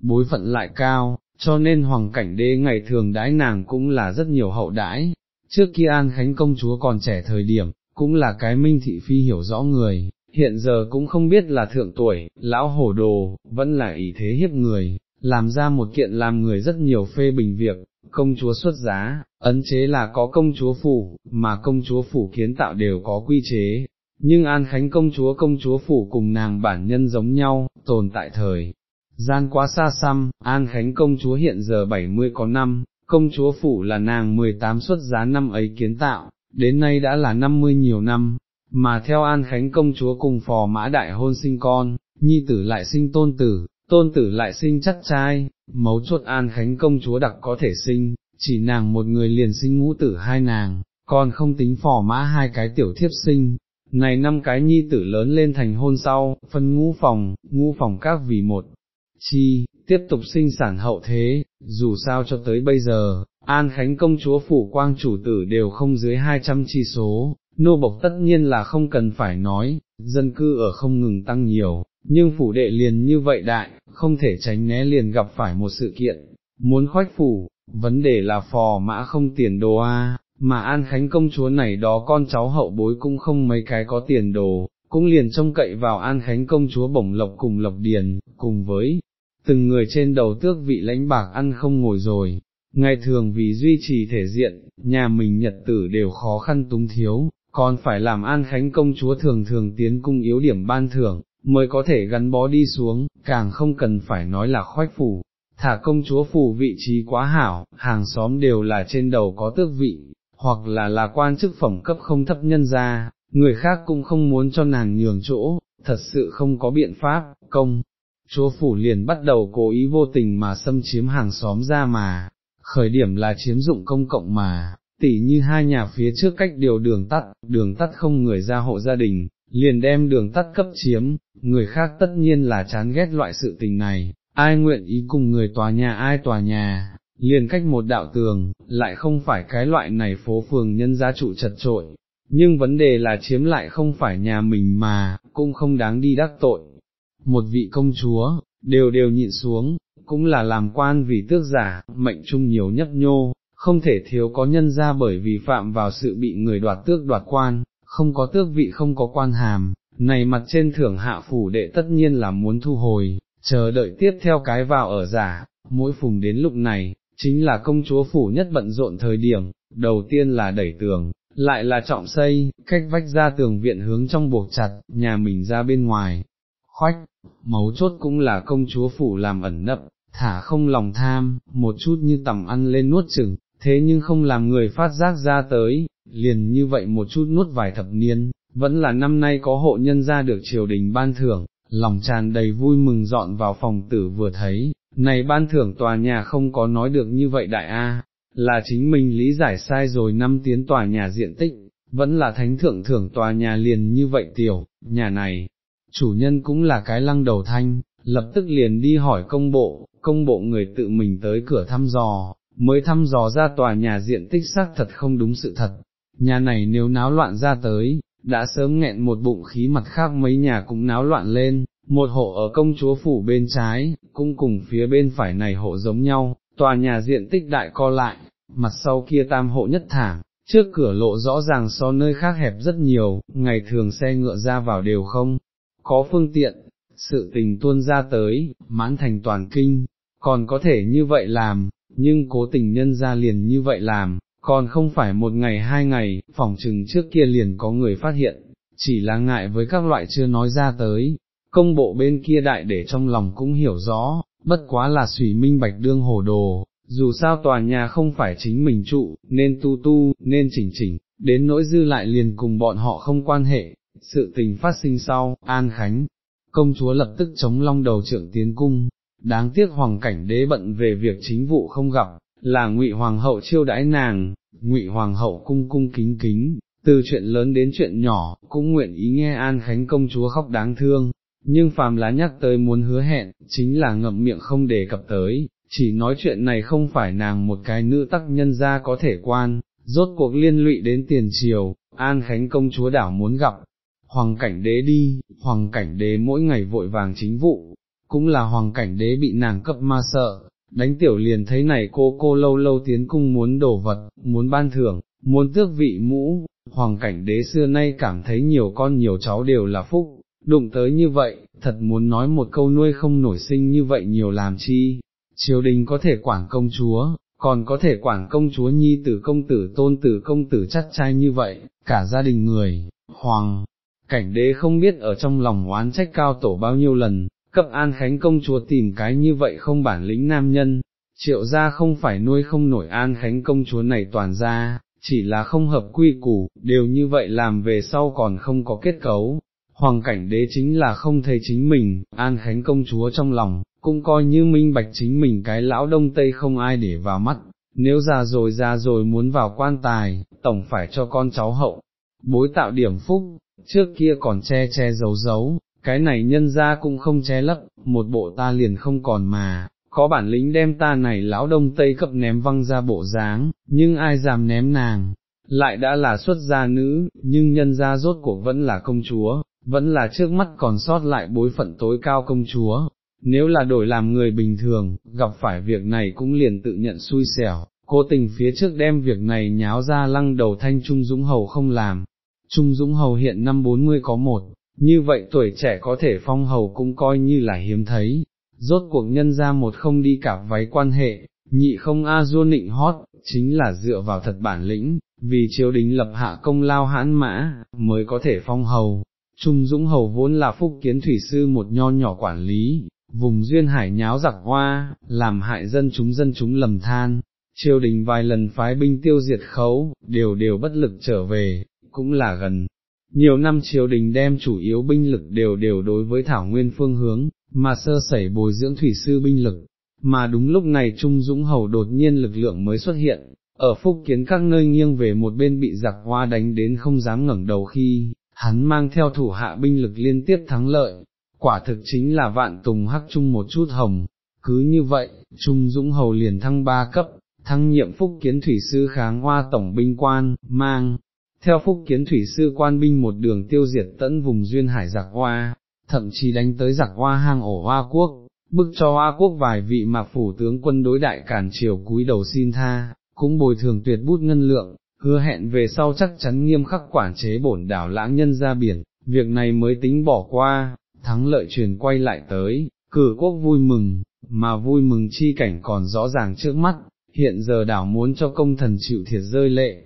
bối phận lại cao, cho nên hoàng cảnh đế ngày thường đãi nàng cũng là rất nhiều hậu đãi, trước kia An Khánh công chúa còn trẻ thời điểm, cũng là cái minh thị phi hiểu rõ người, hiện giờ cũng không biết là thượng tuổi, lão hổ đồ, vẫn là ý thế hiếp người, làm ra một kiện làm người rất nhiều phê bình việc, công chúa xuất giá, ấn chế là có công chúa phủ, mà công chúa phủ kiến tạo đều có quy chế, nhưng An Khánh công chúa công chúa phủ cùng nàng bản nhân giống nhau, tồn tại thời. Gian quá xa xăm, An Khánh công chúa hiện giờ 70 có năm, công chúa phủ là nàng 18 xuất giá năm ấy kiến tạo, đến nay đã là 50 nhiều năm, mà theo An Khánh công chúa cùng phò mã đại hôn sinh con, nhi tử lại sinh tôn tử, tôn tử lại sinh chắc trai, mấu chốt An Khánh công chúa đặc có thể sinh, chỉ nàng một người liền sinh ngũ tử hai nàng, còn không tính phò mã hai cái tiểu thiếp sinh. Này năm cái nhi tử lớn lên thành hôn sau, phân ngũ phòng, ngũ phòng các vì một, chi, tiếp tục sinh sản hậu thế, dù sao cho tới bây giờ, An Khánh công chúa phủ quang chủ tử đều không dưới 200 chi số, nô bộc tất nhiên là không cần phải nói, dân cư ở không ngừng tăng nhiều, nhưng phủ đệ liền như vậy đại, không thể tránh né liền gặp phải một sự kiện, muốn khoách phủ, vấn đề là phò mã không tiền đồ a, mà An Khánh công chúa này đó con cháu hậu bối cũng không mấy cái có tiền đồ, cũng liền trông cậy vào An Khánh công chúa bổng lộc cùng lộc điền, cùng với từng người trên đầu tước vị lãnh bạc ăn không ngồi rồi, ngày thường vì duy trì thể diện, nhà mình nhật tử đều khó khăn túng thiếu, còn phải làm An Khánh công chúa thường thường tiến cung yếu điểm ban thưởng, mới có thể gắn bó đi xuống, càng không cần phải nói là khoách phủ, thả công chúa phủ vị trí quá hảo, hàng xóm đều là trên đầu có tước vị, hoặc là là quan chức phẩm cấp không thấp nhân ra, người khác cũng không muốn cho nàng nhường chỗ, thật sự không có biện pháp, công. Chúa phủ liền bắt đầu cố ý vô tình mà xâm chiếm hàng xóm ra mà, khởi điểm là chiếm dụng công cộng mà, tỉ như hai nhà phía trước cách điều đường tắt, đường tắt không người ra hộ gia đình, liền đem đường tắt cấp chiếm, người khác tất nhiên là chán ghét loại sự tình này, ai nguyện ý cùng người tòa nhà ai tòa nhà, liền cách một đạo tường, lại không phải cái loại này phố phường nhân gia trụ chật trội, nhưng vấn đề là chiếm lại không phải nhà mình mà, cũng không đáng đi đắc tội. Một vị công chúa, đều đều nhịn xuống, cũng là làm quan vì tước giả, mệnh chung nhiều nhấp nhô, không thể thiếu có nhân ra bởi vì phạm vào sự bị người đoạt tước đoạt quan, không có tước vị không có quan hàm, này mặt trên thưởng hạ phủ đệ tất nhiên là muốn thu hồi, chờ đợi tiếp theo cái vào ở giả, mỗi phùng đến lúc này, chính là công chúa phủ nhất bận rộn thời điểm, đầu tiên là đẩy tường, lại là trọng xây, cách vách ra tường viện hướng trong buộc chặt, nhà mình ra bên ngoài, khoách, mấu chốt cũng là công chúa phủ làm ẩn nấp, thả không lòng tham, một chút như tầm ăn lên nuốt chừng, thế nhưng không làm người phát giác ra tới, liền như vậy một chút nuốt vài thập niên, vẫn là năm nay có hộ nhân ra được triều đình ban thưởng, lòng tràn đầy vui mừng dọn vào phòng tử vừa thấy, này ban thưởng tòa nhà không có nói được như vậy đại A, là chính mình lý giải sai rồi năm tiến tòa nhà diện tích, vẫn là thánh thượng thưởng tòa nhà liền như vậy tiểu, nhà này, chủ nhân cũng là cái lăng đầu thanh, lập tức liền đi hỏi công bộ, công bộ người tự mình tới cửa thăm dò, mới thăm dò ra tòa nhà diện tích xác thật không đúng sự thật, nhà này nếu náo loạn ra tới, đã sớm nghẹn một bụng khí mặt khác mấy nhà cũng náo loạn lên, một hộ ở công chúa phủ bên trái, cũng cùng phía bên phải này hộ giống nhau, tòa nhà diện tích đại co lại, mặt sau kia tam hộ nhất thẳng, trước cửa lộ rõ ràng so nơi khác hẹp rất nhiều, ngày thường xe ngựa ra vào đều không, có phương tiện, sự tình tuôn ra tới, mãn thành toàn kinh, còn có thể như vậy làm, nhưng cố tình nhân ra liền như vậy làm, còn không phải một ngày hai ngày, phỏng chừng trước kia liền có người phát hiện, chỉ là ngại với các loại chưa nói ra tới, công bộ bên kia đại để trong lòng cũng hiểu rõ, bất quá là sủy minh bạch đương hồ đồ, dù sao tòa nhà không phải chính mình trụ, nên tu tu, nên chỉnh chỉnh, đến nỗi dư lại liền cùng bọn họ không quan hệ, sự tình phát sinh sau, An Khánh, công chúa lập tức chống long đầu trưởng tiến cung, đáng tiếc hoàng cảnh đế bận về việc chính vụ không gặp, là ngụy hoàng hậu chiêu đãi nàng, ngụy hoàng hậu cung cung kính kính, từ chuyện lớn đến chuyện nhỏ, cũng nguyện ý nghe An Khánh công chúa khóc đáng thương, nhưng phàm lá nhắc tới muốn hứa hẹn, chính là ngậm miệng không đề cập tới, chỉ nói chuyện này không phải nàng một cái nữ tắc nhân ra có thể quan, rốt cuộc liên lụy đến tiền triều, An Khánh công chúa đảo muốn gặp, hoàng cảnh đế đi, hoàng cảnh đế mỗi ngày vội vàng chính vụ, cũng là hoàng cảnh đế bị nàng cấp ma sợ, đánh tiểu liền thấy này cô cô lâu lâu tiến cung muốn đổ vật, muốn ban thưởng, muốn tước vị mũ, hoàng cảnh đế xưa nay cảm thấy nhiều con nhiều cháu đều là phúc, đụng tới như vậy, thật muốn nói một câu nuôi không nổi sinh như vậy nhiều làm chi, triều đình có thể quản công chúa, còn có thể quản công chúa nhi tử công tử tôn tử công tử chắc trai như vậy, cả gia đình người, hoàng, cảnh đế không biết ở trong lòng oán trách cao tổ bao nhiêu lần, cấp an khánh công chúa tìm cái như vậy không bản lĩnh nam nhân, triệu gia không phải nuôi không nổi an khánh công chúa này toàn ra, chỉ là không hợp quy củ, đều như vậy làm về sau còn không có kết cấu. Hoàng cảnh đế chính là không thấy chính mình, an khánh công chúa trong lòng, cũng coi như minh bạch chính mình cái lão đông tây không ai để vào mắt, nếu già rồi già rồi muốn vào quan tài, tổng phải cho con cháu hậu, bối tạo điểm phúc, trước kia còn che che giấu giấu, cái này nhân ra cũng không che lấp, một bộ ta liền không còn mà, có bản lĩnh đem ta này lão đông tây cập ném văng ra bộ dáng, nhưng ai dám ném nàng, lại đã là xuất gia nữ, nhưng nhân ra rốt cuộc vẫn là công chúa, vẫn là trước mắt còn sót lại bối phận tối cao công chúa. Nếu là đổi làm người bình thường, gặp phải việc này cũng liền tự nhận xui xẻo, cố tình phía trước đem việc này nháo ra lăng đầu thanh Trung Dũng Hầu không làm. Trung Dũng Hầu hiện năm 40 có một, như vậy tuổi trẻ có thể phong hầu cũng coi như là hiếm thấy, rốt cuộc nhân ra một không đi cả váy quan hệ, nhị không a du nịnh hót, chính là dựa vào thật bản lĩnh, vì triều đình lập hạ công lao hãn mã, mới có thể phong hầu. Trung Dũng Hầu vốn là phúc kiến thủy sư một nho nhỏ quản lý, vùng duyên hải nháo giặc hoa, làm hại dân chúng dân chúng lầm than, triều đình vài lần phái binh tiêu diệt khấu, đều đều bất lực trở về, cũng là gần. Nhiều năm triều đình đem chủ yếu binh lực đều đều đối với thảo nguyên phương hướng, mà sơ sẩy bồi dưỡng thủy sư binh lực, mà đúng lúc này Trung Dũng Hầu đột nhiên lực lượng mới xuất hiện, ở phúc kiến các nơi nghiêng về một bên bị giặc hoa đánh đến không dám ngẩng đầu khi, hắn mang theo thủ hạ binh lực liên tiếp thắng lợi, quả thực chính là vạn tùng hắc chung một chút hồng, cứ như vậy, Trung Dũng Hầu liền thăng ba cấp, thăng nhiệm phúc kiến thủy sư kháng hoa tổng binh quan, mang, theo phúc kiến thủy sư quan binh một đường tiêu diệt tận vùng duyên hải giặc hoa, thậm chí đánh tới giặc hoa hang ổ hoa quốc, bức cho hoa quốc vài vị mạc phủ tướng quân đối đại cản triều cúi đầu xin tha, cũng bồi thường tuyệt bút ngân lượng, hứa hẹn về sau chắc chắn nghiêm khắc quản chế bổn đảo lãng nhân ra biển, việc này mới tính bỏ qua, thắng lợi truyền quay lại tới, cử quốc vui mừng, mà vui mừng chi cảnh còn rõ ràng trước mắt, hiện giờ đảo muốn cho công thần chịu thiệt rơi lệ.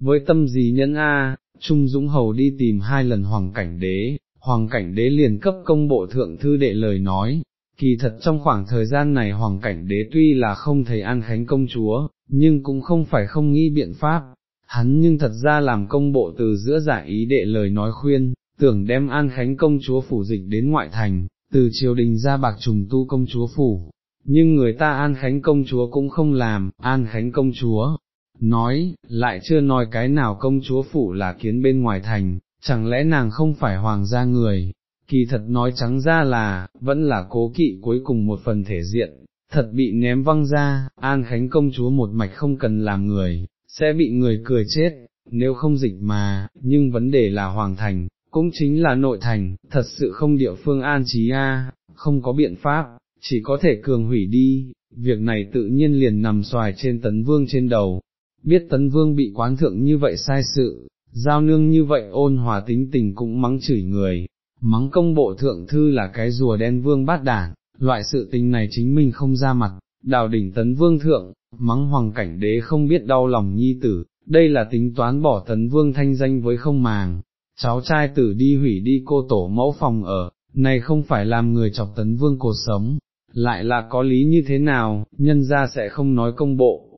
Với tâm gì nhân A, Trung Dũng Hầu đi tìm hai lần hoàng cảnh đế, hoàng cảnh đế liền cấp công bộ thượng thư đệ lời nói, kỳ thật trong khoảng thời gian này hoàng cảnh đế tuy là không thấy an khánh công chúa, nhưng cũng không phải không nghĩ biện pháp, hắn nhưng thật ra làm công bộ từ giữa giải ý đệ lời nói khuyên, tưởng đem an khánh công chúa phủ dịch đến ngoại thành, từ triều đình ra bạc trùng tu công chúa phủ, nhưng người ta an khánh công chúa cũng không làm, an khánh công chúa, nói, lại chưa nói cái nào công chúa phủ là kiến bên ngoài thành, chẳng lẽ nàng không phải hoàng gia người, kỳ thật nói trắng ra là, vẫn là cố kỵ cuối cùng một phần thể diện, thật bị ném văng ra, an khánh công chúa một mạch không cần làm người, sẽ bị người cười chết, nếu không dịch mà, nhưng vấn đề là hoàng thành, cũng chính là nội thành, thật sự không địa phương an trí a, không có biện pháp, chỉ có thể cường hủy đi, việc này tự nhiên liền nằm xoài trên tấn vương trên đầu, biết tấn vương bị quán thượng như vậy sai sự, giao nương như vậy ôn hòa tính tình cũng mắng chửi người, mắng công bộ thượng thư là cái rùa đen vương bát đản, loại sự tình này chính mình không ra mặt, đào đỉnh tấn vương thượng, mắng hoàng cảnh đế không biết đau lòng nhi tử, đây là tính toán bỏ tấn vương thanh danh với không màng, cháu trai tử đi hủy đi cô tổ mẫu phòng ở, này không phải làm người chọc tấn vương cuộc sống, lại là có lý như thế nào, nhân ra sẽ không nói công bộ.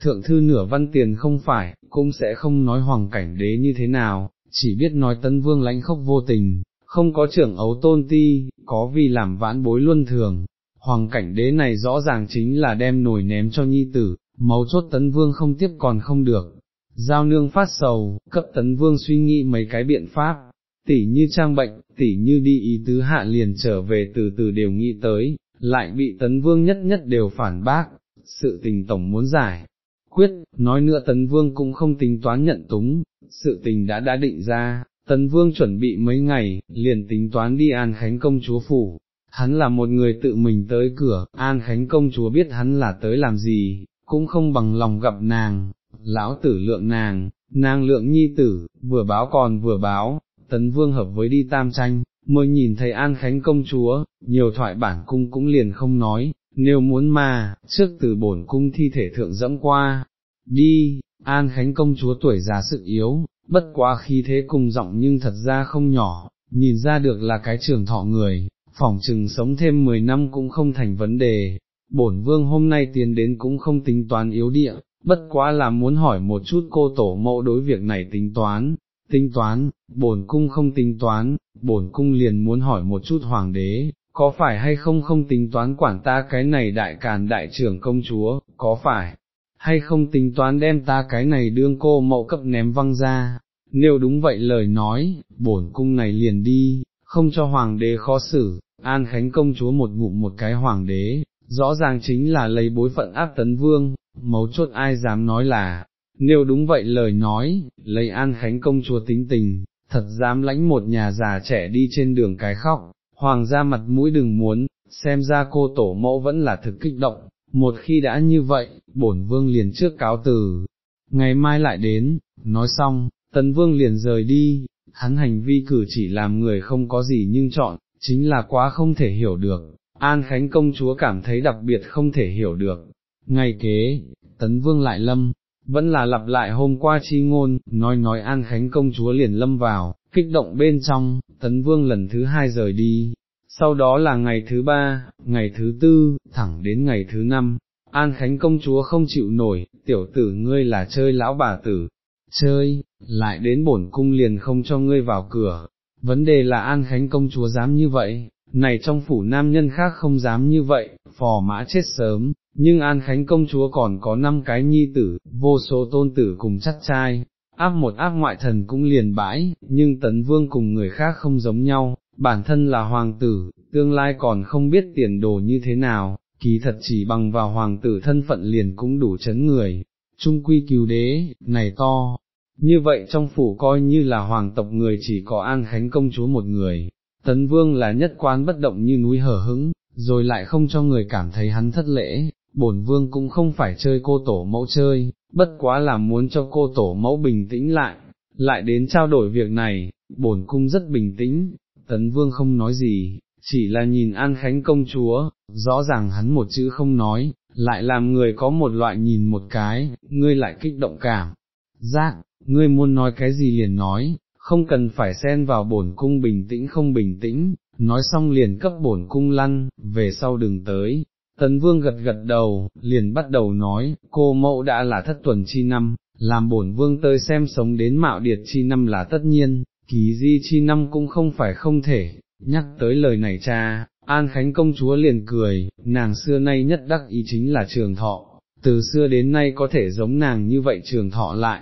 Thượng thư nửa văn tiền không phải, cũng sẽ không nói hoàng cảnh đế như thế nào, chỉ biết nói tấn vương lãnh khốc vô tình, không có trưởng ấu tôn ti, có vì làm vãn bối luân thường. Hoàng cảnh đế này rõ ràng chính là đem nổi ném cho nhi tử, mấu chốt tấn vương không tiếp còn không được, giao nương phát sầu, cấp tấn vương suy nghĩ mấy cái biện pháp, tỉ như trang bệnh, tỉ như đi ý tứ hạ liền trở về từ từ đều nghĩ tới, lại bị tấn vương nhất nhất đều phản bác, sự tình tổng muốn giải. Quyết, nói nữa tấn vương cũng không tính toán nhận túng, sự tình đã đã định ra, tấn vương chuẩn bị mấy ngày, liền tính toán đi an khánh công chúa phủ, hắn là một người tự mình tới cửa, an khánh công chúa biết hắn là tới làm gì, cũng không bằng lòng gặp nàng, lão tử lượng nàng, nàng lượng nhi tử, vừa báo còn vừa báo, tấn vương hợp với đi tam tranh, mới nhìn thấy An Khánh công chúa, nhiều thoại bản cung cũng liền không nói, nếu muốn mà, trước từ bổn cung thi thể thượng dẫm qua, đi, An Khánh công chúa tuổi già sự yếu, bất quá khi thế cùng giọng nhưng thật ra không nhỏ, nhìn ra được là cái trường thọ người, phỏng chừng sống thêm 10 năm cũng không thành vấn đề, bổn vương hôm nay tiến đến cũng không tính toán yếu địa, bất quá là muốn hỏi một chút cô tổ mẫu đối việc này tính toán, tính toán, bổn cung không tính toán, bổn cung liền muốn hỏi một chút hoàng đế, có phải hay không không tính toán quản ta cái này đại càn đại trưởng công chúa, có phải, hay không tính toán đem ta cái này đương cô mẫu cấp ném văng ra, nếu đúng vậy lời nói, bổn cung này liền đi, không cho hoàng đế khó xử, an khánh công chúa một ngụm một cái hoàng đế, rõ ràng chính là lấy bối phận áp tấn vương, mấu chốt ai dám nói là, nếu đúng vậy lời nói, lấy an khánh công chúa tính tình, thật dám lãnh một nhà già trẻ đi trên đường cái khóc, hoàng gia mặt mũi đừng muốn, xem ra cô tổ mẫu vẫn là thực kích động, một khi đã như vậy, bổn vương liền trước cáo từ, ngày mai lại đến, nói xong, tấn vương liền rời đi, hắn hành vi cử chỉ làm người không có gì nhưng chọn, chính là quá không thể hiểu được, An Khánh công chúa cảm thấy đặc biệt không thể hiểu được. Ngày kế, tấn vương lại lâm, vẫn là lặp lại hôm qua chi ngôn, nói nói An Khánh công chúa liền lâm vào, kích động bên trong, tấn vương lần thứ hai rời đi, sau đó là ngày thứ ba, ngày thứ tư, thẳng đến ngày thứ năm, An Khánh công chúa không chịu nổi, tiểu tử ngươi là chơi lão bà tử, chơi, lại đến bổn cung liền không cho ngươi vào cửa, vấn đề là An Khánh công chúa dám như vậy, này trong phủ nam nhân khác không dám như vậy, phò mã chết sớm, nhưng An Khánh công chúa còn có năm cái nhi tử, vô số tôn tử cùng chắc trai, áp một áp ngoại thần cũng liền bãi, nhưng tấn vương cùng người khác không giống nhau, bản thân là hoàng tử, tương lai còn không biết tiền đồ như thế nào, kỳ thật chỉ bằng vào hoàng tử thân phận liền cũng đủ chấn người, trung quy cứu đế, này to, như vậy trong phủ coi như là hoàng tộc người chỉ có An Khánh công chúa một người, tấn vương là nhất quán bất động như núi hở hứng, rồi lại không cho người cảm thấy hắn thất lễ, bổn vương cũng không phải chơi cô tổ mẫu chơi, bất quá là muốn cho cô tổ mẫu bình tĩnh lại, lại đến trao đổi việc này, bổn cung rất bình tĩnh, tấn vương không nói gì, chỉ là nhìn An Khánh công chúa, rõ ràng hắn một chữ không nói, lại làm người có một loại nhìn một cái, ngươi lại kích động cảm. Giác, ngươi muốn nói cái gì liền nói, không cần phải xen vào bổn cung bình tĩnh không bình tĩnh, nói xong liền cấp bổn cung lăn, về sau đừng tới. Tấn vương gật gật đầu, liền bắt đầu nói, cô mẫu đã là thất tuần chi năm, làm bổn vương tới xem sống đến mạo điệt chi năm là tất nhiên, kỳ di chi năm cũng không phải không thể, nhắc tới lời này cha, An Khánh công chúa liền cười, nàng xưa nay nhất đắc ý chính là trường thọ, từ xưa đến nay có thể giống nàng như vậy trường thọ lại,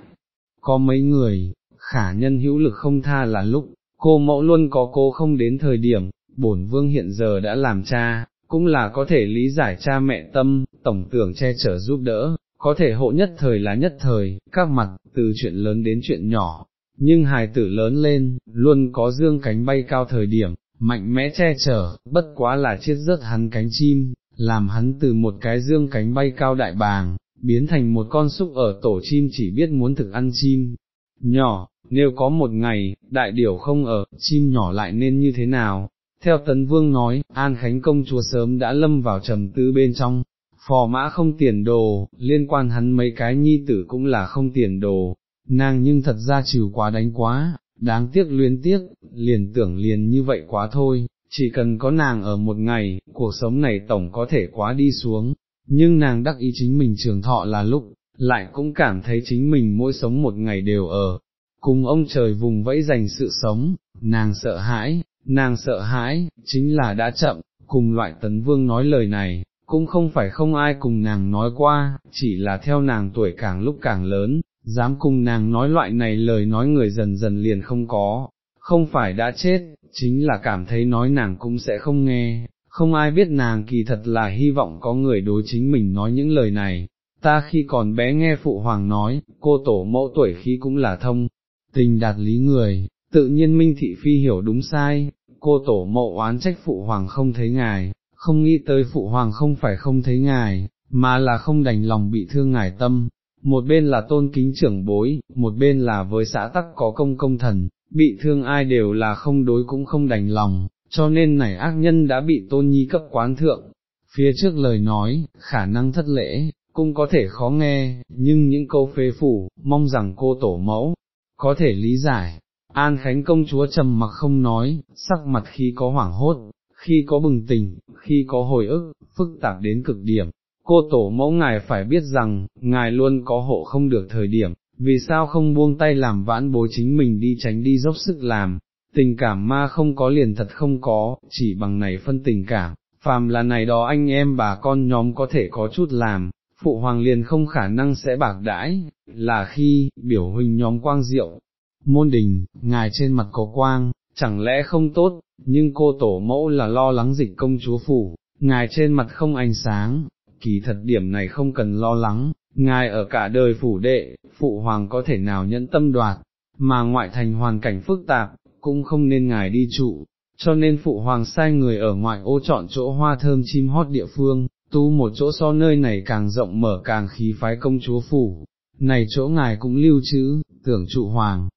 có mấy người, khả nhân hữu lực không tha là lúc, cô mẫu luôn có cô không đến thời điểm, bổn vương hiện giờ đã làm cha, cũng là có thể lý giải cha mẹ tâm, tổng tưởng che chở giúp đỡ, có thể hộ nhất thời là nhất thời, các mặt, từ chuyện lớn đến chuyện nhỏ, nhưng hài tử lớn lên, luôn có dương cánh bay cao thời điểm, mạnh mẽ che chở, bất quá là chết rớt hắn cánh chim, làm hắn từ một cái dương cánh bay cao đại bàng, biến thành một con súc ở tổ chim chỉ biết muốn thực ăn chim. Nhỏ, nếu có một ngày, đại điểu không ở, chim nhỏ lại nên như thế nào? Theo Tấn Vương nói, An Khánh công chúa sớm đã lâm vào trầm tư bên trong, phò mã không tiền đồ, liên quan hắn mấy cái nhi tử cũng là không tiền đồ, nàng nhưng thật ra chịu quá đánh quá, đáng tiếc luyến tiếc, liền tưởng liền như vậy quá thôi, chỉ cần có nàng ở một ngày, cuộc sống này tổng có thể quá đi xuống, nhưng nàng đắc ý chính mình trường thọ là lúc, lại cũng cảm thấy chính mình mỗi sống một ngày đều ở, cùng ông trời vùng vẫy dành sự sống, nàng sợ hãi, nàng sợ hãi, chính là đã chậm, cùng loại tấn vương nói lời này, cũng không phải không ai cùng nàng nói qua, chỉ là theo nàng tuổi càng lúc càng lớn, dám cùng nàng nói loại này lời nói người dần dần liền không có, không phải đã chết, chính là cảm thấy nói nàng cũng sẽ không nghe, không ai biết nàng kỳ thật là hy vọng có người đối chính mình nói những lời này, ta khi còn bé nghe phụ hoàng nói, cô tổ mẫu tuổi khi cũng là thông, tình đạt lý người, tự nhiên minh thị phi hiểu đúng sai, cô tổ mẫu oán trách phụ hoàng không thấy ngài, không nghĩ tới phụ hoàng không phải không thấy ngài, mà là không đành lòng bị thương ngài tâm, một bên là tôn kính trưởng bối, một bên là với xã tắc có công công thần, bị thương ai đều là không đối cũng không đành lòng, cho nên này ác nhân đã bị tôn nhi cấp quán thượng. Phía trước lời nói, khả năng thất lễ, cũng có thể khó nghe, nhưng những câu phê phủ, mong rằng cô tổ mẫu, có thể lý giải. An Khánh công chúa trầm mặc không nói, sắc mặt khi có hoảng hốt, khi có bừng tỉnh, khi có hồi ức, phức tạp đến cực điểm, cô tổ mẫu ngài phải biết rằng, ngài luôn có hộ không được thời điểm, vì sao không buông tay làm vãn bối chính mình đi tránh đi dốc sức làm, tình cảm ma không có liền thật không có, chỉ bằng này phân tình cảm, phàm là này đó anh em bà con nhóm có thể có chút làm, phụ hoàng liền không khả năng sẽ bạc đãi, là khi, biểu huynh nhóm quang diệu, môn đình, ngài trên mặt có quang, chẳng lẽ không tốt, nhưng cô tổ mẫu là lo lắng dịch công chúa phủ, ngài trên mặt không ánh sáng, kỳ thật điểm này không cần lo lắng, ngài ở cả đời phủ đệ, phụ hoàng có thể nào nhẫn tâm đoạt, mà ngoại thành hoàn cảnh phức tạp, cũng không nên ngài đi trụ, cho nên phụ hoàng sai người ở ngoại ô chọn chỗ hoa thơm chim hót địa phương, tu một chỗ so nơi này càng rộng mở càng khí phái công chúa phủ, này chỗ ngài cũng lưu trữ, tưởng trụ hoàng,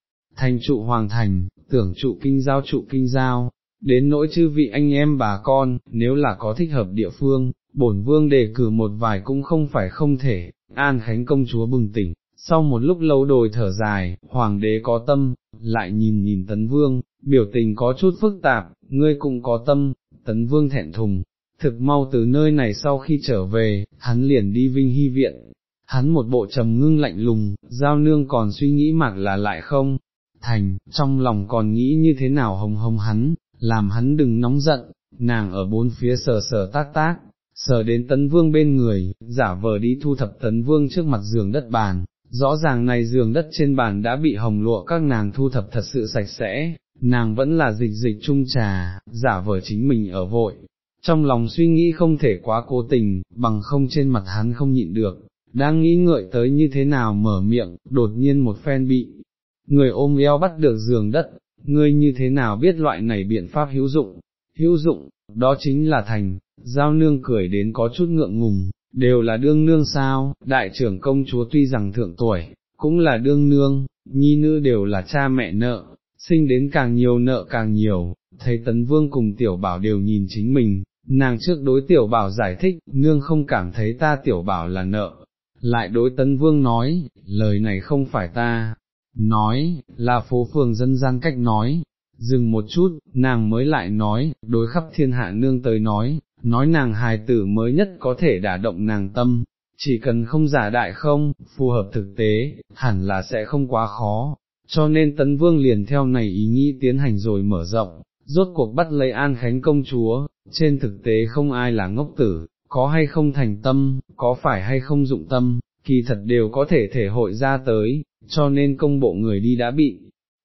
thành trụ hoàng thành, tưởng trụ kinh giao trụ kinh giao, đến nỗi chư vị anh em bà con, nếu là có thích hợp địa phương, bổn vương đề cử một vài cũng không phải không thể, an khánh công chúa bừng tỉnh, sau một lúc lâu đồi thở dài, hoàng đế có tâm, lại nhìn nhìn tấn vương, biểu tình có chút phức tạp, ngươi cũng có tâm, tấn vương thẹn thùng, thực mau từ nơi này sau khi trở về, hắn liền đi vinh hy viện, hắn một bộ trầm ngưng lạnh lùng, giao nương còn suy nghĩ mặc là lại không, thành, trong lòng còn nghĩ như thế nào hồng hồng hắn, làm hắn đừng nóng giận, nàng ở bốn phía sờ sờ tác tác, sờ đến tấn vương bên người, giả vờ đi thu thập tấn vương trước mặt giường đất bàn, rõ ràng này giường đất trên bàn đã bị hồng lụa các nàng thu thập thật sự sạch sẽ, nàng vẫn là dịch dịch chung trà, giả vờ chính mình ở vội. Trong lòng suy nghĩ không thể quá cố tình, bằng không trên mặt hắn không nhịn được, đang nghĩ ngợi tới như thế nào mở miệng, đột nhiên một phen bị, người ôm eo bắt được giường đất, ngươi như thế nào biết loại này biện pháp hữu dụng, hữu dụng, đó chính là thành, giao nương cười đến có chút ngượng ngùng, đều là đương nương sao, đại trưởng công chúa tuy rằng thượng tuổi, cũng là đương nương, nhi nữ đều là cha mẹ nợ, sinh đến càng nhiều nợ càng nhiều, thấy tấn vương cùng tiểu bảo đều nhìn chính mình, nàng trước đối tiểu bảo giải thích, nương không cảm thấy ta tiểu bảo là nợ, lại đối tấn vương nói, lời này không phải ta, nói, là phố phường dân gian cách nói, dừng một chút, nàng mới lại nói, đối khắp thiên hạ nương tới nói, nói nàng hài tử mới nhất có thể đả động nàng tâm, chỉ cần không giả đại không, phù hợp thực tế, hẳn là sẽ không quá khó, cho nên tấn vương liền theo này ý nghĩ tiến hành rồi mở rộng, rốt cuộc bắt lấy an khánh công chúa, trên thực tế không ai là ngốc tử, có hay không thành tâm, có phải hay không dụng tâm, kỳ thật đều có thể thể hội ra tới, cho nên công bộ người đi đã bị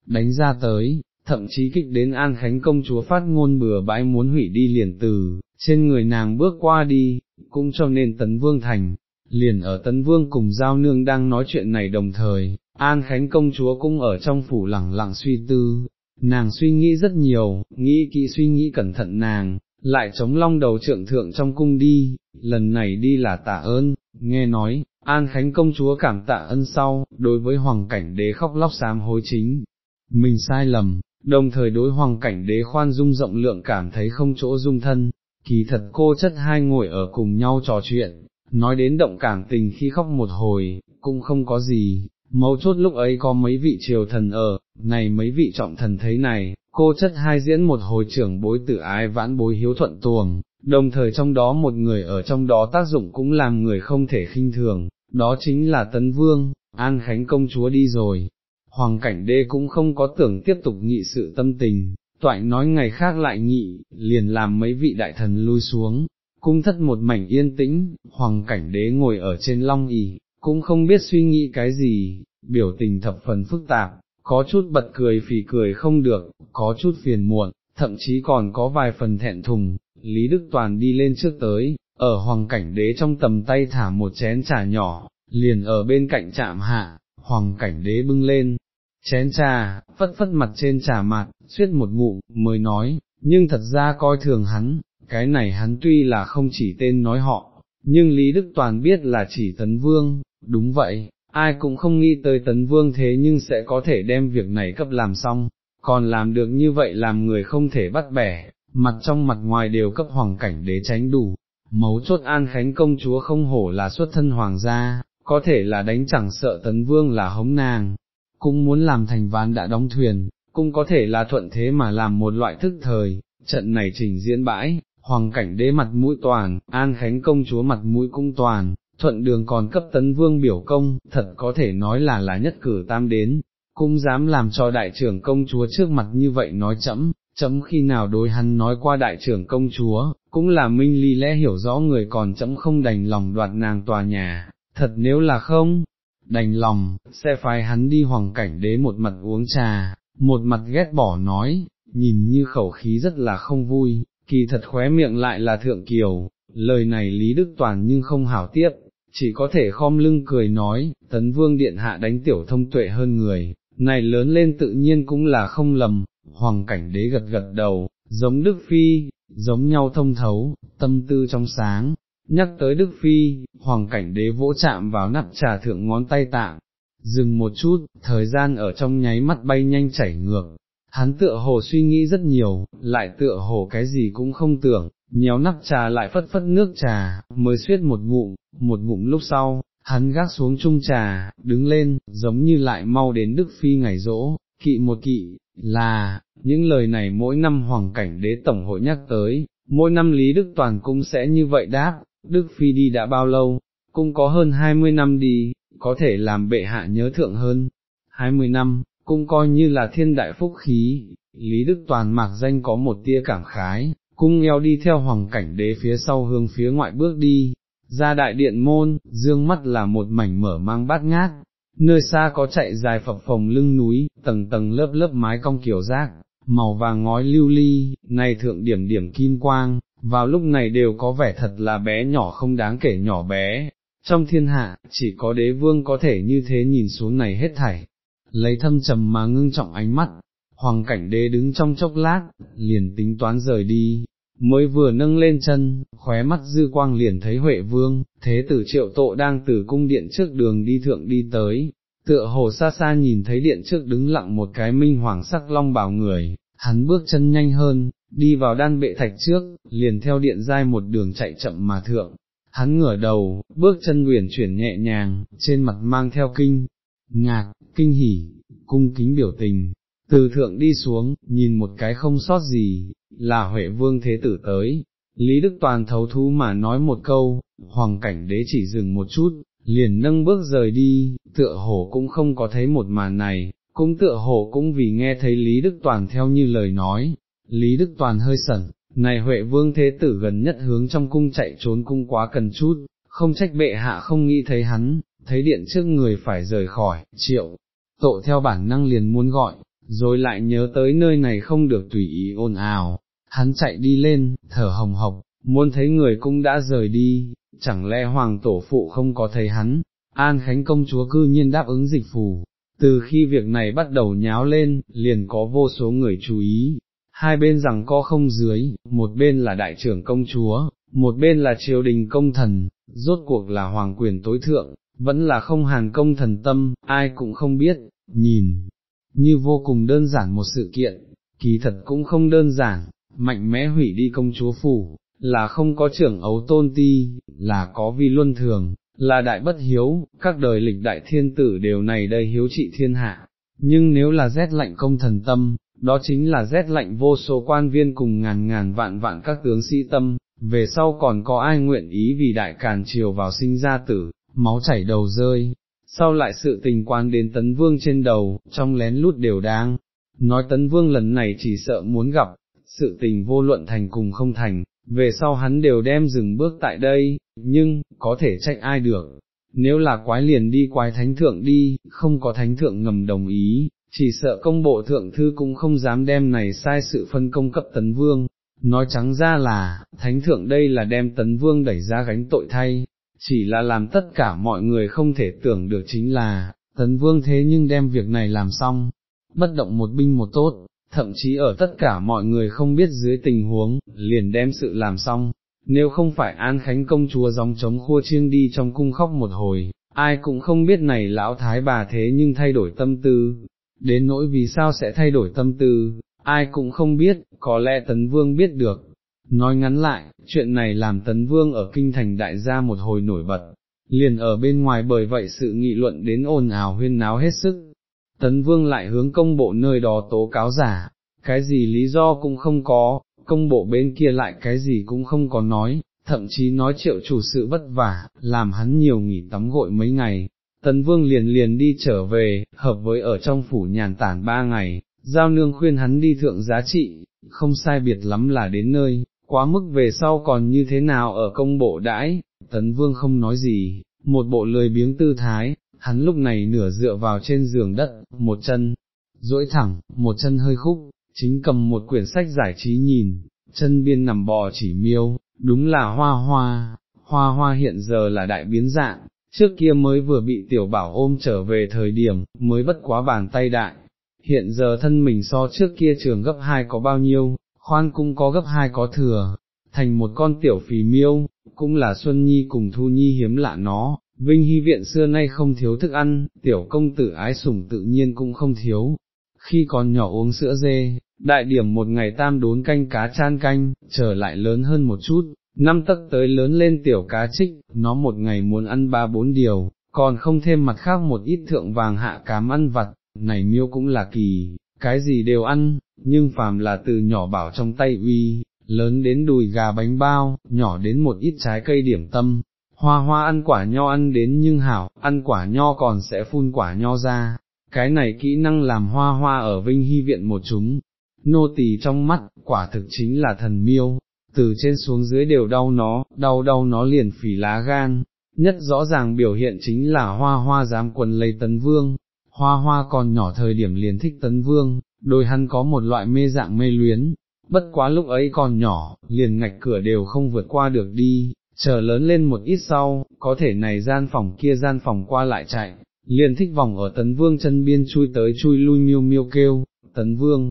đánh ra tới, thậm chí kích đến An Khánh công chúa phát ngôn bừa bãi muốn hủy đi liền từ, trên người nàng bước qua đi, cũng cho nên Tấn Vương thành, liền ở Tấn Vương cùng Giao Nương đang nói chuyện này đồng thời, An Khánh công chúa cũng ở trong phủ lẳng lặng suy tư, nàng suy nghĩ rất nhiều, nghĩ kỹ suy nghĩ cẩn thận nàng, lại chống long đầu trượng thượng trong cung đi, lần này đi là tạ ơn, nghe nói, An Khánh công chúa cảm tạ ân sau, đối với hoàng cảnh đế khóc lóc sám hối chính, mình sai lầm, đồng thời đối hoàng cảnh đế khoan dung rộng lượng cảm thấy không chỗ dung thân, kỳ thật cô chất hai ngồi ở cùng nhau trò chuyện, nói đến động cảm tình khi khóc một hồi, cũng không có gì, mấu chốt lúc ấy có mấy vị triều thần ở, này mấy vị trọng thần thấy này, cô chất hai diễn một hồi trưởng bối tử ái vãn bối hiếu thuận tuồng, đồng thời trong đó một người ở trong đó tác dụng cũng làm người không thể khinh thường, đó chính là Tấn Vương, An Khánh công chúa đi rồi. Hoàng cảnh đê cũng không có tưởng tiếp tục nghị sự tâm tình, toại nói ngày khác lại nghị, liền làm mấy vị đại thần lui xuống, cung thất một mảnh yên tĩnh, hoàng cảnh đế ngồi ở trên long ỷ, cũng không biết suy nghĩ cái gì, biểu tình thập phần phức tạp, có chút bật cười phì cười không được, có chút phiền muộn, thậm chí còn có vài phần thẹn thùng, Lý Đức Toàn đi lên trước tới, ở hoàng cảnh đế trong tầm tay thả một chén trà nhỏ, liền ở bên cạnh chạm hạ, hoàng cảnh đế bưng lên, chén trà, phất phất mặt trên trà mặt, suyết một ngụm, mới nói, nhưng thật ra coi thường hắn, cái này hắn tuy là không chỉ tên nói họ, nhưng Lý Đức Toàn biết là chỉ Tấn Vương, đúng vậy, ai cũng không nghĩ tới Tấn Vương thế nhưng sẽ có thể đem việc này cấp làm xong, còn làm được như vậy làm người không thể bắt bẻ, mặt trong mặt ngoài đều cấp hoàng cảnh đế tránh đủ. Mấu chốt An Khánh công chúa không hổ là xuất thân hoàng gia, có thể là đánh chẳng sợ tấn vương là hống nàng, cũng muốn làm thành ván đã đóng thuyền, cũng có thể là thuận thế mà làm một loại thức thời, trận này trình diễn bãi, hoàng cảnh đế mặt mũi toàn, an khánh công chúa mặt mũi cũng toàn, thuận đường còn cấp tấn vương biểu công, thật có thể nói là là nhất cử tam đến, cũng dám làm cho đại trưởng công chúa trước mặt như vậy nói chậm chấm khi nào đối hắn nói qua đại trưởng công chúa, cũng là minh ly lẽ hiểu rõ người còn chấm không đành lòng đoạt nàng tòa nhà, thật nếu là không, đành lòng, sẽ phái hắn đi hoàng cảnh đế một mặt uống trà, một mặt ghét bỏ nói, nhìn như khẩu khí rất là không vui, kỳ thật khóe miệng lại là thượng kiều, lời này Lý Đức Toàn nhưng không hảo tiếp, chỉ có thể khom lưng cười nói, tấn vương điện hạ đánh tiểu thông tuệ hơn người, này lớn lên tự nhiên cũng là không lầm, hoàng cảnh đế gật gật đầu, giống Đức Phi, giống nhau thông thấu, tâm tư trong sáng, Nhắc tới Đức Phi, hoàng cảnh đế vỗ chạm vào nắp trà thượng ngón tay tạng, dừng một chút, thời gian ở trong nháy mắt bay nhanh chảy ngược, hắn tựa hồ suy nghĩ rất nhiều, lại tựa hồ cái gì cũng không tưởng, nhéo nắp trà lại phất phất nước trà, mới suyết một ngụm, một ngụm lúc sau, hắn gác xuống chung trà, đứng lên, giống như lại mau đến Đức Phi ngày rỗ, kỵ một kỵ, là, những lời này mỗi năm hoàng cảnh đế tổng hội nhắc tới, mỗi năm Lý Đức Toàn cũng sẽ như vậy đáp, Đức Phi đi đã bao lâu, cũng có hơn 20 năm đi, có thể làm bệ hạ nhớ thượng hơn, 20 năm, cũng coi như là thiên đại phúc khí, Lý Đức Toàn mạc danh có một tia cảm khái, cung eo đi theo hoàng cảnh đế phía sau hướng phía ngoại bước đi, ra đại điện môn, dương mắt là một mảnh mở mang bát ngát, nơi xa có chạy dài phập phồng lưng núi, tầng tầng lớp lớp mái cong kiểu rác, màu vàng ngói lưu ly, này thượng điểm điểm kim quang, vào lúc này đều có vẻ thật là bé nhỏ không đáng kể nhỏ bé, trong thiên hạ, chỉ có đế vương có thể như thế nhìn xuống này hết thảy, lấy thâm trầm mà ngưng trọng ánh mắt, hoàng cảnh đế đứng trong chốc lát, liền tính toán rời đi, mới vừa nâng lên chân, khóe mắt dư quang liền thấy Huệ Vương, thế tử triệu tộ đang từ cung điện trước đường đi thượng đi tới, tựa hồ xa xa nhìn thấy điện trước đứng lặng một cái minh hoàng sắc long bảo người, hắn bước chân nhanh hơn, đi vào đan bệ thạch trước, liền theo điện dai một đường chạy chậm mà thượng. Hắn ngửa đầu, bước chân uyển chuyển nhẹ nhàng, trên mặt mang theo kinh, ngạc, kinh hỉ, cung kính biểu tình, từ thượng đi xuống, nhìn một cái không sót gì, là Huệ Vương Thế Tử tới. Lý Đức Toàn thấu thú mà nói một câu, hoàng cảnh đế chỉ dừng một chút, liền nâng bước rời đi, tựa hồ cũng không có thấy một màn này, cũng tựa hồ cũng vì nghe thấy Lý Đức Toàn theo như lời nói, Lý Đức Toàn hơi sẩn, này Huệ Vương Thế Tử gần nhất hướng trong cung chạy trốn cung quá cần chút, không trách bệ hạ không nghĩ thấy hắn, thấy điện trước người phải rời khỏi, triệu, tội theo bản năng liền muốn gọi, rồi lại nhớ tới nơi này không được tùy ý ồn ào, hắn chạy đi lên, thở hồng hộc, muốn thấy người cũng đã rời đi, chẳng lẽ hoàng tổ phụ không có thấy hắn, An Khánh công chúa cư nhiên đáp ứng dịch phù. Từ khi việc này bắt đầu nháo lên, liền có vô số người chú ý, hai bên rằng co không dưới, một bên là đại trưởng công chúa, một bên là triều đình công thần, rốt cuộc là hoàng quyền tối thượng, vẫn là không hàn công thần tâm, ai cũng không biết, nhìn, như vô cùng đơn giản một sự kiện, kỳ thật cũng không đơn giản, mạnh mẽ hủy đi công chúa phủ, là không có trưởng ấu tôn ti, là có vi luân thường, là đại bất hiếu, các đời lịch đại thiên tử đều này đây hiếu trị thiên hạ, nhưng nếu là rét lạnh công thần tâm, đó chính là rét lạnh vô số quan viên cùng ngàn ngàn vạn vạn các tướng sĩ tâm, về sau còn có ai nguyện ý vì đại càn triều vào sinh ra tử, máu chảy đầu rơi, sau lại sự tình quan đến tấn vương trên đầu, trong lén lút đều đang, nói tấn vương lần này chỉ sợ muốn gặp, sự tình vô luận thành cùng không thành, về sau hắn đều đem dừng bước tại đây, nhưng, có thể trách ai được, nếu là quái liền đi quái thánh thượng đi, không có thánh thượng ngầm đồng ý, chỉ sợ công bộ thượng thư cũng không dám đem này sai sự phân công cấp tấn vương, nói trắng ra là, thánh thượng đây là đem tấn vương đẩy ra gánh tội thay, chỉ là làm tất cả mọi người không thể tưởng được chính là, tấn vương thế nhưng đem việc này làm xong, bất động một binh một tốt, thậm chí ở tất cả mọi người không biết dưới tình huống, liền đem sự làm xong, nếu không phải An Khánh công chúa dòng chống khua chiêng đi trong cung khóc một hồi, ai cũng không biết này lão thái bà thế nhưng thay đổi tâm tư, đến nỗi vì sao sẽ thay đổi tâm tư, ai cũng không biết, có lẽ Tấn Vương biết được. Nói ngắn lại, chuyện này làm Tấn Vương ở kinh thành đại gia một hồi nổi bật, liền ở bên ngoài bởi vậy sự nghị luận đến ồn ào huyên náo hết sức. Tấn Vương lại hướng công bộ nơi đó tố cáo giả, cái gì lý do cũng không có, công bộ bên kia lại cái gì cũng không có nói, thậm chí nói triệu chủ sự vất vả, làm hắn nhiều nghỉ tắm gội mấy ngày, Tấn Vương liền liền đi trở về, hợp với ở trong phủ nhàn tản ba ngày, giao nương khuyên hắn đi thượng giá trị, không sai biệt lắm là đến nơi, quá mức về sau còn như thế nào ở công bộ đãi, Tấn Vương không nói gì, một bộ lười biếng tư thái, hắn lúc này nửa dựa vào trên giường đất, một chân, duỗi thẳng, một chân hơi khúc, chính cầm một quyển sách giải trí nhìn, chân biên nằm bò chỉ miêu, đúng là hoa hoa, hoa hoa hiện giờ là đại biến dạng, trước kia mới vừa bị tiểu bảo ôm trở về thời điểm, mới bất quá bàn tay đại, hiện giờ thân mình so trước kia trường gấp hai có bao nhiêu, khoan cũng có gấp hai có thừa, thành một con tiểu phì miêu, cũng là Xuân Nhi cùng Thu Nhi hiếm lạ nó, Vinh Hy viện xưa nay không thiếu thức ăn, tiểu công tử ái sủng tự nhiên cũng không thiếu, khi còn nhỏ uống sữa dê, đại điểm một ngày tam đốn canh cá chan canh, trở lại lớn hơn một chút, năm tấc tới lớn lên tiểu cá trích, nó một ngày muốn ăn ba bốn điều, còn không thêm mặt khác một ít thượng vàng hạ cám ăn vặt, này miêu cũng là kỳ, cái gì đều ăn, nhưng phàm là từ nhỏ bảo trong tay uy, lớn đến đùi gà bánh bao, nhỏ đến một ít trái cây điểm tâm, hoa hoa ăn quả nho ăn đến nhưng hảo, ăn quả nho còn sẽ phun quả nho ra, cái này kỹ năng làm hoa hoa ở Vinh Hy Viện một chúng, nô tỳ trong mắt, quả thực chính là thần miêu, từ trên xuống dưới đều đau nó, đau đau nó liền phỉ lá gan, nhất rõ ràng biểu hiện chính là hoa hoa dám quần lấy tấn vương, hoa hoa còn nhỏ thời điểm liền thích tấn vương, đôi hắn có một loại mê dạng mê luyến, bất quá lúc ấy còn nhỏ, liền ngạch cửa đều không vượt qua được đi, chờ lớn lên một ít sau, có thể này gian phòng kia gian phòng qua lại chạy, liền thích vòng ở tấn vương chân biên chui tới chui lui miêu miêu kêu, tấn vương,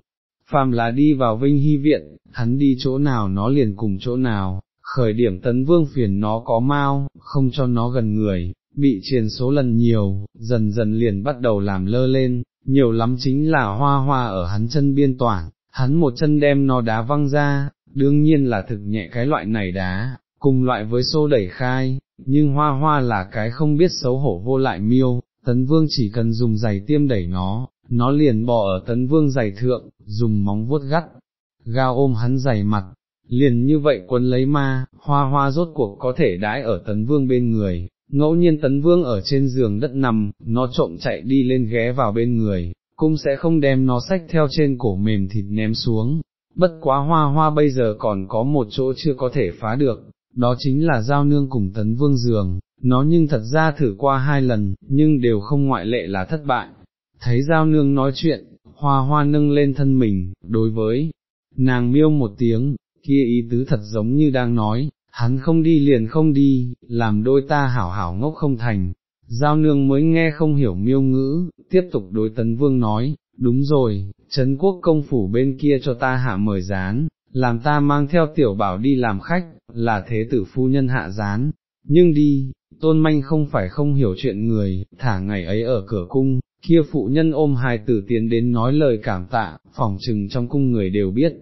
phàm là đi vào vinh hy viện, hắn đi chỗ nào nó liền cùng chỗ nào, khởi điểm tấn vương phiền nó có mau, không cho nó gần người, bị triền số lần nhiều, dần dần liền bắt đầu làm lơ lên, nhiều lắm chính là hoa hoa ở hắn chân biên toàn, hắn một chân đem nó đá văng ra, đương nhiên là thực nhẹ cái loại này đá, cùng loại với xô đẩy khai, nhưng hoa hoa là cái không biết xấu hổ vô lại miêu, tấn vương chỉ cần dùng giày tiêm đẩy nó, nó liền bò ở tấn vương giày thượng, dùng móng vuốt gắt, gao ôm hắn giày mặt, liền như vậy quân lấy ma, hoa hoa rốt cuộc có thể đãi ở tấn vương bên người, ngẫu nhiên tấn vương ở trên giường đất nằm, nó trộm chạy đi lên ghé vào bên người, cũng sẽ không đem nó sách theo trên cổ mềm thịt ném xuống, bất quá hoa hoa bây giờ còn có một chỗ chưa có thể phá được, đó chính là giao nương cùng tấn vương giường, nó nhưng thật ra thử qua hai lần, nhưng đều không ngoại lệ là thất bại. Thấy giao nương nói chuyện, hoa hoa nâng lên thân mình, đối với nàng miêu một tiếng, kia ý tứ thật giống như đang nói, hắn không đi liền không đi, làm đôi ta hảo hảo ngốc không thành. Giao nương mới nghe không hiểu miêu ngữ, tiếp tục đối tấn vương nói, đúng rồi, Trấn quốc công phủ bên kia cho ta hạ mời gián, làm ta mang theo tiểu bảo đi làm khách, là thế tử phu nhân hạ gián, nhưng đi, tôn manh không phải không hiểu chuyện người, thả ngày ấy ở cửa cung, kia phụ nhân ôm hài tử tiến đến nói lời cảm tạ, phỏng trừng trong cung người đều biết.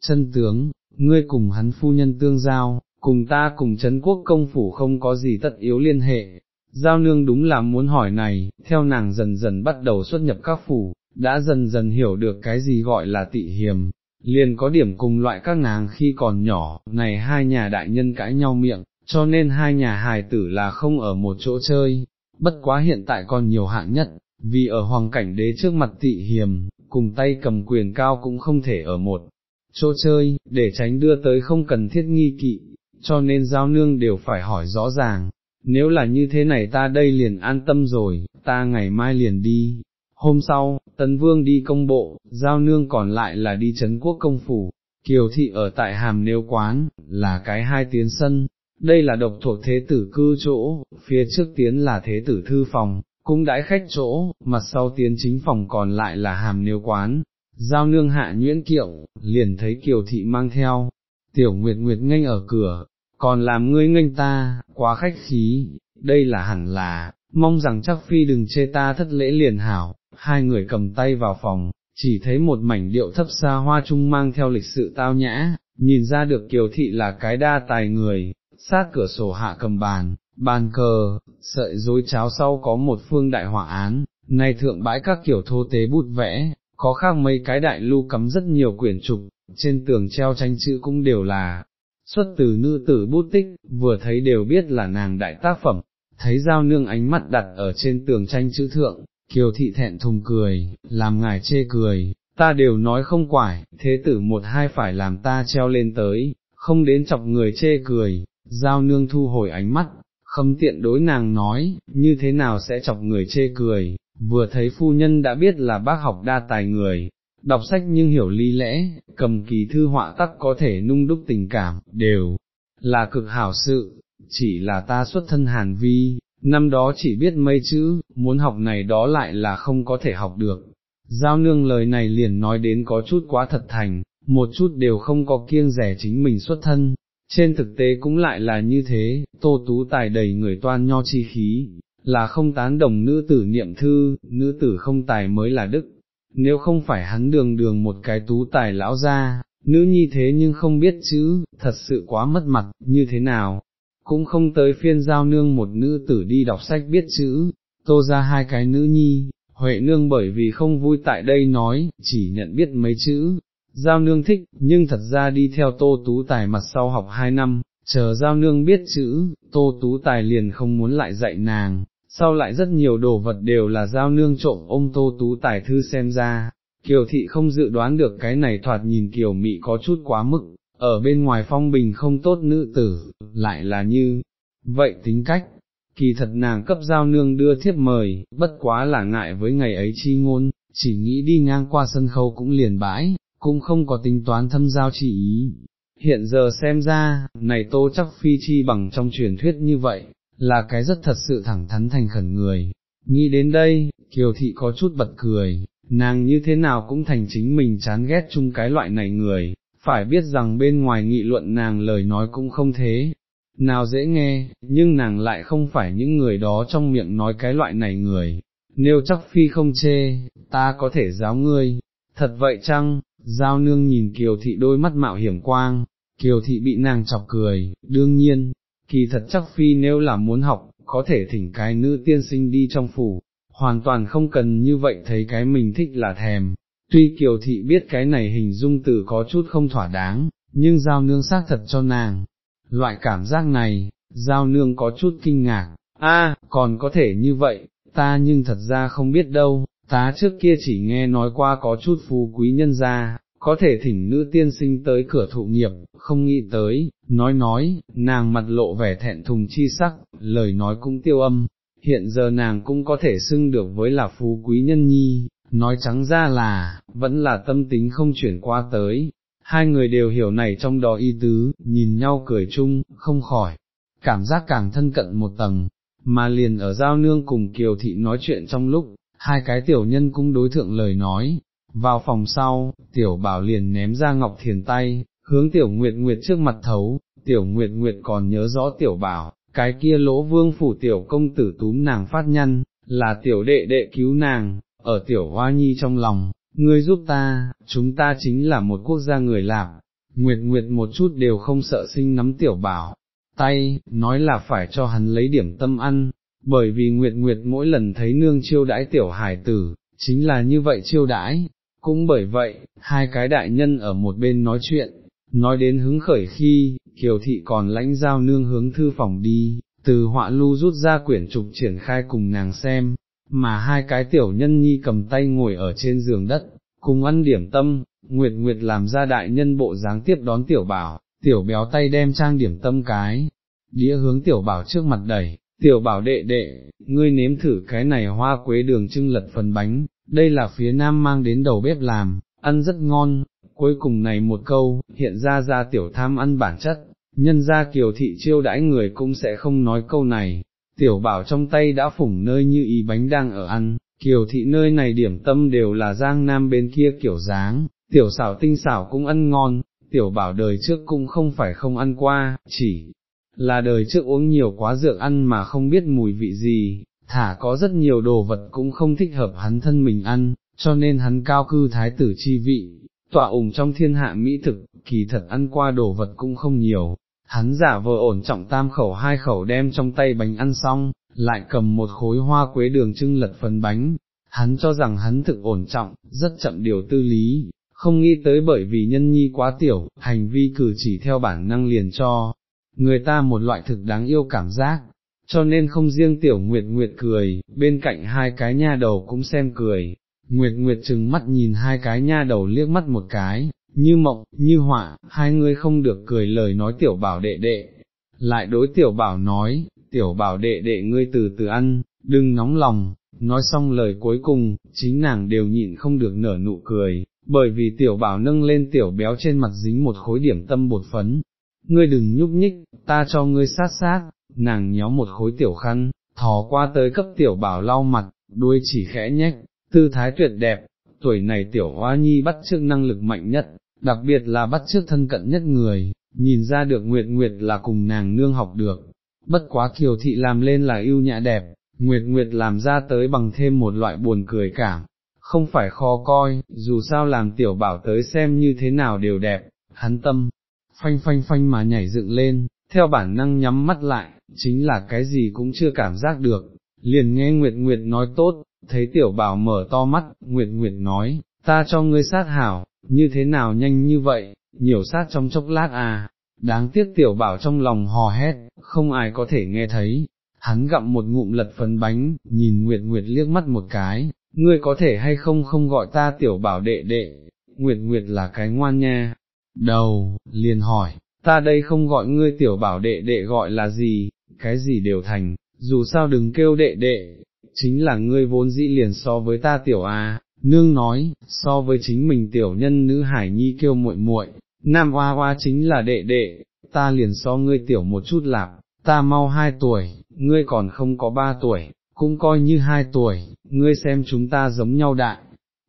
Chân tướng, ngươi cùng hắn phu nhân tương giao, cùng ta cùng Trấn quốc công phủ không có gì tất yếu liên hệ. Giao nương đúng là muốn hỏi này, theo nàng dần dần bắt đầu xuất nhập các phủ, đã dần dần hiểu được cái gì gọi là tị hiềm, liền có điểm cùng loại các nàng khi còn nhỏ, này hai nhà đại nhân cãi nhau miệng, cho nên hai nhà hài tử là không ở một chỗ chơi, bất quá hiện tại còn nhiều hạng nhất, vì ở hoàng cảnh đế trước mặt tị hiềm, cùng tay cầm quyền cao cũng không thể ở một chỗ chơi, để tránh đưa tới không cần thiết nghi kỵ, cho nên giao nương đều phải hỏi rõ ràng, nếu là như thế này ta đây liền an tâm rồi, ta ngày mai liền đi. Hôm sau, Tấn Vương đi công bộ, giao nương còn lại là đi Trấn quốc công phủ, Kiều Thị ở tại Hàm Nêu Quán, là cái hai tiến sân, đây là độc thuộc thế tử cư chỗ, phía trước tiến là thế tử thư phòng, cũng đãi khách chỗ, mặt sau tiến chính phòng còn lại là Hàm Nêu Quán. Giao nương hạ nhuyễn kiệu, liền thấy Kiều Thị mang theo, tiểu nguyệt nguyệt ngay ở cửa, còn làm ngươi nghênh ta, quá khách khí, đây là hẳn là, mong rằng chắc phi đừng chê ta thất lễ liền hảo, hai người cầm tay vào phòng, chỉ thấy một mảnh điệu thấp xa hoa trung mang theo lịch sự tao nhã, nhìn ra được kiều thị là cái đa tài người, sát cửa sổ hạ cầm bàn, bàn cờ, sợi dối cháo sau có một phương đại họa án, nay thượng bãi các kiểu thô tế bút vẽ, có khác mấy cái đại lưu cắm rất nhiều quyển trục, trên tường treo tranh chữ cũng đều là xuất từ nữ tử bút tích, vừa thấy đều biết là nàng đại tác phẩm, thấy giao nương ánh mắt đặt ở trên tường tranh chữ thượng, kiều thị thẹn thùng cười, làm ngài chê cười, ta đều nói không quải, thế tử một hai phải làm ta treo lên tới, không đến chọc người chê cười, giao nương thu hồi ánh mắt, khâm tiện đối nàng nói, như thế nào sẽ chọc người chê cười, vừa thấy phu nhân đã biết là bác học đa tài người, đọc sách nhưng hiểu lý lẽ, cầm kỳ thư họa tắc có thể nung đúc tình cảm, đều là cực hảo sự, chỉ là ta xuất thân hàn vi, năm đó chỉ biết mấy chữ, muốn học này đó lại là không có thể học được. Giao nương lời này liền nói đến có chút quá thật thành, một chút đều không có kiêng rẻ chính mình xuất thân, trên thực tế cũng lại là như thế, tô tú tài đầy người toan nho chi khí, là không tán đồng nữ tử niệm thư, nữ tử không tài mới là đức, nếu không phải hắn đường đường một cái tú tài lão ra, nữ nhi thế nhưng không biết chữ, thật sự quá mất mặt, như thế nào, cũng không tới phiên giao nương một nữ tử đi đọc sách biết chữ, tô ra hai cái nữ nhi, Huệ nương bởi vì không vui tại đây nói, chỉ nhận biết mấy chữ, giao nương thích, nhưng thật ra đi theo tô tú tài mặt sau học hai năm, chờ giao nương biết chữ, tô tú tài liền không muốn lại dạy nàng, sau lại rất nhiều đồ vật đều là giao nương trộm ôm tô tú tài thư xem ra, kiều thị không dự đoán được cái này thoạt nhìn kiều mị có chút quá mức, ở bên ngoài phong bình không tốt nữ tử, lại là như, vậy tính cách, kỳ thật nàng cấp giao nương đưa thiếp mời, bất quá là ngại với ngày ấy chi ngôn, chỉ nghĩ đi ngang qua sân khấu cũng liền bãi, cũng không có tính toán thâm giao chỉ ý. Hiện giờ xem ra, này tô chắc phi chi bằng trong truyền thuyết như vậy, là cái rất thật sự thẳng thắn thành khẩn người, Nghĩ đến đây, Kiều Thị có chút bật cười, nàng như thế nào cũng thành chính mình chán ghét chung cái loại này người, phải biết rằng bên ngoài nghị luận nàng lời nói cũng không thế, nào dễ nghe, nhưng nàng lại không phải những người đó trong miệng nói cái loại này người, nếu chắc phi không chê, ta có thể giáo ngươi, thật vậy chăng, giao nương nhìn kiều thị đôi mắt mạo hiểm quang, kiều thị bị nàng chọc cười, đương nhiên, kỳ thật chắc phi nếu là muốn học, có thể thỉnh cái nữ tiên sinh đi trong phủ, hoàn toàn không cần như vậy thấy cái mình thích là thèm. Tuy Kiều Thị biết cái này hình dung từ có chút không thỏa đáng, nhưng giao nương xác thật cho nàng. Loại cảm giác này, giao nương có chút kinh ngạc, a còn có thể như vậy, ta nhưng thật ra không biết đâu, ta trước kia chỉ nghe nói qua có chút phú quý nhân gia, có thể thỉnh nữ tiên sinh tới cửa thụ nghiệp, không nghĩ tới, nói nói, nàng mặt lộ vẻ thẹn thùng chi sắc, lời nói cũng tiêu âm, hiện giờ nàng cũng có thể xưng được với là phú quý nhân nhi, nói trắng ra là, vẫn là tâm tính không chuyển qua tới, hai người đều hiểu này trong đó y tứ, nhìn nhau cười chung, không khỏi, cảm giác càng thân cận một tầng, mà liền ở giao nương cùng Kiều Thị nói chuyện trong lúc, hai cái tiểu nhân cũng đối thượng lời nói, vào phòng sau, tiểu bảo liền ném ra ngọc thiền tay, hướng tiểu nguyệt nguyệt trước mặt thấu, tiểu nguyệt nguyệt còn nhớ rõ tiểu bảo, cái kia lỗ vương phủ tiểu công tử túm nàng phát nhăn, là tiểu đệ đệ cứu nàng, ở tiểu hoa nhi trong lòng, ngươi giúp ta, chúng ta chính là một quốc gia người lạc, nguyệt nguyệt một chút đều không sợ sinh nắm tiểu bảo, tay, nói là phải cho hắn lấy điểm tâm ăn, bởi vì nguyệt nguyệt mỗi lần thấy nương chiêu đãi tiểu hải tử, chính là như vậy chiêu đãi, cũng bởi vậy, hai cái đại nhân ở một bên nói chuyện, nói đến hứng khởi khi, kiều thị còn lãnh giao nương hướng thư phòng đi, từ họa lưu rút ra quyển trục triển khai cùng nàng xem, mà hai cái tiểu nhân nhi cầm tay ngồi ở trên giường đất, cùng ăn điểm tâm, Nguyệt Nguyệt làm ra đại nhân bộ dáng tiếp đón tiểu bảo, tiểu béo tay đem trang điểm tâm cái, đĩa hướng tiểu bảo trước mặt đẩy, tiểu bảo đệ đệ, ngươi nếm thử cái này hoa quế đường trưng lật phần bánh, đây là phía nam mang đến đầu bếp làm, ăn rất ngon, cuối cùng này một câu, hiện ra ra tiểu tham ăn bản chất, nhân ra kiều thị chiêu đãi người cũng sẽ không nói câu này, tiểu bảo trong tay đã phủng nơi như ý bánh đang ở ăn, kiều thị nơi này điểm tâm đều là giang nam bên kia kiểu dáng, tiểu xảo tinh xảo cũng ăn ngon, tiểu bảo đời trước cũng không phải không ăn qua, chỉ là đời trước uống nhiều quá rượu ăn mà không biết mùi vị gì, thả có rất nhiều đồ vật cũng không thích hợp hắn thân mình ăn, cho nên hắn cao cư thái tử chi vị, tọa ủng trong thiên hạ mỹ thực, kỳ thật ăn qua đồ vật cũng không nhiều, hắn giả vờ ổn trọng tam khẩu hai khẩu đem trong tay bánh ăn xong, lại cầm một khối hoa quế đường trưng lật phần bánh, hắn cho rằng hắn thực ổn trọng, rất chậm điều tư lý, không nghĩ tới bởi vì nhân nhi quá tiểu, hành vi cử chỉ theo bản năng liền cho, người ta một loại thực đáng yêu cảm giác, cho nên không riêng tiểu Nguyệt Nguyệt cười, bên cạnh hai cái nha đầu cũng xem cười, Nguyệt Nguyệt chừng mắt nhìn hai cái nha đầu liếc mắt một cái, như mộng, như họa, hai người không được cười lời nói tiểu bảo đệ đệ, lại đối tiểu bảo nói, tiểu bảo đệ đệ ngươi từ từ ăn, đừng nóng lòng, nói xong lời cuối cùng, chính nàng đều nhịn không được nở nụ cười, bởi vì tiểu bảo nâng lên tiểu béo trên mặt dính một khối điểm tâm bột phấn, ngươi đừng nhúc nhích, ta cho ngươi sát sát, nàng nhéo một khối tiểu khăn, thò qua tới cấp tiểu bảo lau mặt, đuôi chỉ khẽ nhếch, tư thái tuyệt đẹp, tuổi này tiểu hoa nhi bắt trước năng lực mạnh nhất, đặc biệt là bắt trước thân cận nhất người, nhìn ra được Nguyệt Nguyệt là cùng nàng nương học được, bất quá kiều thị làm lên là yêu nhã đẹp, Nguyệt Nguyệt làm ra tới bằng thêm một loại buồn cười cảm, không phải khó coi, dù sao làm tiểu bảo tới xem như thế nào đều đẹp, hắn tâm, phanh phanh phanh mà nhảy dựng lên, theo bản năng nhắm mắt lại, chính là cái gì cũng chưa cảm giác được, liền nghe Nguyệt Nguyệt nói tốt, thấy tiểu bảo mở to mắt, Nguyệt Nguyệt nói, ta cho ngươi sát hảo, như thế nào nhanh như vậy, nhiều sát trong chốc lát à, đáng tiếc tiểu bảo trong lòng hò hét, không ai có thể nghe thấy, hắn gặm một ngụm lật phấn bánh, nhìn Nguyệt Nguyệt liếc mắt một cái, ngươi có thể hay không không gọi ta tiểu bảo đệ đệ, Nguyệt Nguyệt là cái ngoan nha, đầu, liền hỏi, ta đây không gọi ngươi tiểu bảo đệ đệ gọi là gì, cái gì đều thành, dù sao đừng kêu đệ đệ, chính là ngươi vốn dĩ liền so với ta tiểu a. Nương nói, so với chính mình tiểu nhân nữ hải nhi kêu muội muội, nam hoa hoa chính là đệ đệ, ta liền so ngươi tiểu một chút lạc, ta mau hai tuổi, ngươi còn không có ba tuổi, cũng coi như hai tuổi, ngươi xem chúng ta giống nhau đại,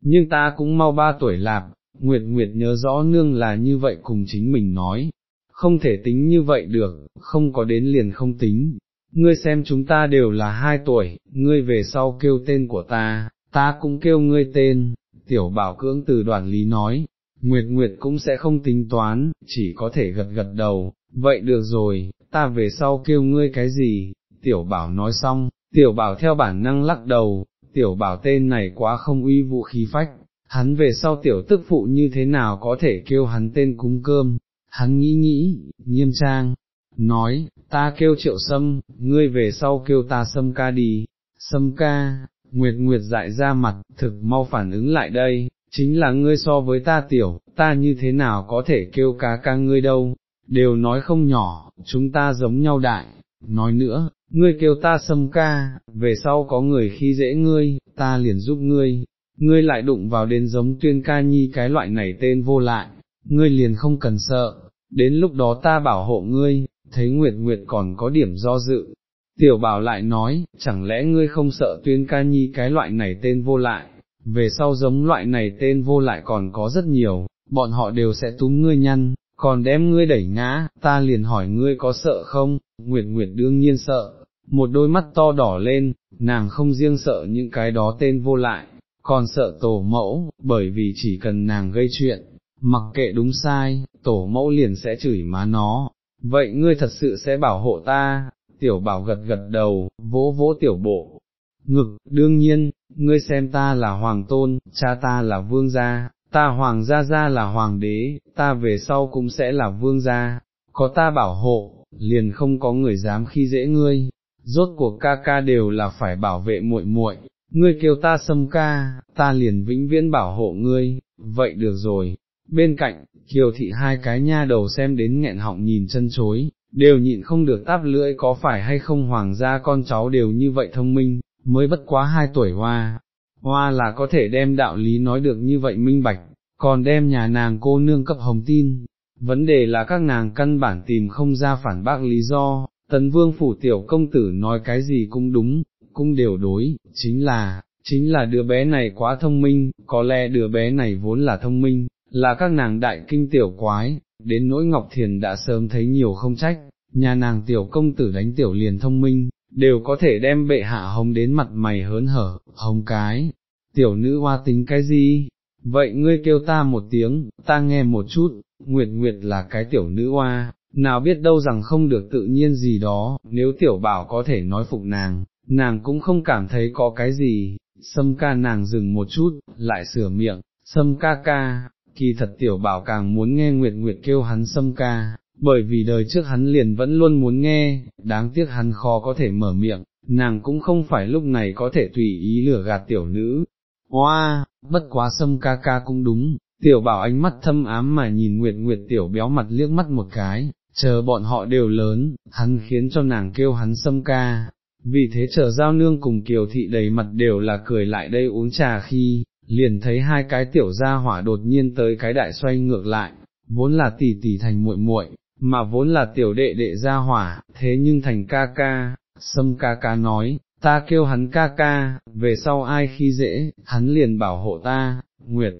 nhưng ta cũng mau ba tuổi lạp, Nguyệt Nguyệt nhớ rõ nương là như vậy cùng chính mình nói, không thể tính như vậy được, không có đến liền không tính, ngươi xem chúng ta đều là hai tuổi, ngươi về sau kêu tên của ta, ta cũng kêu ngươi tên, tiểu bảo cưỡng từ đoàn lý nói, Nguyệt Nguyệt cũng sẽ không tính toán, chỉ có thể gật gật đầu, vậy được rồi, ta về sau kêu ngươi cái gì, tiểu bảo nói xong, tiểu bảo theo bản năng lắc đầu, tiểu bảo tên này quá không uy vũ khí phách, hắn về sau tiểu tức phụ như thế nào có thể kêu hắn tên cúng cơm, hắn nghĩ nghĩ, nghiêm trang, nói, ta kêu triệu sâm, ngươi về sau kêu ta sâm ca đi, sâm ca, nguyệt nguyệt dại ra mặt, thực mau phản ứng lại đây, chính là ngươi so với ta tiểu, ta như thế nào có thể kêu cá ca ngươi đâu, đều nói không nhỏ, chúng ta giống nhau đại, nói nữa, ngươi kêu ta sâm ca, về sau có người khi dễ ngươi, ta liền giúp ngươi, ngươi lại đụng vào đến giống tuyên ca nhi cái loại này tên vô lại, ngươi liền không cần sợ, đến lúc đó ta bảo hộ ngươi, thấy Nguyệt Nguyệt còn có điểm do dự. Tiểu bảo lại nói, chẳng lẽ ngươi không sợ tuyên ca nhi cái loại này tên vô lại, về sau giống loại này tên vô lại còn có rất nhiều, bọn họ đều sẽ túm ngươi nhăn, còn đem ngươi đẩy ngã, ta liền hỏi ngươi có sợ không, Nguyệt Nguyệt đương nhiên sợ, một đôi mắt to đỏ lên, nàng không riêng sợ những cái đó tên vô lại, còn sợ tổ mẫu, bởi vì chỉ cần nàng gây chuyện, mặc kệ đúng sai, tổ mẫu liền sẽ chửi má nó, vậy ngươi thật sự sẽ bảo hộ ta, tiểu bảo gật gật đầu, vỗ vỗ tiểu bộ, ngực, đương nhiên, ngươi xem ta là hoàng tôn, cha ta là vương gia, ta hoàng gia gia là hoàng đế, ta về sau cũng sẽ là vương gia, có ta bảo hộ, liền không có người dám khi dễ ngươi, rốt cuộc ca ca đều là phải bảo vệ muội muội, ngươi kêu ta xâm ca, ta liền vĩnh viễn bảo hộ ngươi, vậy được rồi. Bên cạnh, kiều thị hai cái nha đầu xem đến nghẹn họng nhìn chân chối, đều nhịn không được táp lưỡi có phải hay không hoàng gia con cháu đều như vậy thông minh, mới bất quá hai tuổi hoa, hoa là có thể đem đạo lý nói được như vậy minh bạch, còn đem nhà nàng cô nương cấp hồng tin, vấn đề là các nàng căn bản tìm không ra phản bác lý do, tấn vương phủ tiểu công tử nói cái gì cũng đúng, cũng đều đối, chính là, chính là đứa bé này quá thông minh, có lẽ đứa bé này vốn là thông minh, là các nàng đại kinh tiểu quái, đến nỗi Ngọc Thiền đã sớm thấy nhiều không trách, nhà nàng tiểu công tử đánh tiểu liền thông minh, đều có thể đem bệ hạ hồng đến mặt mày hớn hở, hồng cái, tiểu nữ hoa tính cái gì, vậy ngươi kêu ta một tiếng, ta nghe một chút, Nguyệt Nguyệt là cái tiểu nữ hoa, nào biết đâu rằng không được tự nhiên gì đó, nếu tiểu bảo có thể nói phục nàng, nàng cũng không cảm thấy có cái gì, sâm ca nàng dừng một chút, lại sửa miệng, sâm ca ca, kỳ thật tiểu bảo càng muốn nghe Nguyệt Nguyệt kêu hắn xâm ca, bởi vì đời trước hắn liền vẫn luôn muốn nghe, đáng tiếc hắn khó có thể mở miệng, nàng cũng không phải lúc này có thể tùy ý lửa gạt tiểu nữ. Hoa, bất quá xâm ca ca cũng đúng, tiểu bảo ánh mắt thâm ám mà nhìn Nguyệt Nguyệt tiểu béo mặt liếc mắt một cái, chờ bọn họ đều lớn, hắn khiến cho nàng kêu hắn xâm ca. Vì thế chờ giao nương cùng kiều thị đầy mặt đều là cười lại đây uống trà khi, liền thấy hai cái tiểu gia hỏa đột nhiên tới cái đại xoay ngược lại, vốn là tỷ tỷ thành muội muội, mà vốn là tiểu đệ đệ gia hỏa, thế nhưng thành ca ca, sâm ca ca nói, ta kêu hắn ca ca, về sau ai khi dễ, hắn liền bảo hộ ta, Nguyệt.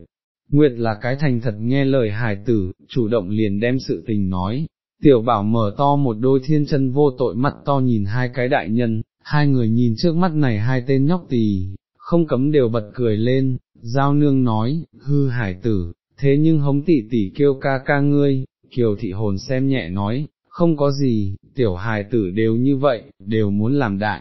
Nguyệt là cái thành thật nghe lời hài tử, chủ động liền đem sự tình nói, tiểu bảo mở to một đôi thiên chân vô tội mắt to nhìn hai cái đại nhân, hai người nhìn trước mắt này hai tên nhóc tỳ, không cấm đều bật cười lên, giao nương nói, hư hải tử, thế nhưng hống tỷ tỷ kêu ca ca ngươi, kiều thị hồn xem nhẹ nói, không có gì, tiểu hài tử đều như vậy, đều muốn làm đại.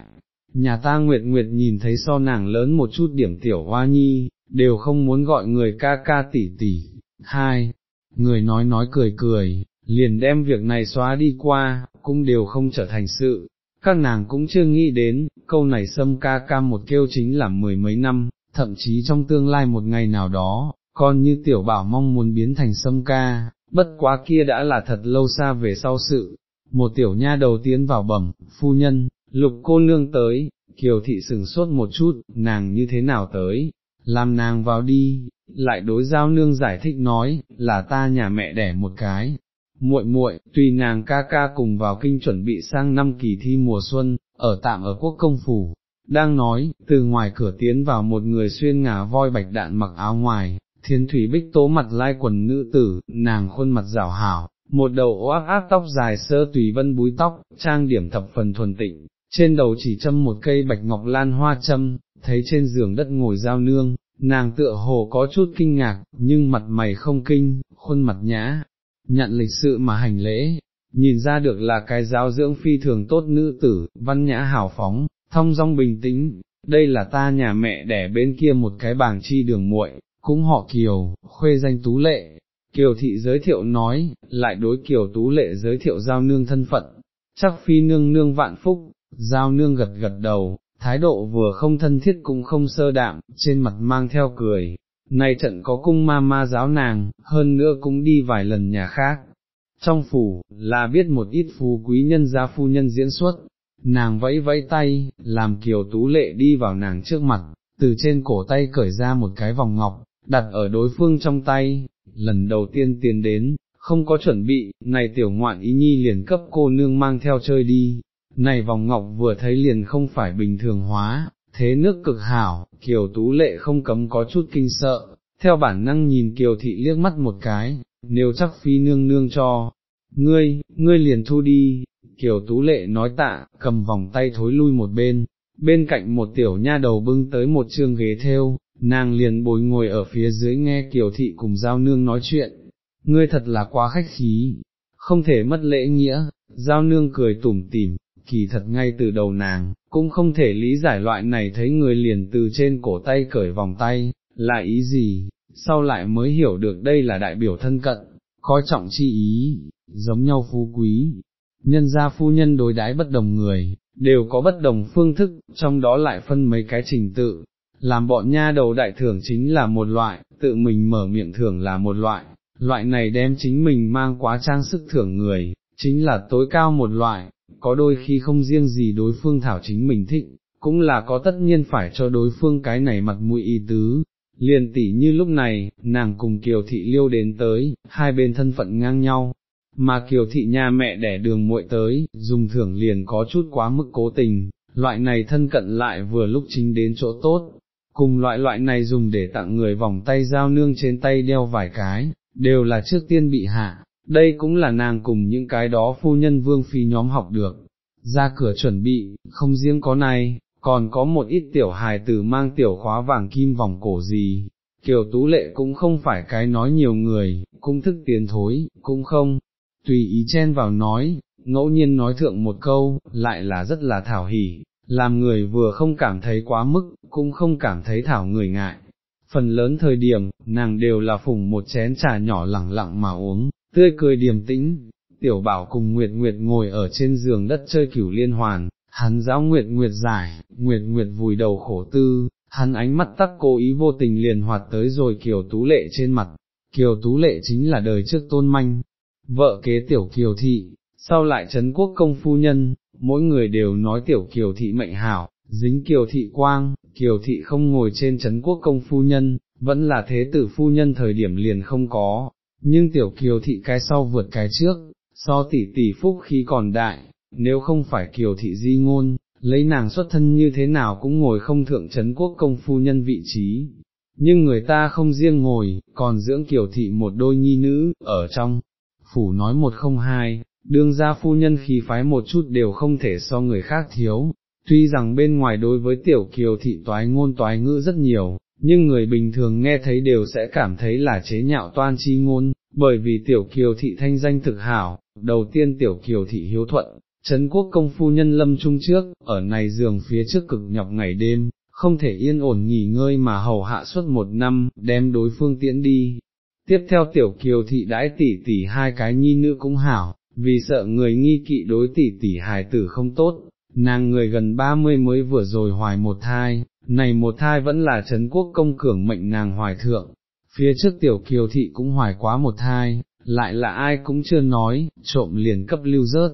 Nhà ta Nguyệt Nguyệt nhìn thấy so nàng lớn một chút điểm tiểu hoa nhi, đều không muốn gọi người ca ca tỷ tỷ. Hai, người nói nói cười cười, liền đem việc này xóa đi qua, cũng đều không trở thành sự. Các nàng cũng chưa nghĩ đến, câu này xâm ca ca một kêu chính là mười mấy năm, thậm chí trong tương lai một ngày nào đó, con như tiểu bảo mong muốn biến thành sâm ca, bất quá kia đã là thật lâu xa về sau sự. Một tiểu nha đầu tiến vào bẩm, phu nhân, lục cô nương tới, kiều thị sừng sốt một chút, nàng như thế nào tới, làm nàng vào đi, lại đối giao nương giải thích nói, là ta nhà mẹ đẻ một cái, muội muội, tùy nàng ca ca cùng vào kinh chuẩn bị sang năm kỳ thi mùa xuân, ở tạm ở quốc công phủ, đang nói, từ ngoài cửa tiến vào một người xuyên ngả voi bạch đạn mặc áo ngoài, thiên thủy bích tố mặt lai quần nữ tử, nàng khuôn mặt rảo hảo, một đầu oác ác tóc dài sơ tùy vân búi tóc, trang điểm thập phần thuần tịnh, trên đầu chỉ châm một cây bạch ngọc lan hoa châm, thấy trên giường đất ngồi giao nương, nàng tựa hồ có chút kinh ngạc, nhưng mặt mày không kinh, khuôn mặt nhã, nhận lịch sự mà hành lễ, nhìn ra được là cái giáo dưỡng phi thường tốt nữ tử, văn nhã hào phóng, thong dong bình tĩnh, đây là ta nhà mẹ đẻ bên kia một cái bảng chi đường muội, cũng họ Kiều, khuê danh Tú Lệ. Kiều thị giới thiệu nói, lại đối Kiều Tú Lệ giới thiệu giao nương thân phận, chắc phi nương nương vạn phúc, giao nương gật gật đầu, thái độ vừa không thân thiết cũng không sơ đạm, trên mặt mang theo cười, này trận có cung ma ma giáo nàng, hơn nữa cũng đi vài lần nhà khác. Trong phủ, là biết một ít phú quý nhân gia phu nhân diễn xuất, nàng vẫy vẫy tay, làm kiều tú lệ đi vào nàng trước mặt, từ trên cổ tay cởi ra một cái vòng ngọc, đặt ở đối phương trong tay, lần đầu tiên tiến đến, không có chuẩn bị, này tiểu ngoạn ý nhi liền cấp cô nương mang theo chơi đi, này vòng ngọc vừa thấy liền không phải bình thường hóa, thế nước cực hảo, kiều tú lệ không cấm có chút kinh sợ, theo bản năng nhìn kiều thị liếc mắt một cái, nếu chắc phi nương nương cho, ngươi, ngươi liền thu đi, kiều tú lệ nói tạ, cầm vòng tay thối lui một bên, bên cạnh một tiểu nha đầu bưng tới một chương ghế theo, nàng liền bồi ngồi ở phía dưới nghe kiều thị cùng giao nương nói chuyện, ngươi thật là quá khách khí, không thể mất lễ nghĩa, giao nương cười tủm tỉm, kỳ thật ngay từ đầu nàng, cũng không thể lý giải loại này thấy người liền từ trên cổ tay cởi vòng tay, là ý gì, sau lại mới hiểu được đây là đại biểu thân cận, coi trọng chi ý, giống nhau phú quý, nhân gia phu nhân đối đãi bất đồng người, đều có bất đồng phương thức, trong đó lại phân mấy cái trình tự, làm bọn nha đầu đại thưởng chính là một loại, tự mình mở miệng thưởng là một loại, loại này đem chính mình mang quá trang sức thưởng người, chính là tối cao một loại, có đôi khi không riêng gì đối phương thảo chính mình thích cũng là có tất nhiên phải cho đối phương cái này mặt mũi y tứ. Liền tỉ như lúc này, nàng cùng Kiều Thị Liêu đến tới, hai bên thân phận ngang nhau, mà Kiều Thị nhà mẹ đẻ đường muội tới, dùng thưởng liền có chút quá mức cố tình, loại này thân cận lại vừa lúc chính đến chỗ tốt, cùng loại loại này dùng để tặng người vòng tay giao nương trên tay đeo vài cái, đều là trước tiên bị hạ, đây cũng là nàng cùng những cái đó phu nhân vương phi nhóm học được, ra cửa chuẩn bị, không riêng có này, còn có một ít tiểu hài tử mang tiểu khóa vàng kim vòng cổ gì, kiều tú lệ cũng không phải cái nói nhiều người, cũng thức tiền thối, cũng không, tùy ý chen vào nói, ngẫu nhiên nói thượng một câu, lại là rất là thảo hỉ, làm người vừa không cảm thấy quá mức, cũng không cảm thấy thảo người ngại. Phần lớn thời điểm, nàng đều là phùng một chén trà nhỏ lẳng lặng mà uống, tươi cười điềm tĩnh, tiểu bảo cùng Nguyệt Nguyệt ngồi ở trên giường đất chơi cửu liên hoàn, hắn giáo Nguyệt Nguyệt giải, Nguyệt Nguyệt vùi đầu khổ tư, hắn ánh mắt tắc cố ý vô tình liền hoạt tới rồi Kiều Tú Lệ trên mặt, Kiều Tú Lệ chính là đời trước tôn manh, vợ kế tiểu Kiều Thị, sau lại Trấn quốc công phu nhân, mỗi người đều nói tiểu Kiều Thị mệnh hảo, dính Kiều Thị quang, Kiều Thị không ngồi trên Trấn quốc công phu nhân, vẫn là thế tử phu nhân thời điểm liền không có, nhưng tiểu kiều thị cái sau vượt cái trước, so tỷ tỷ phúc khi còn đại, nếu không phải kiều thị di ngôn, lấy nàng xuất thân như thế nào cũng ngồi không thượng chấn quốc công phu nhân vị trí. Nhưng người ta không riêng ngồi, còn dưỡng kiều thị một đôi nhi nữ, ở trong, phủ nói một không hai, đương gia phu nhân khi phái một chút đều không thể so người khác thiếu, tuy rằng bên ngoài đối với tiểu kiều thị toái ngôn toái ngữ rất nhiều, nhưng người bình thường nghe thấy đều sẽ cảm thấy là chế nhạo toan chi ngôn, bởi vì tiểu kiều thị thanh danh thực hảo, đầu tiên tiểu kiều thị hiếu thuận, Trấn quốc công phu nhân lâm trung trước, ở này giường phía trước cực nhọc ngày đêm, không thể yên ổn nghỉ ngơi mà hầu hạ suốt một năm, đem đối phương tiễn đi. Tiếp theo tiểu kiều thị đãi tỷ tỷ hai cái nhi nữ cũng hảo, vì sợ người nghi kỵ đối tỷ tỷ hài tử không tốt, nàng người gần ba mươi mới vừa rồi hoài một thai, này một thai vẫn là Trấn quốc công cường mệnh nàng hoài thượng, phía trước tiểu kiều thị cũng hoài quá một thai, lại là ai cũng chưa nói, trộm liền cấp lưu rớt.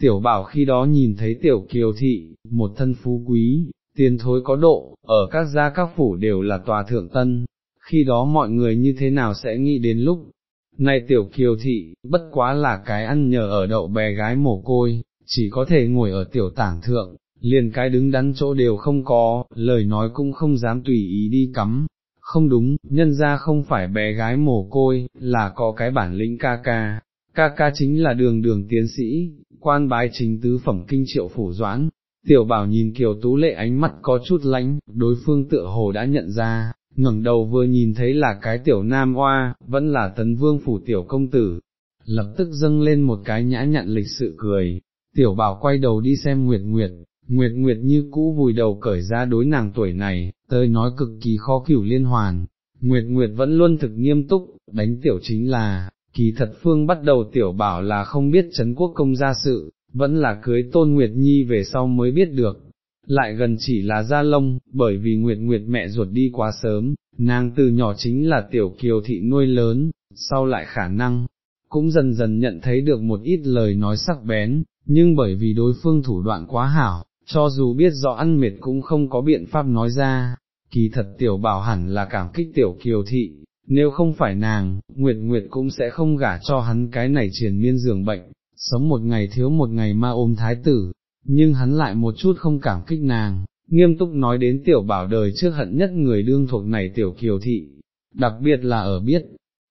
Tiểu bảo khi đó nhìn thấy tiểu kiều thị, một thân phú quý, tiền thối có độ, ở các gia các phủ đều là tòa thượng tân, khi đó mọi người như thế nào sẽ nghĩ đến lúc, này tiểu kiều thị, bất quá là cái ăn nhờ ở đậu bé gái mồ côi, chỉ có thể ngồi ở tiểu tảng thượng, liền cái đứng đắn chỗ đều không có, lời nói cũng không dám tùy ý đi cắm. Không đúng, nhân ra không phải bé gái mồ côi, là có cái bản lĩnh ca ca, ca ca chính là đường đường tiến sĩ, quan bái chính tứ phẩm kinh triệu phủ doãn. Tiểu bảo nhìn kiều tú lệ ánh mắt có chút lánh, đối phương tựa hồ đã nhận ra, ngẩng đầu vừa nhìn thấy là cái tiểu nam oa vẫn là tấn vương phủ tiểu công tử, lập tức dâng lên một cái nhã nhặn lịch sự cười, tiểu bảo quay đầu đi xem Nguyệt Nguyệt, Nguyệt Nguyệt như cũ vùi đầu cởi ra đối nàng tuổi này, tới nói cực kỳ khó cửu liên hoàn, Nguyệt Nguyệt vẫn luôn thực nghiêm túc, đánh tiểu chính là, kỳ thật phương bắt đầu tiểu bảo là không biết Trấn quốc công gia sự, vẫn là cưới tôn Nguyệt Nhi về sau mới biết được, lại gần chỉ là da lông, bởi vì Nguyệt Nguyệt mẹ ruột đi quá sớm, nàng từ nhỏ chính là tiểu kiều thị nuôi lớn, sau lại khả năng, cũng dần dần nhận thấy được một ít lời nói sắc bén, nhưng bởi vì đối phương thủ đoạn quá hảo, cho dù biết rõ ăn mệt cũng không có biện pháp nói ra, kỳ thật tiểu bảo hẳn là cảm kích tiểu kiều thị, nếu không phải nàng, Nguyệt Nguyệt cũng sẽ không gả cho hắn cái này triền miên giường bệnh, sống một ngày thiếu một ngày ma ôm thái tử, nhưng hắn lại một chút không cảm kích nàng, nghiêm túc nói đến tiểu bảo đời trước hận nhất người đương thuộc này tiểu kiều thị, đặc biệt là ở biết,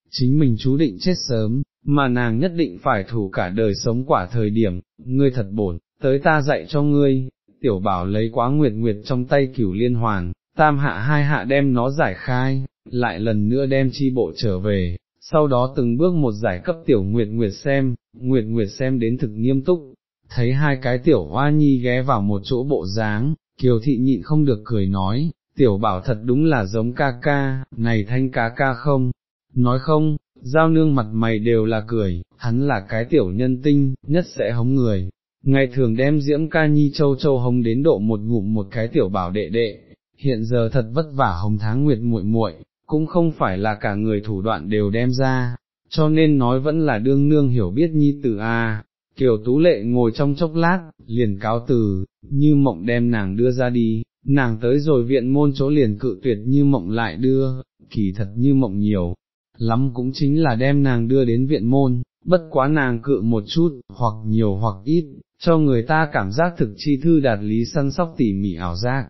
chính mình chú định chết sớm, mà nàng nhất định phải thủ cả đời sống quả thời điểm, ngươi thật bổn, tới ta dạy cho ngươi, tiểu bảo lấy quá nguyệt nguyệt trong tay cửu liên hoàn, tam hạ hai hạ đem nó giải khai, lại lần nữa đem chi bộ trở về, sau đó từng bước một giải cấp tiểu nguyệt nguyệt xem, nguyệt nguyệt xem đến thực nghiêm túc, thấy hai cái tiểu hoa nhi ghé vào một chỗ bộ dáng, kiều thị nhịn không được cười nói, tiểu bảo thật đúng là giống ca ca, này thanh cá ca không, nói không, giao nương mặt mày đều là cười, hắn là cái tiểu nhân tinh, nhất sẽ hống người, ngày thường đem diễm ca nhi châu châu hống đến độ một ngụm một cái tiểu bảo đệ đệ, hiện giờ thật vất vả hống tháng nguyệt muội muội, cũng không phải là cả người thủ đoạn đều đem ra, cho nên nói vẫn là đương nương hiểu biết nhi tử a. Kiều Tú Lệ ngồi trong chốc lát, liền cáo từ, như mộng đem nàng đưa ra đi, nàng tới rồi viện môn chỗ liền cự tuyệt như mộng lại đưa, kỳ thật như mộng nhiều, lắm cũng chính là đem nàng đưa đến viện môn, bất quá nàng cự một chút, hoặc nhiều hoặc ít, cho người ta cảm giác thực chi thư đạt lý săn sóc tỉ mỉ ảo giác.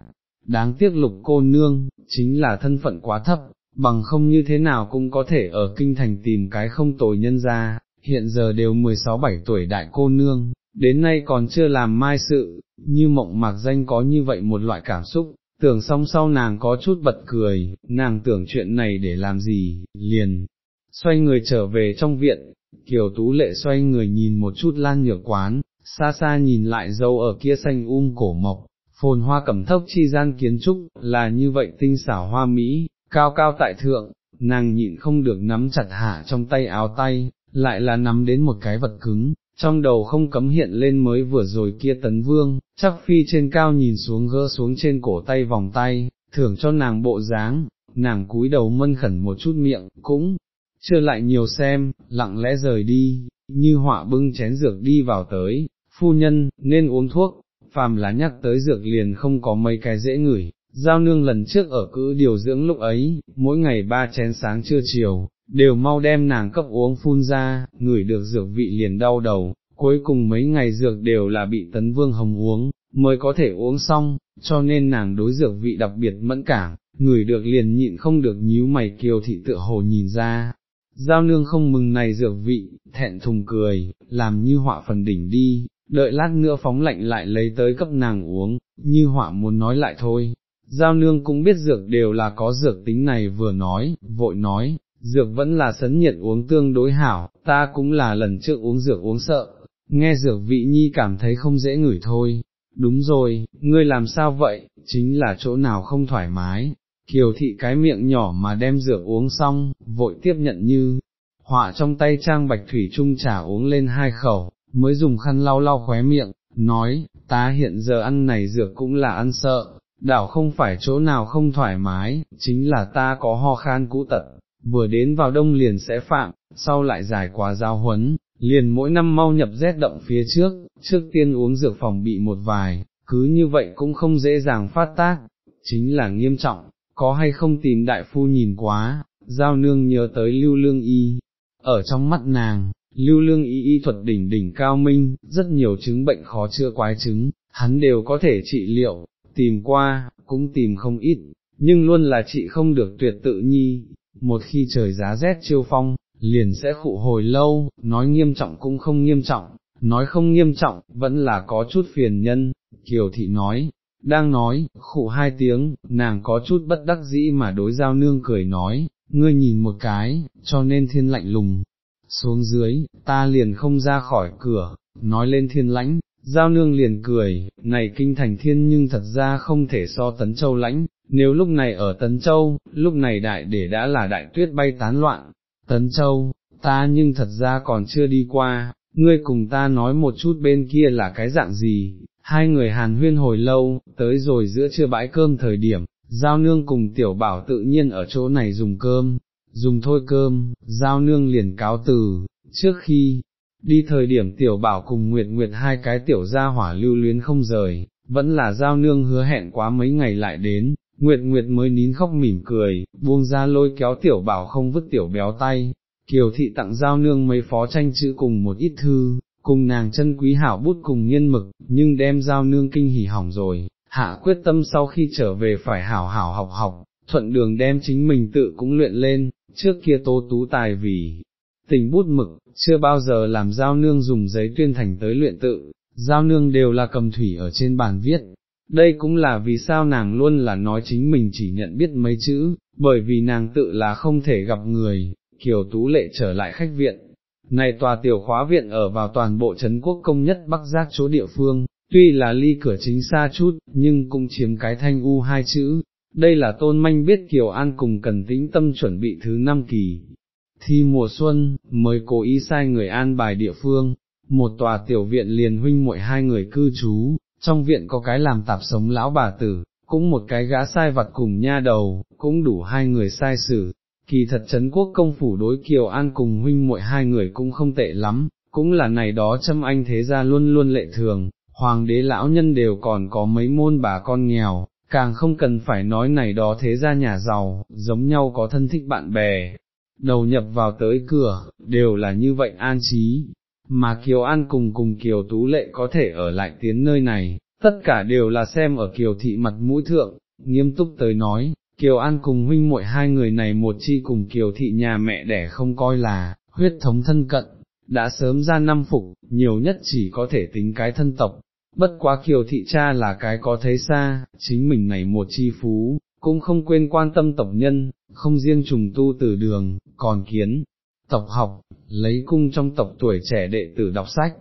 Đáng tiếc lục cô nương, chính là thân phận quá thấp, bằng không như thế nào cũng có thể ở kinh thành tìm cái không tồi nhân ra, hiện giờ đều 16-17 tuổi đại cô nương, đến nay còn chưa làm mai sự, như mộng mạc danh có như vậy một loại cảm xúc, tưởng xong sau nàng có chút bật cười, nàng tưởng chuyện này để làm gì, liền, xoay người trở về trong viện, kiều tú lệ xoay người nhìn một chút lan nhược quán, xa xa nhìn lại dâu ở kia xanh um cổ mộc, phồn hoa cẩm thốc chi gian kiến trúc, là như vậy tinh xảo hoa mỹ, cao cao tại thượng, nàng nhịn không được nắm chặt hạ trong tay áo tay, lại là nắm đến một cái vật cứng, trong đầu không cấm hiện lên mới vừa rồi kia tấn vương, chắc phi trên cao nhìn xuống gỡ xuống trên cổ tay vòng tay, thưởng cho nàng bộ dáng, nàng cúi đầu mân khẩn một chút miệng, cũng, chưa lại nhiều xem, lặng lẽ rời đi, như họa bưng chén dược đi vào tới, phu nhân, nên uống thuốc, phàm là nhắc tới dược liền không có mấy cái dễ ngửi, giao nương lần trước ở cữ điều dưỡng lúc ấy, mỗi ngày ba chén sáng trưa chiều, đều mau đem nàng cấp uống phun ra, ngửi được dược vị liền đau đầu, cuối cùng mấy ngày dược đều là bị tấn vương hồng uống, mới có thể uống xong, cho nên nàng đối dược vị đặc biệt mẫn cảm, ngửi được liền nhịn không được nhíu mày kiều thị tựa hồ nhìn ra. Giao nương không mừng này dược vị, thẹn thùng cười, làm như họa phần đỉnh đi, đợi lát nữa phóng lạnh lại lấy tới cấp nàng uống, như họa muốn nói lại thôi. Giao nương cũng biết dược đều là có dược tính này vừa nói, vội nói, dược vẫn là sấn nhiệt uống tương đối hảo, ta cũng là lần trước uống dược uống sợ, nghe dược vị nhi cảm thấy không dễ ngửi thôi. Đúng rồi, ngươi làm sao vậy, chính là chỗ nào không thoải mái, kiều thị cái miệng nhỏ mà đem dược uống xong, vội tiếp nhận như, họa trong tay trang bạch thủy trung trà uống lên hai khẩu, mới dùng khăn lau lau khóe miệng, nói, ta hiện giờ ăn này dược cũng là ăn sợ, đảo không phải chỗ nào không thoải mái, chính là ta có ho khan cũ tật, vừa đến vào đông liền sẽ phạm, sau lại giải quá giao huấn, liền mỗi năm mau nhập rét động phía trước, trước tiên uống dược phòng bị một vài, cứ như vậy cũng không dễ dàng phát tác, chính là nghiêm trọng, có hay không tìm đại phu nhìn quá, giao nương nhớ tới lưu lương y, ở trong mắt nàng, lưu lương y y thuật đỉnh đỉnh cao minh, rất nhiều chứng bệnh khó chữa quái chứng, hắn đều có thể trị liệu, tìm qua, cũng tìm không ít, nhưng luôn là trị không được tuyệt tự nhi, một khi trời giá rét chiêu phong, liền sẽ khụ hồi lâu, nói nghiêm trọng cũng không nghiêm trọng, nói không nghiêm trọng, vẫn là có chút phiền nhân, Kiều Thị nói, đang nói, khụ hai tiếng, nàng có chút bất đắc dĩ mà đối giao nương cười nói, ngươi nhìn một cái, cho nên thiên lạnh lùng, xuống dưới, ta liền không ra khỏi cửa, nói lên thiên lãnh, giao nương liền cười, này kinh thành thiên nhưng thật ra không thể so tấn châu lãnh, nếu lúc này ở tấn châu, lúc này đại để đã là đại tuyết bay tán loạn, tấn châu, ta nhưng thật ra còn chưa đi qua, ngươi cùng ta nói một chút bên kia là cái dạng gì, hai người hàn huyên hồi lâu, tới rồi giữa trưa bãi cơm thời điểm, giao nương cùng tiểu bảo tự nhiên ở chỗ này dùng cơm, dùng thôi cơm, giao nương liền cáo từ, trước khi, đi thời điểm tiểu bảo cùng Nguyệt Nguyệt hai cái tiểu gia hỏa lưu luyến không rời, vẫn là giao nương hứa hẹn quá mấy ngày lại đến, Nguyệt Nguyệt mới nín khóc mỉm cười, buông ra lôi kéo tiểu bảo không vứt tiểu béo tay, kiều thị tặng giao nương mấy phó tranh chữ cùng một ít thư, cùng nàng chân quý hảo bút cùng nghiên mực, nhưng đem giao nương kinh hỉ hỏng rồi, hạ quyết tâm sau khi trở về phải hảo hảo học học, thuận đường đem chính mình tự cũng luyện lên, trước kia tố tú tài vì tình bút mực, chưa bao giờ làm giao nương dùng giấy tuyên thành tới luyện tự, giao nương đều là cầm thủy ở trên bàn viết. Đây cũng là vì sao nàng luôn là nói chính mình chỉ nhận biết mấy chữ, bởi vì nàng tự là không thể gặp người, kiều tú lệ trở lại khách viện. Này tòa tiểu khóa viện ở vào toàn bộ Trấn quốc công nhất Bắc Giác chỗ địa phương, tuy là ly cửa chính xa chút, nhưng cũng chiếm cái thanh u hai chữ. Đây là tôn manh biết Kiều An cùng cần tĩnh tâm chuẩn bị thứ năm kỳ, thi mùa xuân, mới cố ý sai người an bài địa phương, một tòa tiểu viện liền huynh muội hai người cư trú, trong viện có cái làm tạp sống lão bà tử, cũng một cái gã sai vặt cùng nha đầu, cũng đủ hai người sai xử. Kỳ thật Trấn quốc công phủ đối Kiều An cùng huynh muội hai người cũng không tệ lắm, cũng là này đó châm anh thế gia luôn luôn lệ thường, hoàng đế lão nhân đều còn có mấy môn bà con nghèo, càng không cần phải nói này đó thế gia nhà giàu, giống nhau có thân thích bạn bè, đầu nhập vào tới cửa, đều là như vậy an trí, mà Kiều An cùng cùng Kiều Tú Lệ có thể ở lại tiến nơi này, tất cả đều là xem ở Kiều Thị mặt mũi thượng, nghiêm túc tới nói, Kiều An cùng huynh muội hai người này một chi cùng Kiều Thị nhà mẹ đẻ không coi là, huyết thống thân cận, đã sớm ra năm phục, nhiều nhất chỉ có thể tính cái thân tộc. Bất quá kiều thị cha là cái có thấy xa, chính mình này một chi phú, cũng không quên quan tâm tộc nhân, không riêng trùng tu từ đường, còn kiến, tộc học, lấy cung trong tộc tuổi trẻ đệ tử đọc sách,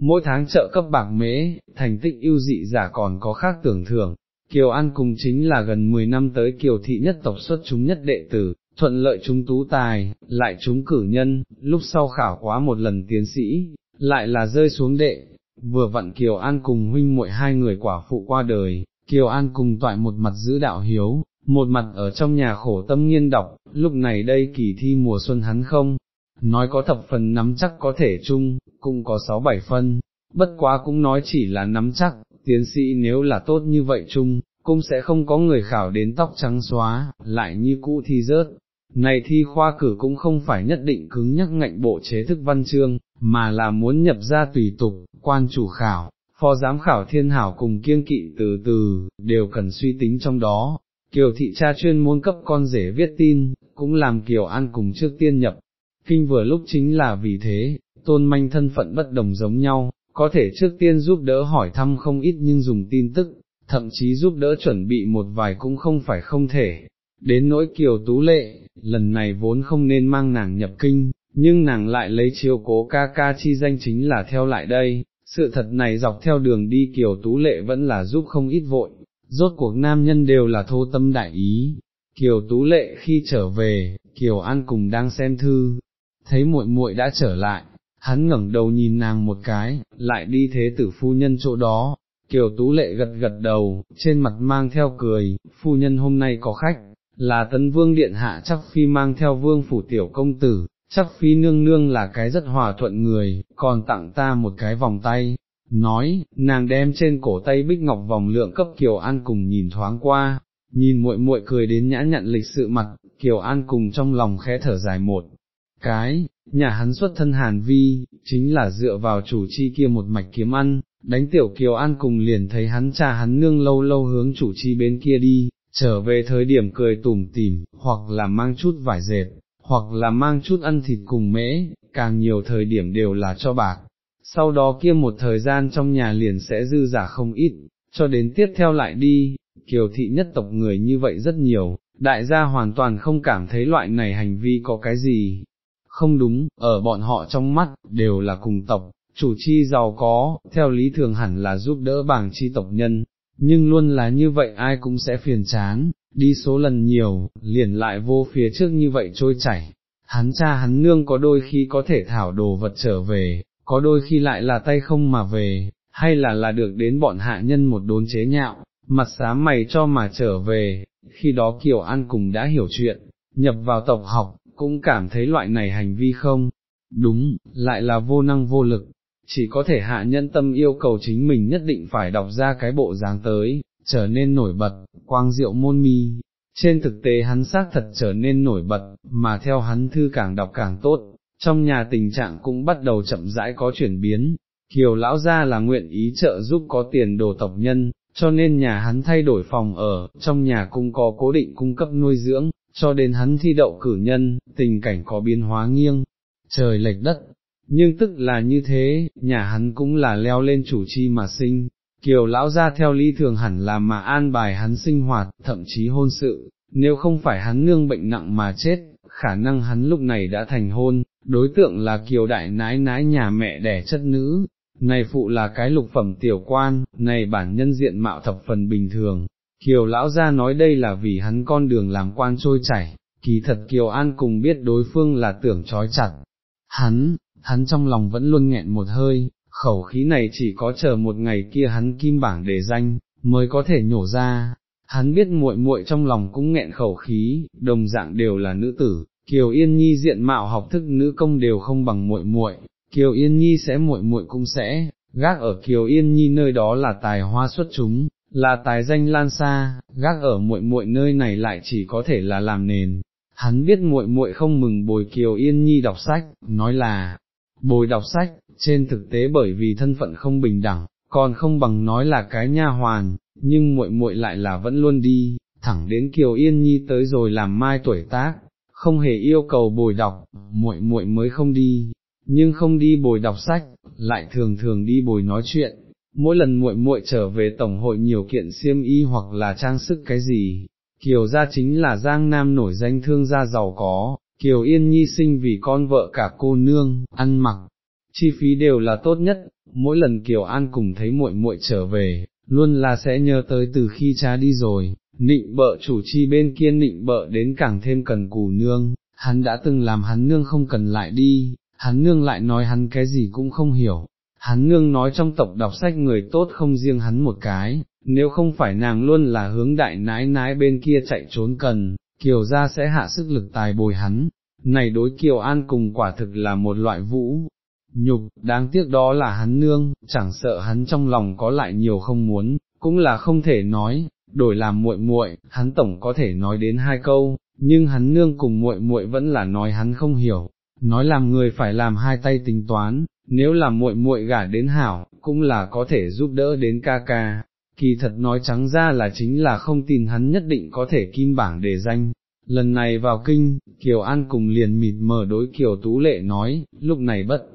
mỗi tháng trợ cấp bạc mễ, thành tích ưu dị giả còn có khác tưởng thưởng. Kiều An cùng chính là gần 10 năm tới kiều thị nhất tộc xuất chúng nhất đệ tử, thuận lợi chúng tú tài, lại chúng cử nhân, lúc sau khảo quá một lần tiến sĩ, lại là rơi xuống đệ, vừa vặn Kiều An cùng huynh muội hai người quả phụ qua đời, Kiều An cùng toại một mặt giữ đạo hiếu, một mặt ở trong nhà khổ tâm nghiên đọc, lúc này đây kỳ thi mùa xuân hắn không, nói có thập phần nắm chắc có thể chung, cũng có sáu bảy phân, bất quá cũng nói chỉ là nắm chắc, tiến sĩ nếu là tốt như vậy chung, cũng sẽ không có người khảo đến tóc trắng xóa, lại như cũ thi rớt. Này thi khoa cử cũng không phải nhất định cứng nhắc ngạnh bộ chế thức văn chương, mà là muốn nhập ra tùy tục, quan chủ khảo, phó giám khảo thiên hảo cùng kiêng kỵ từ từ, đều cần suy tính trong đó, Kiều thị cha chuyên môn cấp con rể viết tin, cũng làm Kiều An cùng trước tiên nhập. Kinh vừa lúc chính là vì thế, tôn manh thân phận bất đồng giống nhau, có thể trước tiên giúp đỡ hỏi thăm không ít nhưng dùng tin tức, thậm chí giúp đỡ chuẩn bị một vài cũng không phải không thể. Đến nỗi Kiều Tú Lệ, lần này vốn không nên mang nàng nhập kinh, nhưng nàng lại lấy chiếu cố ca ca chi danh chính là theo lại đây, sự thật này dọc theo đường đi Kiều Tú Lệ vẫn là giúp không ít vội, rốt cuộc nam nhân đều là thô tâm đại ý. Kiều Tú Lệ khi trở về, Kiều An cùng đang xem thư, thấy muội muội đã trở lại, hắn ngẩng đầu nhìn nàng một cái, lại đi thế tử phu nhân chỗ đó. Kiều Tú Lệ gật gật đầu, trên mặt mang theo cười, phu nhân hôm nay có khách, là tấn vương điện hạ chắc phi mang theo vương phủ tiểu công tử, chắc phi nương nương là cái rất hòa thuận người, còn tặng ta một cái vòng tay, nói, nàng đem trên cổ tay bích ngọc vòng lượng cấp Kiều An cùng nhìn thoáng qua, nhìn muội muội cười đến nhã nhận lịch sự mặt, Kiều An cùng trong lòng khẽ thở dài một cái, nhà hắn xuất thân Hàn Vi, chính là dựa vào chủ chi kia một mạch kiếm ăn, đánh tiểu kiều an cùng liền thấy hắn cha hắn nương lâu lâu hướng chủ chi bên kia đi, trở về thời điểm cười tủm tỉm, hoặc là mang chút vải dệt, hoặc là mang chút ăn thịt cùng mễ, càng nhiều thời điểm đều là cho bạc. Sau đó kia một thời gian trong nhà liền sẽ dư giả không ít, cho đến tiếp theo lại đi, kiều thị nhất tộc người như vậy rất nhiều, đại gia hoàn toàn không cảm thấy loại này hành vi có cái gì. Không đúng, ở bọn họ trong mắt, đều là cùng tộc, chủ chi giàu có, theo lý thường hẳn là giúp đỡ bảng chi tộc nhân, nhưng luôn là như vậy ai cũng sẽ phiền chán, đi số lần nhiều, liền lại vô phía trước như vậy trôi chảy. Hắn cha hắn nương có đôi khi có thể thảo đồ vật trở về, có đôi khi lại là tay không mà về, hay là là được đến bọn hạ nhân một đốn chế nhạo, mặt xám mày cho mà trở về, khi đó Kiều An cùng đã hiểu chuyện, nhập vào tộc học, cũng cảm thấy loại này hành vi không, đúng, lại là vô năng vô lực, chỉ có thể hạ nhân tâm yêu cầu chính mình nhất định phải đọc ra cái bộ dáng tới, trở nên nổi bật, quang diệu môn mi. Trên thực tế hắn xác thật trở nên nổi bật, mà theo hắn thư càng đọc càng tốt, trong nhà tình trạng cũng bắt đầu chậm rãi có chuyển biến, kiều lão gia là nguyện ý trợ giúp có tiền đồ tộc nhân, cho nên nhà hắn thay đổi phòng ở, trong nhà cũng có cố định cung cấp nuôi dưỡng, cho đến hắn thi đậu cử nhân, tình cảnh có biến hóa nghiêng, trời lệch đất, nhưng tức là như thế, nhà hắn cũng là leo lên chủ chi mà sinh, kiều lão ra theo lý thường hẳn là mà an bài hắn sinh hoạt, thậm chí hôn sự, nếu không phải hắn nương bệnh nặng mà chết, khả năng hắn lúc này đã thành hôn, đối tượng là kiều đại nái nái nhà mẹ đẻ chất nữ, này phụ là cái lục phẩm tiểu quan, này bản nhân diện mạo thập phần bình thường. Kiều lão ra nói đây là vì hắn con đường làm quan trôi chảy, kỳ thật Kiều An cùng biết đối phương là tưởng trói chặt. Hắn, hắn trong lòng vẫn luôn nghẹn một hơi, khẩu khí này chỉ có chờ một ngày kia hắn kim bảng để danh, mới có thể nhổ ra. Hắn biết muội muội trong lòng cũng nghẹn khẩu khí, đồng dạng đều là nữ tử, Kiều Yên Nhi diện mạo học thức nữ công đều không bằng muội muội, Kiều Yên Nhi sẽ muội muội cũng sẽ, gác ở Kiều Yên Nhi nơi đó là tài hoa xuất chúng, là tài danh lan xa, gác ở muội muội nơi này lại chỉ có thể là làm nền. Hắn biết muội muội không mừng bồi Kiều Yên Nhi đọc sách, nói là, bồi đọc sách, trên thực tế bởi vì thân phận không bình đẳng, còn không bằng nói là cái nha hoàn, nhưng muội muội lại là vẫn luôn đi, thẳng đến Kiều Yên Nhi tới rồi làm mai tuổi tác, không hề yêu cầu bồi đọc, muội muội mới không đi, nhưng không đi bồi đọc sách, lại thường thường đi bồi nói chuyện. Mỗi lần muội muội trở về tổng hội nhiều kiện xiêm y hoặc là trang sức cái gì, Kiều gia chính là Giang Nam nổi danh thương gia giàu có, Kiều Yên Nhi sinh vì con vợ cả cô nương, ăn mặc, chi phí đều là tốt nhất, mỗi lần Kiều An cùng thấy muội muội trở về, luôn là sẽ nhớ tới từ khi cha đi rồi, nịnh bợ chủ chi bên kia nịnh bợ đến càng thêm cần cù nương, hắn đã từng làm hắn nương không cần lại đi, hắn nương lại nói hắn cái gì cũng không hiểu, hắn nương nói trong tộc đọc sách người tốt không riêng hắn một cái, nếu không phải nàng luôn là hướng đại nái nái bên kia chạy trốn cần, kiều gia sẽ hạ sức lực tài bồi hắn, này đối kiều an cùng quả thực là một loại vũ. Nhục, đáng tiếc đó là hắn nương, chẳng sợ hắn trong lòng có lại nhiều không muốn, cũng là không thể nói, đổi làm muội muội, hắn tổng có thể nói đến hai câu, nhưng hắn nương cùng muội muội vẫn là nói hắn không hiểu, nói làm người phải làm hai tay tính toán, nếu làm muội muội gả đến hảo, cũng là có thể giúp đỡ đến ca ca, kỳ thật nói trắng ra là chính là không tin hắn nhất định có thể kim bảng để danh. Lần này vào kinh, Kiều An cùng liền mịt mờ đối Kiều Tú Lệ nói, lúc này bất,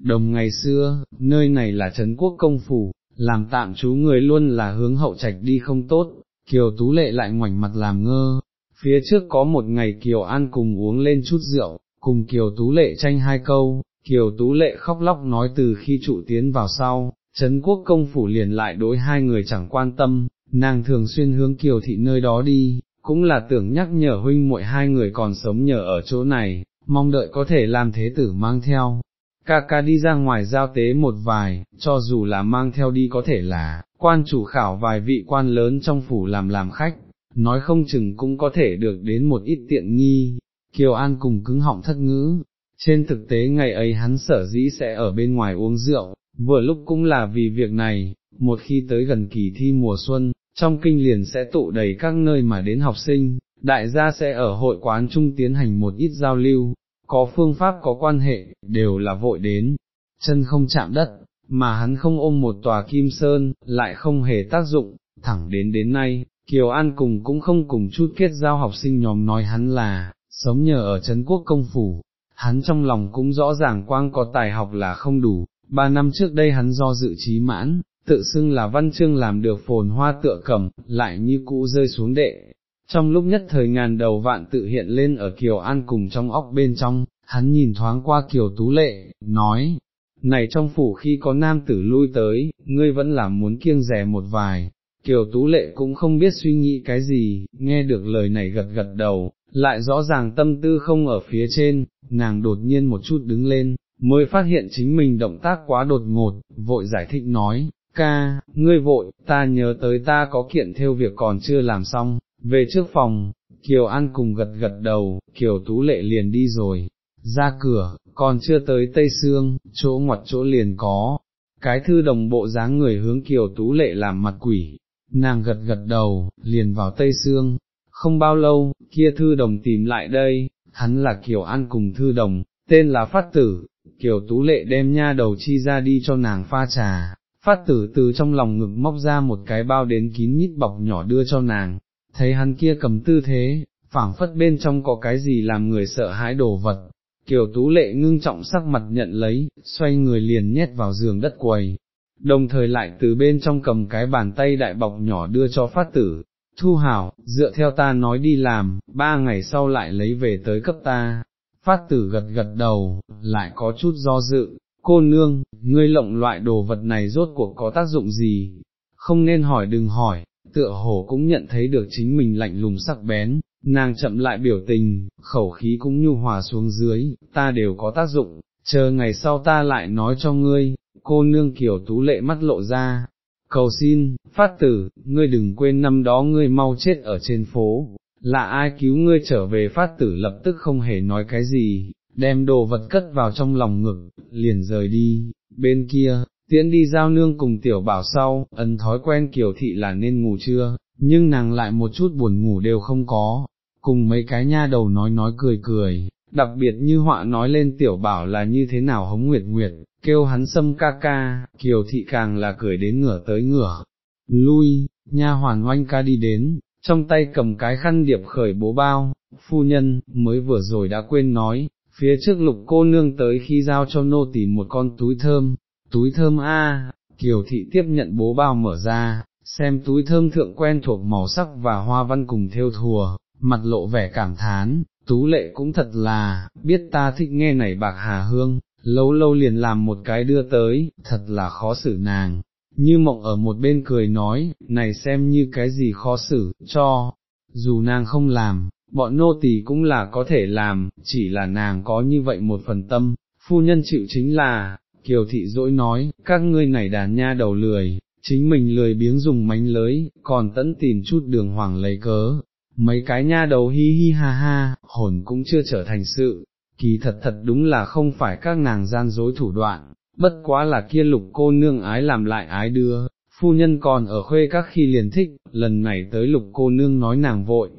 đồng ngày xưa, nơi này là Trấn Quốc Công Phủ, làm tạm chú người luôn là hướng hậu trạch đi không tốt, Kiều Tú Lệ lại ngoảnh mặt làm ngơ, phía trước có một ngày Kiều An cùng uống lên chút rượu, cùng Kiều Tú Lệ tranh hai câu, Kiều Tú Lệ khóc lóc nói từ khi trụ tiến vào sau, Trấn quốc công phủ liền lại đối hai người chẳng quan tâm, nàng thường xuyên hướng Kiều Thị nơi đó đi, cũng là tưởng nhắc nhở huynh muội hai người còn sống nhờ ở chỗ này, mong đợi có thể làm thế tử mang theo. Ca ca đi ra ngoài giao tế một vài, cho dù là mang theo đi có thể là, quan chủ khảo vài vị quan lớn trong phủ làm làm khách, nói không chừng cũng có thể được đến một ít tiện nghi, Kiều An cùng cứng họng thất ngữ, trên thực tế ngày ấy hắn sở dĩ sẽ ở bên ngoài uống rượu, vừa lúc cũng là vì việc này, một khi tới gần kỳ thi mùa xuân, trong kinh liền sẽ tụ đầy các nơi mà đến học sinh, đại gia sẽ ở hội quán trung tiến hành một ít giao lưu, có phương pháp có quan hệ, đều là vội đến, chân không chạm đất, mà hắn không ôm một tòa kim sơn, lại không hề tác dụng, thẳng đến đến nay, Kiều An cùng cũng không cùng chút kết giao học sinh nhóm nói hắn là, sống nhờ ở Trấn Quốc Công Phủ, hắn trong lòng cũng rõ ràng quang có tài học là không đủ, ba năm trước đây hắn do dự trí mãn, tự xưng là văn chương làm được phồn hoa tựa cầm, lại như cũ rơi xuống đệ. Trong lúc nhất thời ngàn đầu vạn tự hiện lên ở Kiều An cùng trong óc bên trong, hắn nhìn thoáng qua Kiều Tú Lệ, nói, này trong phủ khi có nam tử lui tới, ngươi vẫn là muốn kiêng rẻ một vài. Kiều Tú Lệ cũng không biết suy nghĩ cái gì, nghe được lời này gật gật đầu, lại rõ ràng tâm tư không ở phía trên, nàng đột nhiên một chút đứng lên, mới phát hiện chính mình động tác quá đột ngột, vội giải thích nói, ca, ngươi vội, ta nhớ tới ta có kiện theo việc còn chưa làm xong, về trước phòng, Kiều An cùng gật gật đầu, Kiều Tú Lệ liền đi rồi, ra cửa, còn chưa tới Tây Sương, chỗ ngoặt chỗ liền có, cái thư đồng bộ dáng người hướng Kiều Tú Lệ làm mặt quỷ, nàng gật gật đầu, liền vào Tây Sương, không bao lâu, kia thư đồng tìm lại đây, hắn là Kiều An cùng thư đồng, tên là Phát Tử, Kiều Tú Lệ đem nha đầu chi ra đi cho nàng pha trà, Phát Tử từ trong lòng ngực móc ra một cái bao đến kín nhít bọc nhỏ đưa cho nàng, thấy hắn kia cầm tư thế, phảng phất bên trong có cái gì làm người sợ hãi đồ vật. Kiều Tú Lệ ngưng trọng sắc mặt nhận lấy, xoay người liền nhét vào giường đất quầy, đồng thời lại từ bên trong cầm cái bàn tay đại bọc nhỏ đưa cho phát tử, thu hảo, dựa theo ta nói đi làm, ba ngày sau lại lấy về tới cấp ta. Phát tử gật gật đầu, lại có chút do dự, cô nương, ngươi lộng loại đồ vật này rốt cuộc có tác dụng gì, không nên hỏi đừng hỏi, tựa hồ cũng nhận thấy được chính mình lạnh lùng sắc bén, nàng chậm lại biểu tình, khẩu khí cũng nhu hòa xuống dưới, ta đều có tác dụng, chờ ngày sau ta lại nói cho ngươi, cô nương kiểu tú lệ mắt lộ ra, cầu xin, phát tử, ngươi đừng quên năm đó ngươi mau chết ở trên phố, là ai cứu ngươi trở về phát tử lập tức không hề nói cái gì, đem đồ vật cất vào trong lòng ngực, liền rời đi, bên kia, tiễn đi giao nương cùng tiểu bảo sau, ấn thói quen kiểu thị là nên ngủ chưa, nhưng nàng lại một chút buồn ngủ đều không có, cùng mấy cái nha đầu nói nói cười cười, đặc biệt như họa nói lên tiểu bảo là như thế nào hống nguyệt nguyệt, kêu hắn xâm ca ca, kiều thị càng là cười đến ngửa tới ngửa, lui, nha hoàn oanh ca đi đến, trong tay cầm cái khăn điệp khởi bố bao, phu nhân, mới vừa rồi đã quên nói, phía trước lục cô nương tới khi giao cho nô tỳ một con túi thơm, túi thơm a, kiều thị tiếp nhận bố bao mở ra, xem túi thơm thượng quen thuộc màu sắc và hoa văn cùng theo thùa, mặt lộ vẻ cảm thán, tú lệ cũng thật là, biết ta thích nghe nảy bạc hà hương, lâu lâu liền làm một cái đưa tới, thật là khó xử nàng. Như mộng ở một bên cười nói, này xem như cái gì khó xử, cho, dù nàng không làm, bọn nô tỳ cũng là có thể làm, chỉ là nàng có như vậy một phần tâm, phu nhân chịu chính là, kiều thị dỗi nói, các ngươi này đàn nha đầu lười, chính mình lười biếng dùng mánh lới, còn tẫn tìm chút đường hoàng lấy cớ, mấy cái nha đầu hi hi ha ha, hồn cũng chưa trở thành sự, kỳ thật thật đúng là không phải các nàng gian dối thủ đoạn, bất quá là kia lục cô nương ái làm lại ái đưa, phu nhân còn ở khuê các khi liền thích, lần này tới lục cô nương nói nàng vội,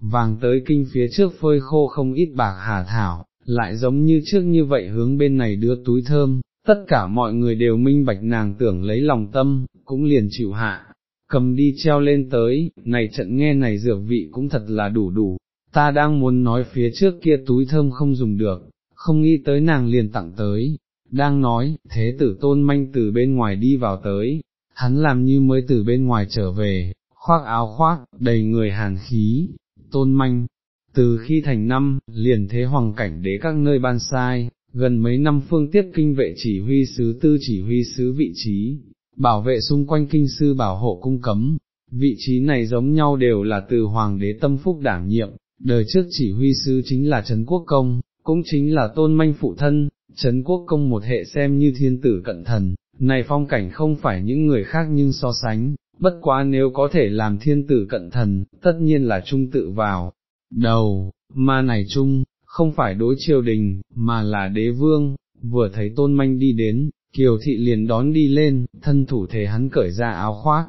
vàng tới kinh phía trước phơi khô không ít bạc hà thảo, lại giống như trước như vậy hướng bên này đưa túi thơm, tất cả mọi người đều minh bạch nàng tưởng lấy lòng tâm, cũng liền chịu hạ, cầm đi treo lên tới, này trận nghe này dược vị cũng thật là đủ đủ, ta đang muốn nói phía trước kia túi thơm không dùng được, không nghĩ tới nàng liền tặng tới, đang nói, thế tử tôn manh từ bên ngoài đi vào tới, hắn làm như mới từ bên ngoài trở về, khoác áo khoác, đầy người hàn khí, tôn manh, từ khi thành năm, liền thế hoàng cảnh đế các nơi ban sai, gần mấy năm phương tiếp kinh vệ chỉ huy sứ tư chỉ huy sứ vị trí, bảo vệ xung quanh kinh sư bảo hộ cung cấm, vị trí này giống nhau đều là từ hoàng đế tâm phúc đảm nhiệm, đời trước chỉ huy sứ chính là Trấn Quốc Công, cũng chính là tôn manh phụ thân, Trấn Quốc Công một hệ xem như thiên tử cận thần, này phong cảnh không phải những người khác nhưng so sánh, bất quá nếu có thể làm thiên tử cận thần, tất nhiên là trung tự vào, đầu, mà này trung, không phải đối triều đình, mà là đế vương, vừa thấy tôn manh đi đến, kiều thị liền đón đi lên, thân thủ thể hắn cởi ra áo khoác,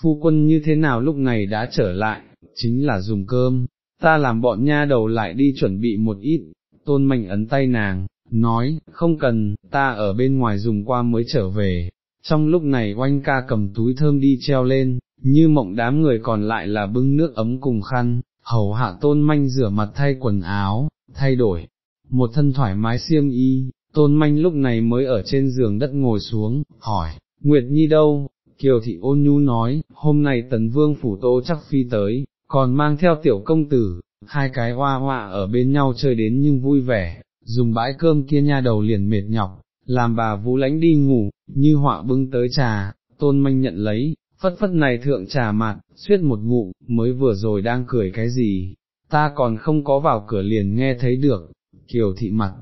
phu quân như thế nào lúc này đã trở lại, chính là dùng cơm, ta làm bọn nha đầu lại đi chuẩn bị một ít, tôn manh ấn tay nàng, nói, không cần, ta ở bên ngoài dùng qua mới trở về. Trong lúc này oanh ca cầm túi thơm đi treo lên, như mộng đám người còn lại là bưng nước ấm cùng khăn, hầu hạ tôn manh rửa mặt thay quần áo, thay đổi, một thân thoải mái xiêm y, tôn manh lúc này mới ở trên giường đất ngồi xuống, hỏi, Nguyệt Nhi đâu? Kiều thị ôn nhu nói, hôm nay tấn vương phủ tô chắc phi tới, còn mang theo tiểu công tử, hai cái hoa hoa ở bên nhau chơi đến nhưng vui vẻ, dùng bãi cơm kia nha đầu liền mệt nhọc, làm bà vũ lãnh đi ngủ, như họa bưng tới trà, tôn manh nhận lấy, phất phất này thượng trà mặt, suyết một ngụm, mới vừa rồi đang cười cái gì, ta còn không có vào cửa liền nghe thấy được, kiều thị mặt,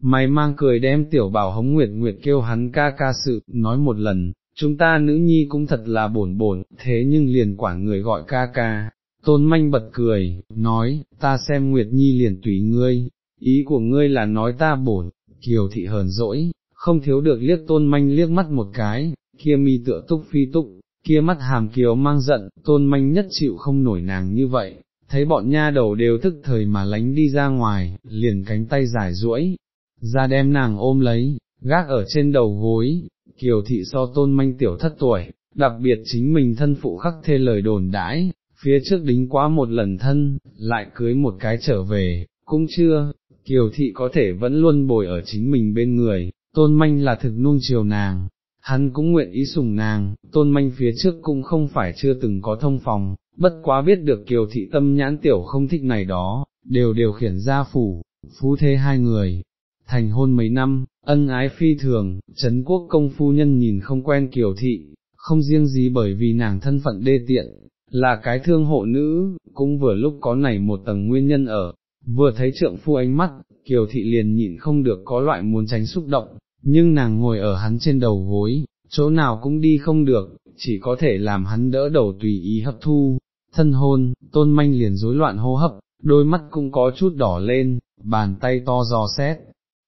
mày mang cười đem tiểu bảo hống nguyệt nguyệt kêu hắn ca ca sự, nói một lần, chúng ta nữ nhi cũng thật là bổn bổn, thế nhưng liền quản người gọi ca ca. Tôn manh bật cười, nói, ta xem Nguyệt Nhi liền tùy ngươi, ý của ngươi là nói ta bổn, kiều thị hờn dỗi, không thiếu được liếc tôn manh liếc mắt một cái, kia mi tựa túc phi túc, kia mắt hàm kiều mang giận, tôn manh nhất chịu không nổi nàng như vậy, thấy bọn nha đầu đều thức thời mà lánh đi ra ngoài, liền cánh tay giải duỗi, ra đem nàng ôm lấy, gác ở trên đầu gối, kiều thị so tôn manh tiểu thất tuổi, đặc biệt chính mình thân phụ khắc thê lời đồn đãi, phía trước đính quá một lần thân, lại cưới một cái trở về, cũng chưa, kiều thị có thể vẫn luôn bồi ở chính mình bên người, tôn manh là thực nuông chiều nàng, hắn cũng nguyện ý sủng nàng, tôn manh phía trước cũng không phải chưa từng có thông phòng, bất quá biết được kiều thị tâm nhãn tiểu không thích này đó, đều điều khiển ra phủ, phú thế hai người, thành hôn mấy năm, ân ái phi thường, Trấn quốc công phu nhân nhìn không quen kiều thị, không riêng gì bởi vì nàng thân phận đê tiện, là cái thương hộ nữ, cũng vừa lúc có này một tầng nguyên nhân ở, vừa thấy trượng phu ánh mắt, kiều thị liền nhịn không được có loại muốn tránh xúc động, nhưng nàng ngồi ở hắn trên đầu gối, chỗ nào cũng đi không được, chỉ có thể làm hắn đỡ đầu tùy ý hấp thu, thân hôn, tôn manh liền rối loạn hô hấp, đôi mắt cũng có chút đỏ lên, bàn tay to giò xét,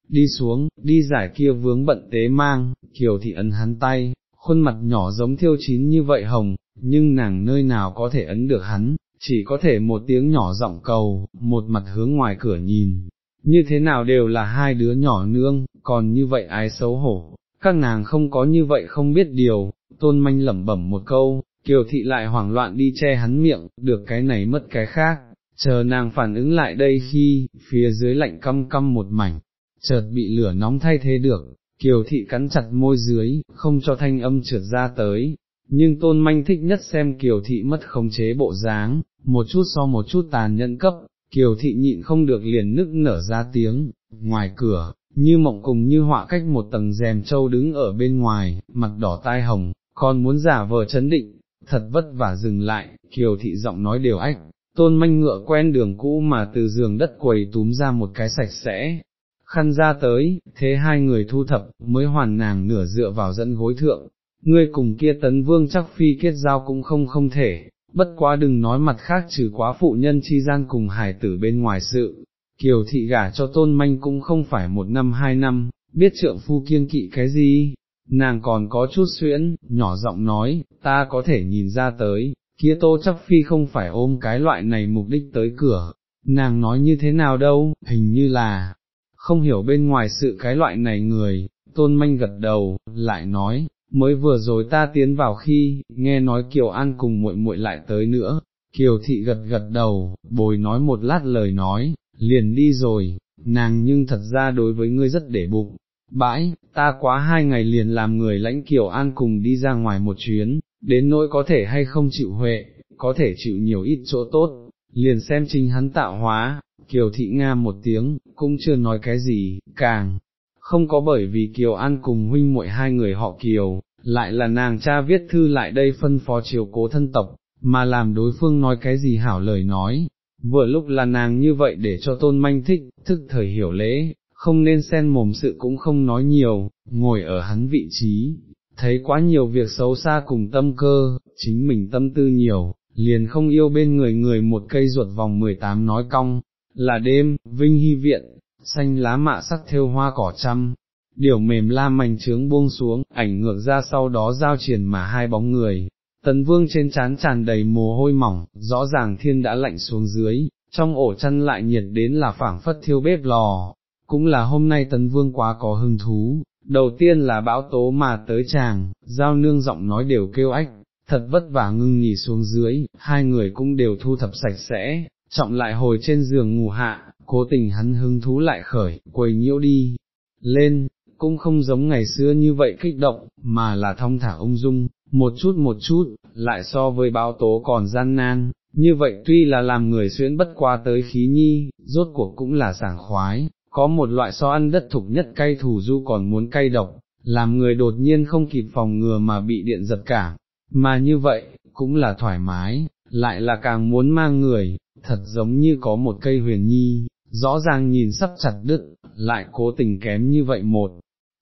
đi xuống, đi giải kia vướng bận tế mang, kiều thị ấn hắn tay, khuôn mặt nhỏ giống thiêu chín như vậy hồng, nhưng nàng nơi nào có thể ấn được hắn, chỉ có thể một tiếng nhỏ giọng cầu, một mặt hướng ngoài cửa nhìn, như thế nào đều là hai đứa nhỏ nương, còn như vậy ai xấu hổ, các nàng không có như vậy không biết điều, tôn manh lẩm bẩm một câu, kiều thị lại hoảng loạn đi che hắn miệng, được cái này mất cái khác, chờ nàng phản ứng lại đây khi, phía dưới lạnh căm căm một mảnh, chợt bị lửa nóng thay thế được, kiều thị cắn chặt môi dưới, không cho thanh âm trượt ra tới, nhưng tôn manh thích nhất xem kiều thị mất khống chế bộ dáng, một chút so một chút tàn nhẫn cấp, kiều thị nhịn không được liền nức nở ra tiếng, ngoài cửa, như mộng cùng như họa cách một tầng rèm trâu đứng ở bên ngoài, mặt đỏ tai hồng, còn muốn giả vờ chấn định, thật vất vả dừng lại, kiều thị giọng nói đều ách, tôn manh ngựa quen đường cũ mà từ giường đất quầy túm ra một cái sạch sẽ, khăn ra tới, thế hai người thu thập, mới hoàn nàng nửa dựa vào dẫn gối thượng, ngươi cùng kia tấn vương chắc phi kết giao cũng không không thể, bất quá đừng nói mặt khác trừ quá phụ nhân chi gian cùng hải tử bên ngoài sự, kiều thị gả cho tôn manh cũng không phải một năm hai năm, biết trượng phu kiêng kỵ cái gì, nàng còn có chút xuyễn, nhỏ giọng nói, ta có thể nhìn ra tới, kia tô chắc phi không phải ôm cái loại này mục đích tới cửa, nàng nói như thế nào đâu, hình như là, không hiểu bên ngoài sự cái loại này người, tôn manh gật đầu, lại nói, mới vừa rồi ta tiến vào khi, nghe nói Kiều An cùng muội muội lại tới nữa, Kiều Thị gật gật đầu, bồi nói một lát lời nói, liền đi rồi, nàng nhưng thật ra đối với ngươi rất để bụng, bãi, ta quá hai ngày liền làm người lãnh Kiều An cùng đi ra ngoài một chuyến, đến nỗi có thể hay không chịu huệ, có thể chịu nhiều ít chỗ tốt, liền xem chính hắn tạo hóa, Kiều Thị Nga một tiếng, cũng chưa nói cái gì, càng không có bởi vì Kiều An cùng huynh muội hai người họ Kiều, lại là nàng cha viết thư lại đây phân phó chiều cố thân tộc, mà làm đối phương nói cái gì hảo lời nói, vừa lúc là nàng như vậy để cho tôn manh thích, thức thời hiểu lễ, không nên xen mồm sự cũng không nói nhiều, ngồi ở hắn vị trí, thấy quá nhiều việc xấu xa cùng tâm cơ, chính mình tâm tư nhiều, liền không yêu bên người người một cây ruột vòng 18 nói cong, là đêm, vinh hy viện, xanh lá mạ sắc thêu hoa cỏ trăm, điều mềm la mảnh trướng buông xuống, ảnh ngược ra sau đó giao triển mà hai bóng người. Tần vương trên trán tràn đầy mồ hôi mỏng, rõ ràng thiên đã lạnh xuống dưới, trong ổ chăn lại nhiệt đến là phảng phất thiêu bếp lò, cũng là hôm nay tấn vương quá có hứng thú, đầu tiên là bão tố mà tới chàng, giao nương giọng nói đều kêu ách, thật vất vả ngưng nghỉ xuống dưới, hai người cũng đều thu thập sạch sẽ, trọng lại hồi trên giường ngủ hạ, cố tình hắn hứng thú lại khởi, quầy nhiễu đi, lên, cũng không giống ngày xưa như vậy kích động, mà là thong thả ung dung, một chút một chút, lại so với báo tố còn gian nan, như vậy tuy là làm người xuyến bất qua tới khí nhi, rốt cuộc cũng là sảng khoái, có một loại so ăn đất thục nhất cay thủ du còn muốn cay độc, làm người đột nhiên không kịp phòng ngừa mà bị điện giật cả, mà như vậy, cũng là thoải mái, lại là càng muốn mang người, thật giống như có một cây huyền nhi, rõ ràng nhìn sắp chặt đứt, lại cố tình kém như vậy một.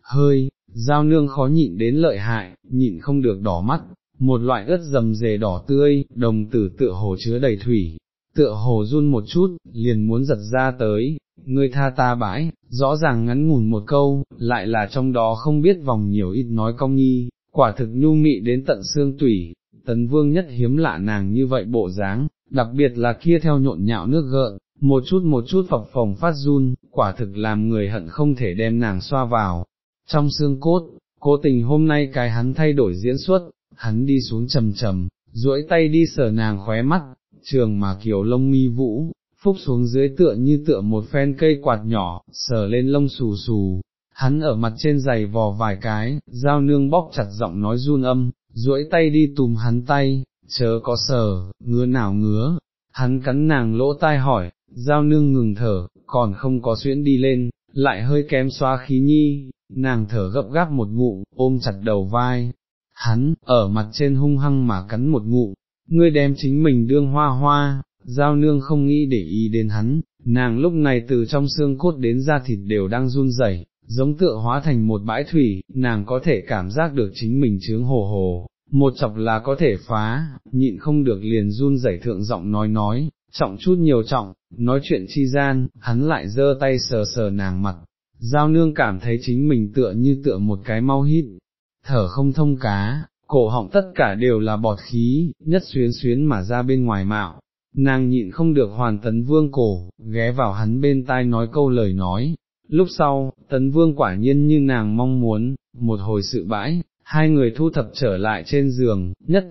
Hơi, giao nương khó nhịn đến lợi hại, nhịn không được đỏ mắt, một loại ớt dầm dề đỏ tươi, đồng tử tựa hồ chứa đầy thủy, tựa hồ run một chút, liền muốn giật ra tới, ngươi tha ta bãi, rõ ràng ngắn ngủn một câu, lại là trong đó không biết vòng nhiều ít nói công nhi, quả thực nhu mị đến tận xương tủy, tấn vương nhất hiếm lạ nàng như vậy bộ dáng, đặc biệt là kia theo nhộn nhạo nước gợn, một chút một chút phập phồng phát run, quả thực làm người hận không thể đem nàng xoa vào, trong xương cốt, cố tình hôm nay cái hắn thay đổi diễn xuất, hắn đi xuống trầm trầm, duỗi tay đi sờ nàng khóe mắt, trường mà kiểu lông mi vũ, phúc xuống dưới tựa như tựa một phen cây quạt nhỏ, sờ lên lông xù xù, hắn ở mặt trên giày vò vài cái, dao nương bóc chặt giọng nói run âm, duỗi tay đi tùm hắn tay, chớ có sờ, ngứa nào ngứa, hắn cắn nàng lỗ tai hỏi, dao nương ngừng thở, còn không có xuyễn đi lên, lại hơi kém xóa khí nhi, nàng thở gấp gáp một ngụ, ôm chặt đầu vai, hắn, ở mặt trên hung hăng mà cắn một ngụ, ngươi đem chính mình đương hoa hoa, giao nương không nghĩ để ý đến hắn, nàng lúc này từ trong xương cốt đến da thịt đều đang run rẩy, giống tựa hóa thành một bãi thủy, nàng có thể cảm giác được chính mình chướng hồ hồ, một chọc là có thể phá, nhịn không được liền run rẩy thượng giọng nói nói, trọng chút nhiều trọng, nói chuyện chi gian, hắn lại giơ tay sờ sờ nàng mặt, giao nương cảm thấy chính mình tựa như tựa một cái mau hít, thở không thông cá, cổ họng tất cả đều là bọt khí, nhất xuyến xuyến mà ra bên ngoài mạo, nàng nhịn không được hoàn tấn vương cổ, ghé vào hắn bên tai nói câu lời nói. Lúc sau, tấn vương quả nhiên như nàng mong muốn, một hồi sự bãi, hai người thu thập trở lại trên giường, nhất